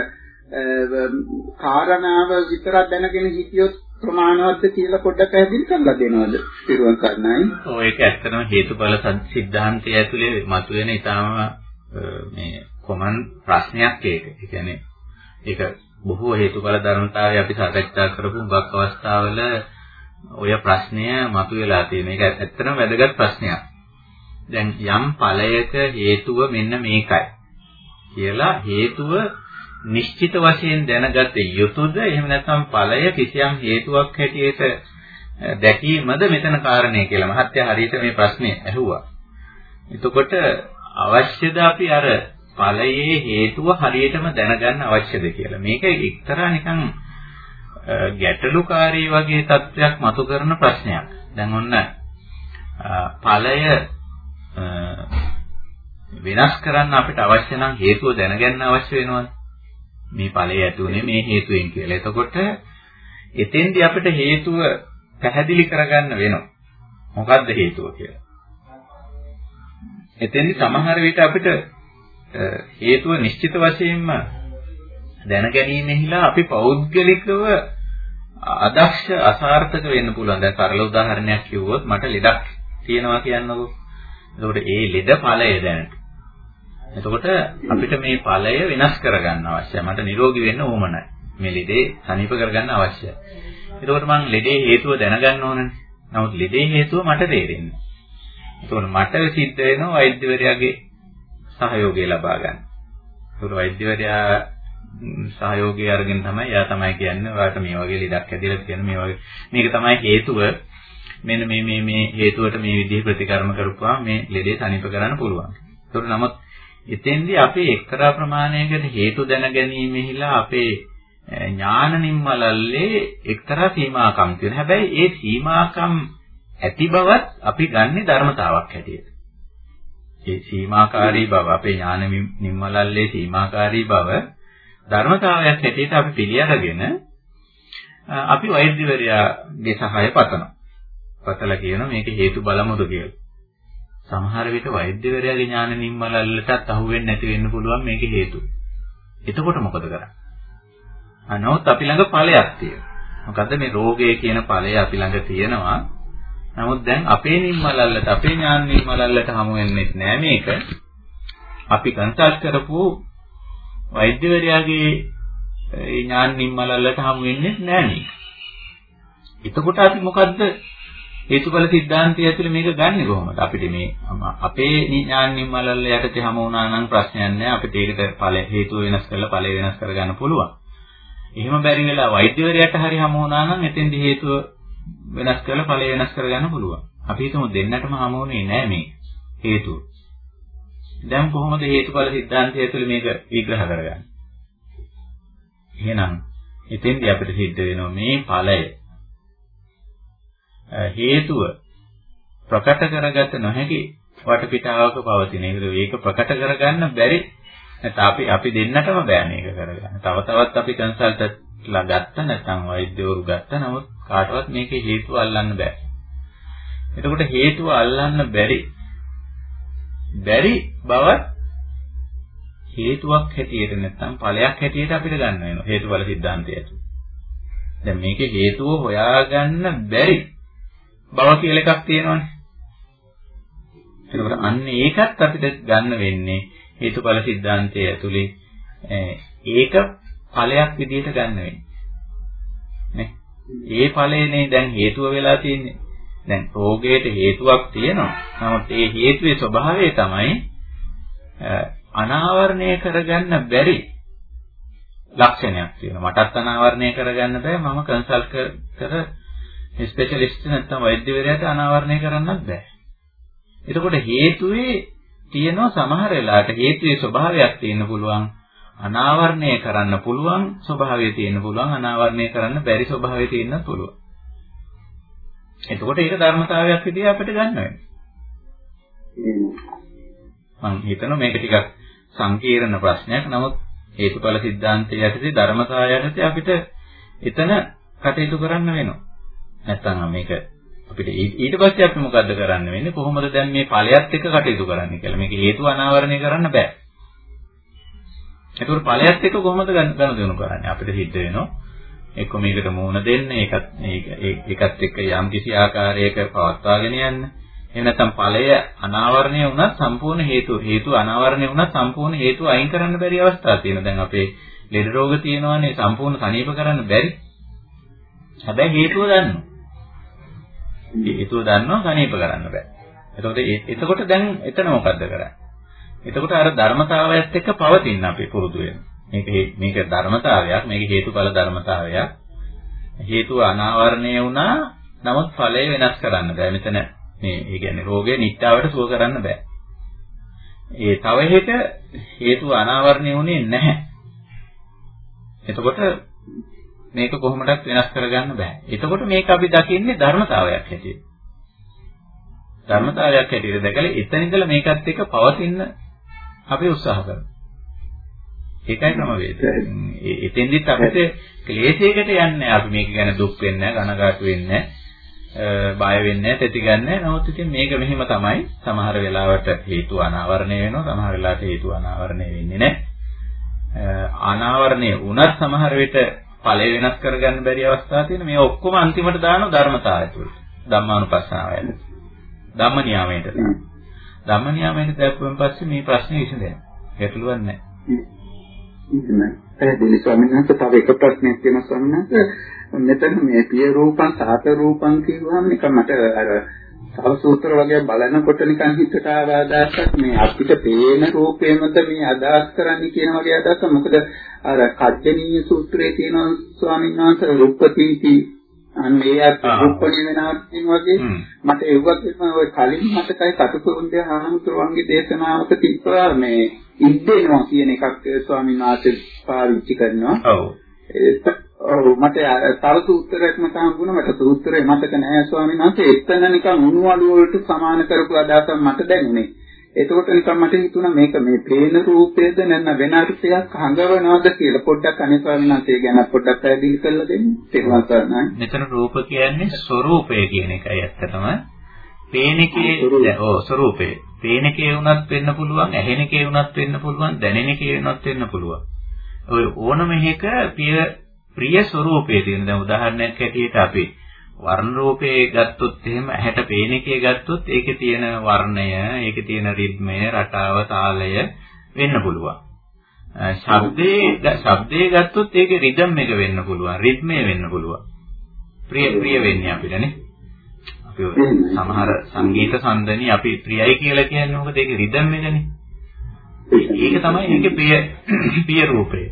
කාරණාව විතරක් දැනගෙන හිටියොත් ප්‍රමාණවත්ද කියලා පොඩ්ඩක් පැහැදිලි කරලා දෙනවද? පිරුවන් කරන්නයි. ඔව් ඒක ඇත්තටම හේතුඵල සිද්ධාන්තය ඇතුලේ මතුවෙන ඊටාම මේ කොමන් ප්‍රශ්නයක් ඒක. ඒ කියන්නේ ඒක බොහෝ හේතුඵල ධර්මතාවය අපි සාකච්ඡා කරපු හුඟක් අවස්ථාවල ඔය ප්‍රශ්නය මතුවලා තියෙන. ඒක ඇත්තටම වැදගත් ප්‍රශ්නයක්. දැන් යම් ඵලයක හේතුව මෙන්න මේකයි කියලා හේතුව නිශ්චිත වශයෙන් දැනගත යුතුද එහෙම නැත්නම් ඵලය කිසියම් හේතුවක් හැටියට දැකීමද මෙතන කාරණේ කියලා මහත්ය හරියට මේ ප්‍රශ්නේ ඇහුවා. එතකොට අවශ්‍යද අපි අර ඵලයේ හේතුව හරියටම දැනගන්න අවශ්‍යද කියලා. මේක එක්තරා නිකන් ගැටලුකාරී වගේ තත්ත්වයක් මතු කරන ප්‍රශ්නයක්. දැන් ඔන්න ඵලය වෙනස් කරන්න අපිට අවශ්‍ය නම් හේතුව දැනගන්න අවශ්‍ය වෙනවනේ. මේ ඵලය ඇතුනේ මේ හේතුවෙන් කියලා. එතකොට එතෙන්දී අපිට හේතුව පැහැදිලි කරගන්න වෙනවා. මොකද්ද හේතුව කියලා. එතෙන්දී සමහර විට අපිට හේතුව නිශ්චිත වශයෙන්ම දැන ගැනීමෙහිලා අපි පෞද්ගලිකව අදක්ෂ අසාර්ථක වෙන්න පුළුවන්. දැන් සරල උදාහරණයක් කිව්වොත් මට ලෙඩක් තියෙනවා කියන්නකෝ. එතකොට ඒ ලෙඩ ඵලය දැනට. එතකොට අපිට මේ ඵලය වෙනස් කරගන්න අවශ්‍යයි. මට නිරෝගී වෙන්න ඕමනයි. මේ ලෙඩේ සනීප කරගන්න අවශ්‍යයි. එතකොට මං ලෙඩේ හේතුව දැනගන්න ඕනනේ. නමුත් ලෙඩේ හේතුව මට තේරෙන්නේ. එතකොට මට සිද්ධ වෙනවා වෛද්‍යවරයාගේ සහයෝගය ලබා ගන්න. ඒකට වෛද්‍යවරයා සහයෝගය අරගෙන තමයි එයා තමයි කියන්නේ ඔයාලට මේ වගේ ලෙඩක් ඇදිලා තියෙන මේ වගේ මේක තමයි හේතුව මෙන්න මේ මේ මේ හේතුවට මේ විදිහ ප්‍රතිකර්ම කරපුවා මේ ලෙඩේ තනිප කරන්න පුළුවන්. ඒකට නමුත් එතෙන්දී අපේ එක්තරා ප්‍රමාණයකට හේතු දැන ගැනීමෙහිලා අපේ ඥාන නිම්මලල්ලේ එක්තරා සීමාකම් තියෙනවා. හැබැයි ඒ සීමාකම් ඇති බවත් අපි ගන්නෙ ධර්මතාවක් හැටියට. ඒ සීමාකාරී බව අපේ ඥාන නිම්මලල්ලේ සීමාකාරී බව ධර්මතාවයක් හැටියට අපි පිළිඅරගෙන අපි වෛද්‍යවරයාගේ සහාය පතනවා. පතලා කියන මේක හේතු බලමුද කියලා. සමහර විට වෛද්‍යවරයාගේ ඥාන නිම්මලල්ලටත් අහු වෙන්නේ නැති වෙන්න පුළුවන් මේක හේතු. එතකොට මොකද කරන්නේ? අනොත් අපි ළඟ ඵලයක් තියෙනවා. මොකද්ද මේ රෝගය කියන ඵලය අපි ළඟ තියෙනවා. නමුත් දැන් අපේ නිම්මලල්ලට අපේ ඥාන නිම්මලල්ලට හමු වෙන්නේ නැහැ මේක. අපි කන්සල්ට් කරපු වෛද්‍යවරයාගේ ඒ ඥාන නිම්මලල්ලට හමු වෙන්නේ නැහැ මේක. එතකොට අපි මොකද්ද හේතුඵල સિદ્ધාන්තය ඇතුළේ මේක ගන්නෙ කොහොමද? අපිට මේ අපේ ඥාන නිම්මලල්ල යටතේ හමු වුණා නම් ප්‍රශ්නයක් නැහැ. අපිට ඒකට ඵල හේතුව වෙනස් කරලා ඵලය වෙනස් කරගන්න පුළුවන්. එහෙම බැරි වෙලා වෛද්‍යවරයාට හරි හමු වුණා නම් එතෙන්දි හේතුව වෙනස් කරලා ඵලය වෙනස් කරගන්න පුළුවන්. අපි හිතමු දෙන්නටම හමු වෙන්නේ නැහැ මේ හේතුව. දැන් කොහොමද හේතුඵල සිද්ධාන්තය තුළ මේක විග්‍රහ කරගන්නේ? එහෙනම් එතෙන්දී අපිට සිද්ධ වෙනවා මේ ඵලය. හේතුව ප්‍රකට කරගත නොහැකි වටපිටාවක පවතින. ඒක ප්‍රකට කරගන්න බැරි නැත්නම් අපි අපි දෙන්නටම බෑ මේක කරගන්න. තව තවත් අපි කන්සල්ටන්ට් ලා ගත්තා නැත්නම් වෛද්‍යවරු ගත්තා නමුත් කාටවත් මේකේ හේතුව අල්ලන්න බෑ. එතකොට හේතුව අල්ලන්න බැරි බැරි බව හේතුවක් හැටියට නැත්නම් ඵලයක් හැටියට අපිට ගන්න වෙනවා හේතුඵල સિદ્ધාන්තය ඇතුළේ. දැන් මේකේ හේතුව හොයාගන්න බැරි බව කියලා එකක් තියෙනවානේ. එතකොට අන්න ඒකත් අපිට ගන්න වෙන්නේ හේතුඵල સિદ્ધාන්තය ඇතුළේ ඒක ඵලයක් විදිහට ගන්න වෙන්නේ. නේ? ඒ ඵලයනේ දැන් හේතුව වෙලා තියෙන්නේ. දැන් රෝගයට හේතුවක් තියෙනවා. නමුත් ඒ හේතුවේ ස්වභාවය තමයි අනාවරණය කරගන්න බැරි ලක්ෂණයක් තියෙනවා. මටත් අනාවරණය කරගන්න බෑ. මම කන්සල්ට් කර ස්පෙෂලිස්ට් නැත්නම් වෛද්‍යවරයාට අනාවරණය කරන්නත් බෑ. එතකොට හේතුවේ තියෙනවා සමහර වෙලාවට හේතුවේ ස්වභාවයක් තියෙන්න පුළුවන් අනාවරණය කරන්න පුළුවන් ස්වභාවය තියෙන්න පුළුවන් අනාවරණය කරන්න බැරි ස්වභාවය තියෙන්නත් පුළුවන්. එතකොට ඒක ධර්මතාවයක් විදිහට අපිට ගන්න වෙනවා. මම හිතනවා මේක ටිකක් සංකීර්ණ ප්‍රශ්නයක්. නමුත් හේතුඵල સિદ્ધාන්තය යටතේ ධර්මතාවය යටතේ අපිට එතන කටයුතු කරන්න වෙනවා. නැත්තම් මේක අපිට ඊට පස්සේ අපි මොකද්ද කරන්න වෙන්නේ? කොහොමද දැන් මේ ඵලයත් එක්ක කටයුතු කරන්නේ කියලා. මේක හේතු අනාවරණය කරන්න බෑ. ඒකෝර ඵලයත් එක්ක කොහොමද ගනුදෙනු කරන්නේ? අපිට සිද්ධ වෙනවා එක්ක මේකට මූණ දෙන්න ඒකත් ඒකත් එක්ක යම් කිසි ආකාරයක පවත්වාගෙන යන්න. එහෙම නැත්නම් ඵලය අනාවරණය වුණත් සම්පූර්ණ හේතු හේතු අනාවරණය වුණත් සම්පූර්ණ හේතු අයින් කරන්න බැරි අවස්ථා තියෙනවා. දැන් අපේ ලෙඩ රෝග තියෙනවානේ සම්පූර්ණ සනීප කරන්න බැරි. හැබැයි හේතුව දන්නවා. හේතුව දන්නවා සනීප කරන්න බෑ. එතකොට එතකොට දැන් එතන මොකද්ද කරන්නේ? එතකොට අර ධර්මතාවයත් එක්ක පවතින අපි පුරුදු වෙනවා. මේක මේක ධර්මතාවයක් මේක හේතුඵල ධර්මතාවයක්. හේතුව අනාවරණය වුණා නමුත් ඵලය වෙනස් කරන්න බෑ. මෙතන මේ ඒ කියන්නේ රෝගය නිත්‍යාවට සුව කරන්න බෑ. ඒ තව එක හේතුව අනාවරණය වුණේ නැහැ. එතකොට මේක කොහොමදක් වෙනස් කරගන්න බෑ. එතකොට මේක අපි දකින්නේ ධර්මතාවයක් හැටියට. ධර්මතාවයක් හැටියට දැකලා එතන ඉඳලා මේකත් එක්ක පවතින්න අපි උත්සාහ කරනවා ඒකයි ක්‍රමවේදය. එතෙන්දිත් අපිට ක්ලේශයකට යන්නේ අපි මේක ගැන දුක් වෙන්නේ නැහැ, කනගාටු වෙන්නේ නැහැ, බය වෙන්නේ නැහැ, තෙති ගන්නෑ. නමුත් ඉතින් මේක මෙහෙම තමයි. සමහර වෙලාවට හේතු අනාවරණය වෙනවා, සමහර වෙලාවට හේතු අනාවරණය වෙන්නේ නැහැ. අනාවරණය වුණත් සමහර විට ඵලය වෙනස් කරගන්න බැරි අවස්ථා තියෙන මේ ඔක්කොම අන්තිමට දානවා ධර්මතාවය තුළ. ධම්මානුපස්සනාවයද. ධම්ම නියාමයට දානවා. ධම්ම නියාමයට දැක්වෙන් පස්සේ මේ ප්‍රශ්නේ විසඳෙනවා. ගැටලුවක් නැහැ. එහෙමයි. පැහැදිලි ස්වාමීන් වහන්සේ තව එක ප්‍රශ්නයක් තියෙනවා ස්වාමීන් වහන්සේ. මෙතන මේ පිය රූපං සාත රූපං කියුවාම නිකන් මට අර තව සූත්‍ර වගේ බලනකොට නිකන් හිතට ආදාසක් මේ අපිට පේන රූපේමද මේ අදහස් කරන්නේ කියන වගේ අදහසක්. මොකද අර කච්චනීය සූත්‍රයේ තියෙන ස්වාමීන් වහන්සේ රූපපීති අන්න ඒ අත් රූපණි වෙනාත්මින් වගේ මට ඒ වගේම ওই කලින් මතකයි කටුකුරුන්ගේ ආහමුතුරුන්ගේ දේශනාවක තිබ්බා මේ ඉද්දෙනවා කියන එකක් ස්වාමීන් වහන්සේ පාවිච්චි කරනවා. ඔව්. ඔව් මට තව සූත්‍රයක් මත හම්බුණා මට සූත්‍රය මතක නැහැ ස්වාමීන් වහන්සේ එතන නිකන් උණුවලු වලට සමාන කරපු අදහසක් මට දැනුනේ. එතකොට නිකන් මට හිතුණා මේක මේ පේන රූපයේද නැත්නම් වෙන අර්ථයක් හඟවනවද කියලා පොඩ්ඩක් අනිසාරණන්තේ ගැන පොඩ්ඩක් පැහැදිලි කරලා දෙන්න. තේරුම් ගන්න. මෙතන රූප කියන්නේ ස්වરૂපය කියන එකයි ඇත්තටම. පේනකේ ඔව් ස්වરૂපය. පේනකේ වුණත් වෙන්න පුළුවන්, ඇහෙනකේ වුණත් වෙන්න පුළුවන්, දැනෙනකේ වුණත් වෙන්න පුළුවන්. ඔය ඕනම එක ප්‍රිය ප්‍රිය ස්වરૂපයේ තියෙන දැන් උදාහරණයක් ඇටියට අපේ වර්ණ රූපේ ගත්තොත් එහෙම ඇහැට පේන එකේ ගත්තොත් ඒකේ තියෙන වර්ණය, ඒකේ තියෙන රිද්මය, රටාව, තාලය වෙන්න පුළුවන්. ශබ්දේ ශබ්දේ ගත්තොත් ඒකේ රිද්ම් එක වෙන්න පුළුවන්, රිද්මය වෙන්න පුළුවන්. ප්‍රිය ප්‍රිය වෙන්නේ අපිටනේ. සමහර සංගීත සම්දනි අපි ප්‍රියයි කියලා කියන්නේ මොකද ඒක රිද්ම් එකනේ. ඒක තමයි ඒකේ ප්‍රිය ප්‍රිය රූපය.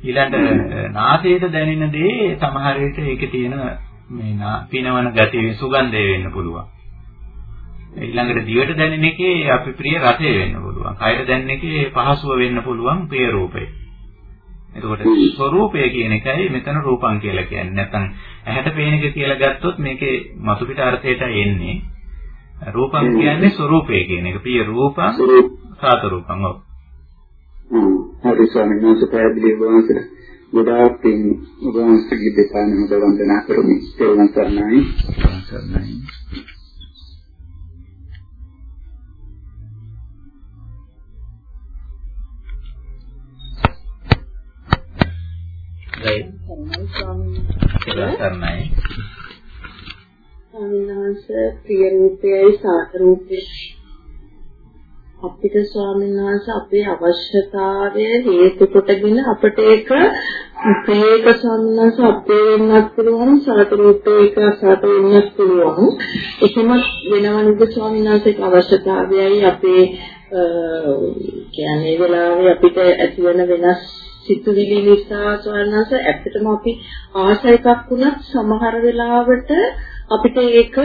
ඊළඟට නාසයට දැනෙන දේ සමහර විට ඒකේ තියෙන මේ පිනවන ගතිය සුගන්ධය වෙන්න පුළුවන්. ඊළඟට දිවට දැනෙන එකේ අපි ප්‍රිය රසය වෙන්න පුළුවන්. කයට දැනෙන එකේ පහසුව වෙන්න පුළුවන් ප්‍රිය රූපය. එතකොට ස්වરૂපය කියන එකයි මෙතන රූපං කියලා කියන්නේ. නැත්නම් ඇහැට පේන එක කියලා ගත්තොත් මේකේ මතු පිට අර්ථයට එන්නේ රූපං කියන්නේ ස්වરૂපය කියන එක. පිය රූපං සාත රූපං ඔව්. හරි ස්වාමීන් වහන්සේ පැහැදිලි වුණාසල ගොඩාක් පින් ඔබ වහන්සේගේ දෙපාණම වන්දනා කරමි. තෙරුවන් සරණයි. සරණයි. ස්වාමීනි. සරණයි. ස්වාමීනාංශ ප්‍රිය රූපයයි සාත රූපේ අපිට ස්වාමීන් වහන්සේ අපේ අවශ්‍යතාවය හේතු කොටගෙන අපිට ඒක ප්‍රේක සම්නස අපේ වෙන්නත් පුළුවන් සාත රූපේක සාත වෙන්නත් පුළුවන්. එහෙම වෙනවනද ස්වාමීන් වහන්සේගේ අවශ්‍යතාවයයි අපේ කියන්නේ වෙලාවේ අපිට ඇති වෙන වෙනස් සිතුවිලි නිසා ස්වර්ණස ඇත්තටම අපි ආස එකක් වුණත් සමහර වෙලාවට අපිට ඒක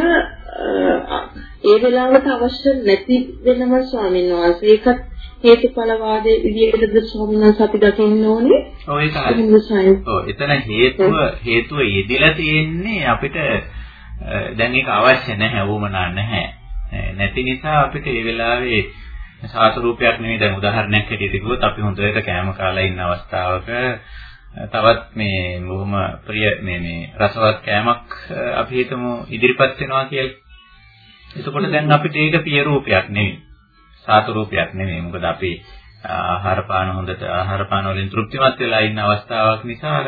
ඒ වෙලාවට අවශ්‍ය නැති වෙනම ස්වාමීන් වහන්සේ ඒකත් හේතුඵල වාදයේ විදියටද ස්වාමීන් වහන්සේ අපි දකින්න ඕනේ. ඔව් ඒකයි. ඔව් එතන හේතුව හේතුව යෙදිලා තියෙන්නේ අපිට දැන් ඒක අවශ්‍ය නැහැ වුමනා නැහැ. නැති නිසා අපිට ඒ වෙලාවේ සාතු රූපයක් නෙවෙයි දැන් උදාහරණයක් හැටියට කිව්වොත් අපි හොඳට කෑම කාලා ඉන්න අවස්ථාවක තවත් මේ බොහොම ප්‍රිය මේ මේ රසවත් කෑමක් අපි හිතමු ඉදිරිපත් වෙනවා කියලා. එතකොට දැන් අපිට ඒක පිය රූපයක් නෙවෙයි. සාතු රූපයක් නෙවෙයි. මොකද අපි ආහාර පාන හොඳට ආහාර පාන වලින් තෘප්තිමත් වෙලා ඉන්න අවස්ථාවක් නිසා අර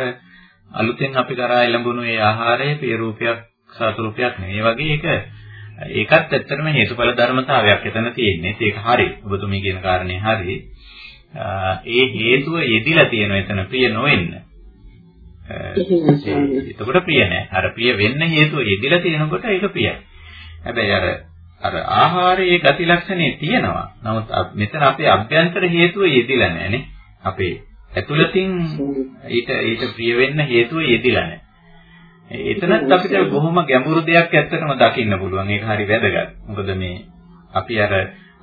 අලුතෙන් අපි කරා එළඹුණු ඒ ආහාරය පිය රූපයක් සාතු රූපයක් නෙවෙයි. වගේ ඒක ඒකත් ඇත්තටම හේතුඵල ධර්මතාවයක් එතන තියෙන්නේ. ඒක හරි. ඔබතුමී කියන කාරණේ හරි. ඒ හේතුව යෙදිලා තියෙන එතන ප්‍රිය නොවෙන්න. එතකොට ප්‍රිය නෑ. අර ප්‍රිය වෙන්න හේතුව යෙදිලා තියෙනකොට ඒක ප්‍රියයි. හැබැයි අර අර ආහාරයේ ගති ලක්ෂණේ තියෙනවා. නමුත් මෙතන අපේ අභ්‍යන්තර හේතුව යෙදිලා නෑනේ. අපේ ඇතුළතින් ඊට ඊට ප්‍රිය වෙන්න හේතුව යෙදිලා නෑ. එතනත් අපිට බොහොම ගැඹුරු දෙයක් ඇත්තටම දකින්න පුළුවන්. ඒක හරි වැදගත්. මොකද මේ අපි අර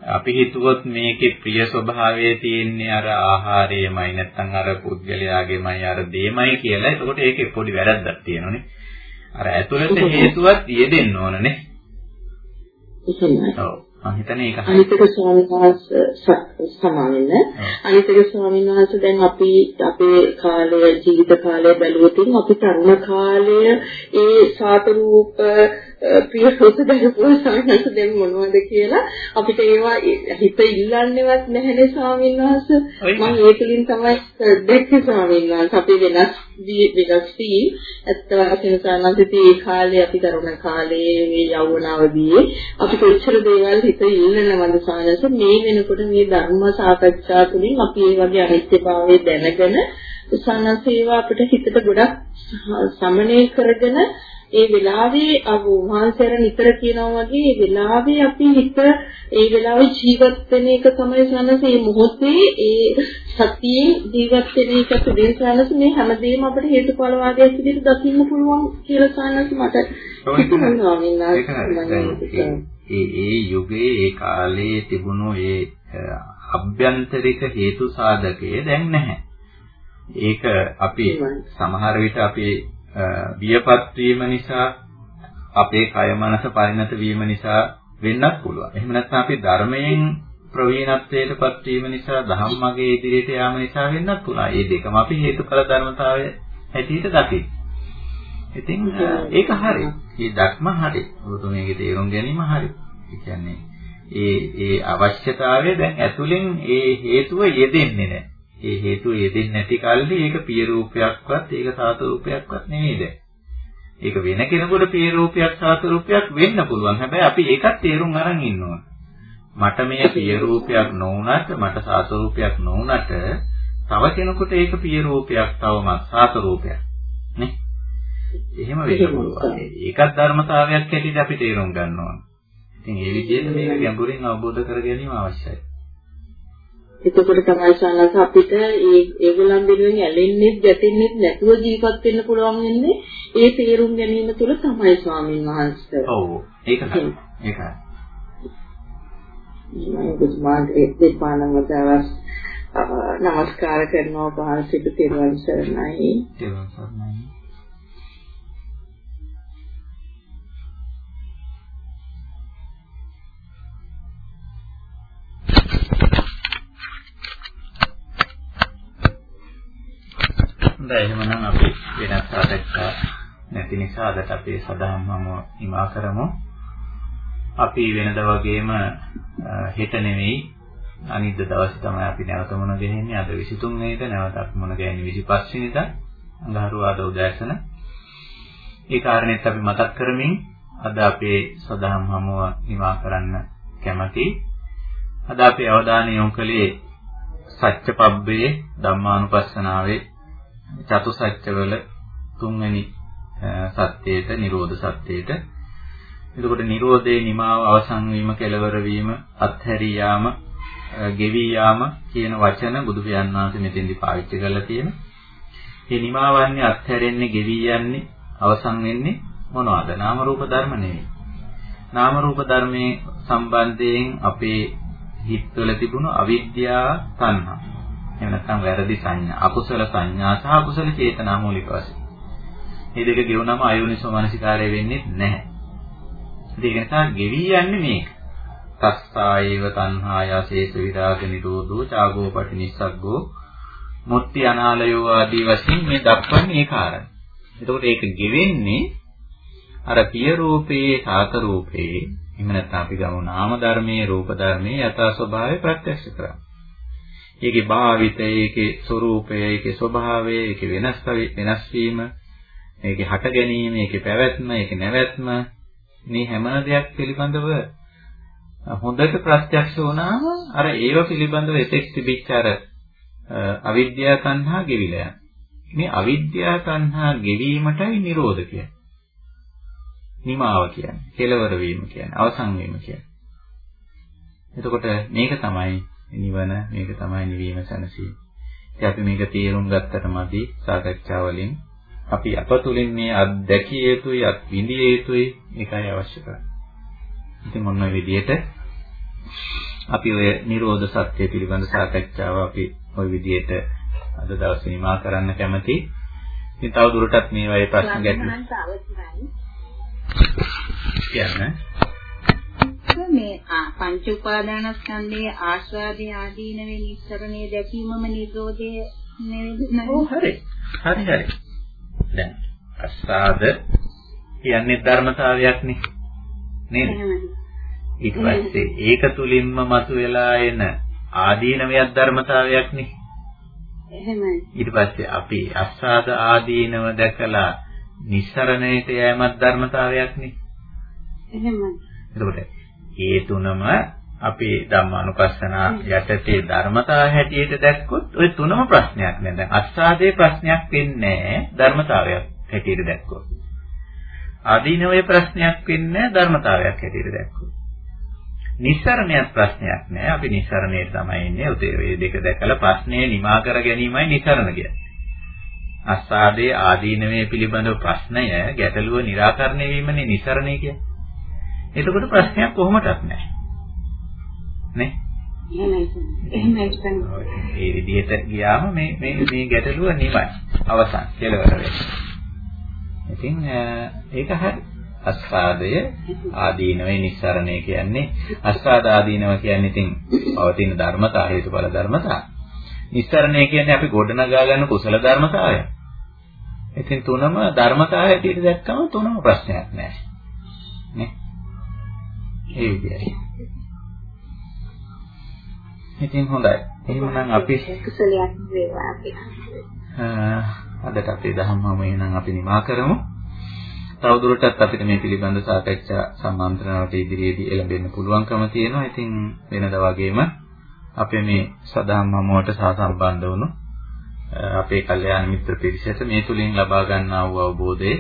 අපි හිතුවොත් මේකේ ප්‍රිය ස්වභාවය තියෙන්නේ අර ආහාරයමයි නැත්නම් අර පුද්ගලයාගේමයි අර දෙයමයි කියලා. එතකොට ඒකේ පොඩි වැරද්දක් තියෙනවනේ. අර ඇතුළත හේතුවක් යෙදෙන්න ඕනනේ. එහෙමයි. ඔව්. මම හිතන්නේ ඒක හරි. අනිතක ස්වාමීන් වහන්සේ සමාවෙන්න. අනිතක ස්වාමීන් වහන්සේ දැන් අපි අපේ කාලය ජීවිත කාලය බැලුවොත් අපි තරුණ කාලය ඒ සාත රූප ප්‍රිය රූප දැකපුවා සාහනස දැන් මොනවද කියලා අපිට ඒවා හිත ඉල්ලන්නේවත් නැහැනේ ස්වාමීන් වහන්සේ. මම ඒකලින් තමයි දැක්කේ ස්වාමීන් වහන්සේ. අපි වෙනස් වෙනස් වී ඇත්ත වශයෙන්ම සානන්දිතී ඒ කාලේ අපි තරුණ කාලේ මේ යෞවන අවදියේ අපි කොච්චර දේවල් හිත ඉල්ලනවද සානස මේ වෙනකොට මේ ධර්ම සාකච්ඡා තුළින් අපි මේ වගේ අනිත්‍යභාවය දැනගෙන සානස ඒවා අපිට හිතට ගොඩක් සමනය කරගෙන ඒ වෙලාවේ අව වහන්සේර නිතර කියනවා වගේ ඒ වෙලාවේ අපි හිත ඒ වෙලාවේ ජීවත් වෙන එක තමයි සනස. මේ මොහොතේ ඒ සතියෙන් ජීවත් වෙන එක තුළින් සනස. මේ හැමදේම අපිට හේතුඵල වාදයක් විදිහට දකින්න පුළුවන් කියලා සනස මට හිතෙනවා ඒ ඒ යුගයේ ඒ කාලේ තිබුණු ඒ අභ්‍යන්තරික හේතු සාධකයේ දැන් නැහැ. ඒක අපි සමහර විට අපේ බියපත් වීම නිසා අපේ කය මනස පරිණත වීම නිසා වෙන්නත් පුළුවන්. එහෙම නැත්නම් අපි ධර්මයෙන් ප්‍රවීණත්වයටපත් වීම නිසා ධම්මගේ ඉදිරියට යාම නිසා වෙන්නත් පුළුවන්. මේ දෙකම අපි හේතුඵල ධර්මතාවය හැටියට දකින්න. ඉතින් ඒක හරි. මේ ධර්ම හරි. ඔබතුමීගේ තේරුම් ගැනීම හරි. ඒ කියන්නේ ඒ ඒ අවශ්‍යතාවය දැන් ඇතුලෙන් ඒ හේතුව යෙදෙන්නේ නැහැ. ඒ හේතුව යෙදෙන්නේ නැති කල්ලි ඒක පිය රූපයක්වත් ඒක සාත රූපයක්වත් නෙමෙයි දැන්. ඒක වෙන කෙනෙකුට පිය රූපයක් සාත රූපයක් වෙන්න පුළුවන්. හැබැයි අපි ඒකත් තේරුම් අරන් ඉන්න ඕන. මට මේ පිය රූපයක් නොවුනත් මට සාත රූපයක් නොවුනට තව කෙනෙකුට ඒක පිය රූපයක් තවමත් සාත රූපයක්. නේ? එහෙම වෙන්න පුළුවන්. ඒකත් ධර්මතාවයක් හැටියට අපි තේරුම් ගන්න ඕන. ඉතින් ඒ විදිහට මේක ගැඹුරින් අවබෝධ කර ගැනීම අවශ්‍යයි. එතකොට තමයි සානස අපිට ඒ ඒගොල්ලන් වෙනුවෙන් ඇලෙන්නේ ගැටෙන්නේ නැතුව ජීවත් වෙන්න පුළුවන් වෙන්නේ ඒ තේරුම් ගැනීම තුළ තමයි ස්වාමීන් වහන්සේ. ඔව් ඒක හරි. ඒක හරි. මම බුදුමාගේ දෙපාණන් වදවස් නමස්කාර කරනවා වහන්සේට තෙරුවන් සරණයි. තෙරුවන් සරණයි. හොඳයි එහෙනම් අපි වෙනස් සාකච්ඡා නැති නිසා අදට අපේ සදාම්මම හිමා කරමු. අපි වෙනද වගේම හෙට නෙවෙයි අනිද්දා දවසේ තමයි අපි නැවත මුණ ගැහෙන්නේ. අද 23 වෙනිදා නැවත අපි මුණ ගැහෙන්නේ 25 වෙනිදා අඟහරුවාද උදෑසන. ඒ කාරණේත් අපි මතක් කරමින් අද අපේ සදාම් හමුව නිමා කරන්න කැමැති. අද අපි අවධානය යොමු කළේ සත්‍යපබ්බේ ධම්මානුපස්සනාවේ චතුසත්‍යවල තුන්වෙනි සත්‍යයට නිරෝධ සත්‍යයට එතකොට නිරෝධේ නිමාව අවසන් වීම කෙලවර වීම අත්හැරී යාම ගෙවි යාම කියන වචන බුදු පියාණන් වහන්සේ මෙතෙන්දි පාවිච්චි කරලා තියෙනවා. මේ නිමාවන්නේ අත්හැරෙන්නේ ගෙවි යන්නේ අවසන් වෙන්නේ මොනවද? නාම රූප ධර්ම නෙවෙයි. නාම රූප ධර්මයේ සම්බන්ධයෙන් අපේ හිත්වල තිබුණු අවිද්‍යාව තණ්හා එහෙම නැත්නම් වැරදි සංඥා, අකුසල සංඥා සහ අකුසල චේතනා මූලික වශයෙන්. මේ දෙක ගෙවුනම අයෝනිසෝ මනසිකාරය වෙන්නේ නැහැ. ඒක නිසා ගෙවි යන්නේ මේක. තස්සායේව තණ්හායසේස විරාග නිරෝධෝ චාගෝපටි නිස්සග්ගෝ මුත්‍ති අනාලයෝ ආදී වශයෙන් මේ දක්වන්නේ ඒ කාරණා. එතකොට ඒක ගෙවෙන්නේ අර පිය රූපේ සාත රූපේ එහෙම නැත්නම් අපි ගමු නාම ධර්මයේ රූප ධර්මයේ යථා ස්වභාවය ප්‍රත්‍යක්ෂ කරා. ඒකේ භාවිතය, ඒකේ ස්වરૂපය, ඒකේ ස්වභාවය, ඒකේ වෙනස් වෙනස් වීම, ඒකේ හට ගැනීම, ඒකේ පැවැත්ම, ඒකේ නැවැත්ම මේ හැම දෙයක් පිළිබඳව හොඳට ප්‍රත්‍යක්ෂ වුණාම අර ඒව පිළිබඳව එතෙක් තිබිච්ච අර අවිද්‍යා තණ්හා ගෙවිලා යනවා. මේ අවිද්‍යා තණ්හා ගෙවීමටයි නිරෝධ කියන්නේ. නිමාව කියන්නේ. කෙලවර වීම කියන්නේ. අවසන් වීම කියන්නේ. එතකොට මේක තමයි නිවන, මේක තමයි නිවීම සැනසීම. ඉතින් අපි මේක තේරුම් ගත්තට මදි සාකච්ඡා වලින් අපි අපතුලින් මේ අත්දැකිය යුතුයි, අත් විඳිය යුතුයි, ඒකයි අවශ්‍ය කරන්නේ. ඉතින් මොන විදිහට අපි ඔය Nirodha Satya පිළිබඳ සාකච්ඡාව අපි ওই විදිහට අද දවසේ නිමා කරන්න කැමතියි. ඉතින් තව දුරටත් මේ වගේ ප්‍රශ්න ගැටලු කියන්න. මේ පංච උපාදානස්කන්ධයේ ආස්වාදයේ ආදීන වේ නිස්සරණයේ දැකීමම නිරෝධය නෙවෙයි. හරි. හරි හරි. දැන් අස්සාද කියන්නේ ධර්මතාවයක් නේ. නේද? ඊට පස්සේ ඒක තුලින්ම මතුවලා එන ආදීනවයක් ධර්මතාවයක් නේ. එහෙමයි. ඊට පස්සේ අපි අස්සාද ආදීනව දැකලා නිස්සරණයට යෑමත් ධර්මතාවයක් නේ. එහෙමයි. එතකොට ඒ තුනම අපේ ධම්මානුපස්සන යටතේ ධර්මතා හැටියට දැක්කොත් ওই තුනම ප්‍රශ්නයක් නෑ. දැන් අස්සාදේ ප්‍රශ්නයක් වෙන්නේ ධර්මතාවයක් හැටියට දැක්කොත්. ආදීනවේ ප්‍රශ්නයක් වෙන්නේ ධර්මතාවයක් හැටියට දැක්කොත්. නිස්සරණයක් ප්‍රශ්නයක් නෑ. අපි නිස්සරණේ තමයි ඉන්නේ. උතේ මේ දෙක දැකලා ප්‍රශ්නේ නිමා කර ගැනීමයි නිස්සරණ කියන්නේ. අස්සාදේ ආදීනවේ පිළිබඳ ප්‍රශ්නය ගැටලුව निराකරණය වීමනේ නිස්සරණේ කියන්නේ. එතකොට ප්‍රශ්නයක් කොහොමදත් නැහැ. නේ? ඒ විදිහට ගියාම මේ මේ මේ ගැටලුව නිවයි. අවසන් කෙලවර. ඉතින් ඒක හරි. අස්වාදය ආදීනවේ නිස්සරණය කියන්නේ අස්වාද ආදීනව කියන්නේ ඉතින් පවතින ධර්මතා හේතුඵල ධර්මතා. නිස්සරණය කියන්නේ අපි ගොඩනගා ගන්න කුසල ධර්මතාවය. ඉතින් තුනම ධර්මතාවය හැටියට දැක්කම තුනම ප්‍රශ්නයක් නෑ. නේ? ඒ විදිහයි. ඉතින් හොඳයි. එහෙනම් අපි කුසලයක් වේවා අපි. අදට අපේ ධම්මම එහෙනම් අපි නිමා කරමු. තවදුරටත් අපිට මේ පිළිබඳ සාකච්ඡා සම්මන්ත්‍රණවලට ඉදිරියේදී එළඹෙන්න පුළුවන්කම තියෙනවා. ඉතින් වෙනදා වගේම අපේ මේ සදාම්මමුවට සහසම්බන්ධ වුණු අපේ කල්යාණ මිත්‍ර පිරිසට මේ තුලින් ලබා ගන්නා වූ අවබෝධය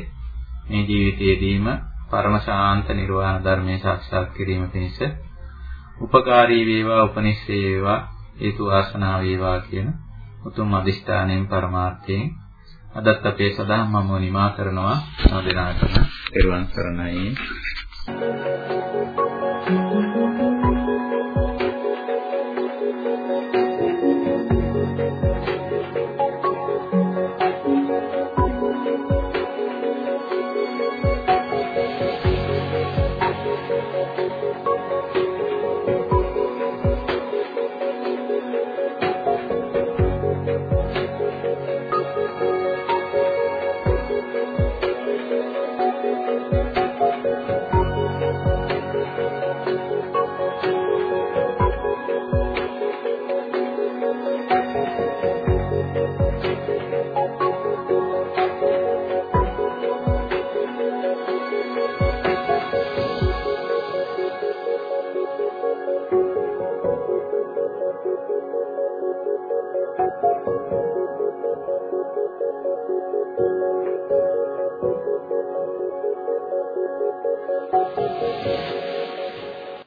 මේ ජීවිතයේදීම පරම ශාන්ත නිර්වාණ ධර්මයේ සාක්ෂාත් කිරීම පිණිස උපකාරී වේවා උපනිශ්‍රේ වේවා හේතු වාසනා වේවා කියන උතුම් අදිෂ්ඨානයෙන් පරමාර්ථයෙන් අදත් අපේ සදාම් මම නිමා කරනවා. සමදෙනාටම පෙරවන් සරණයි.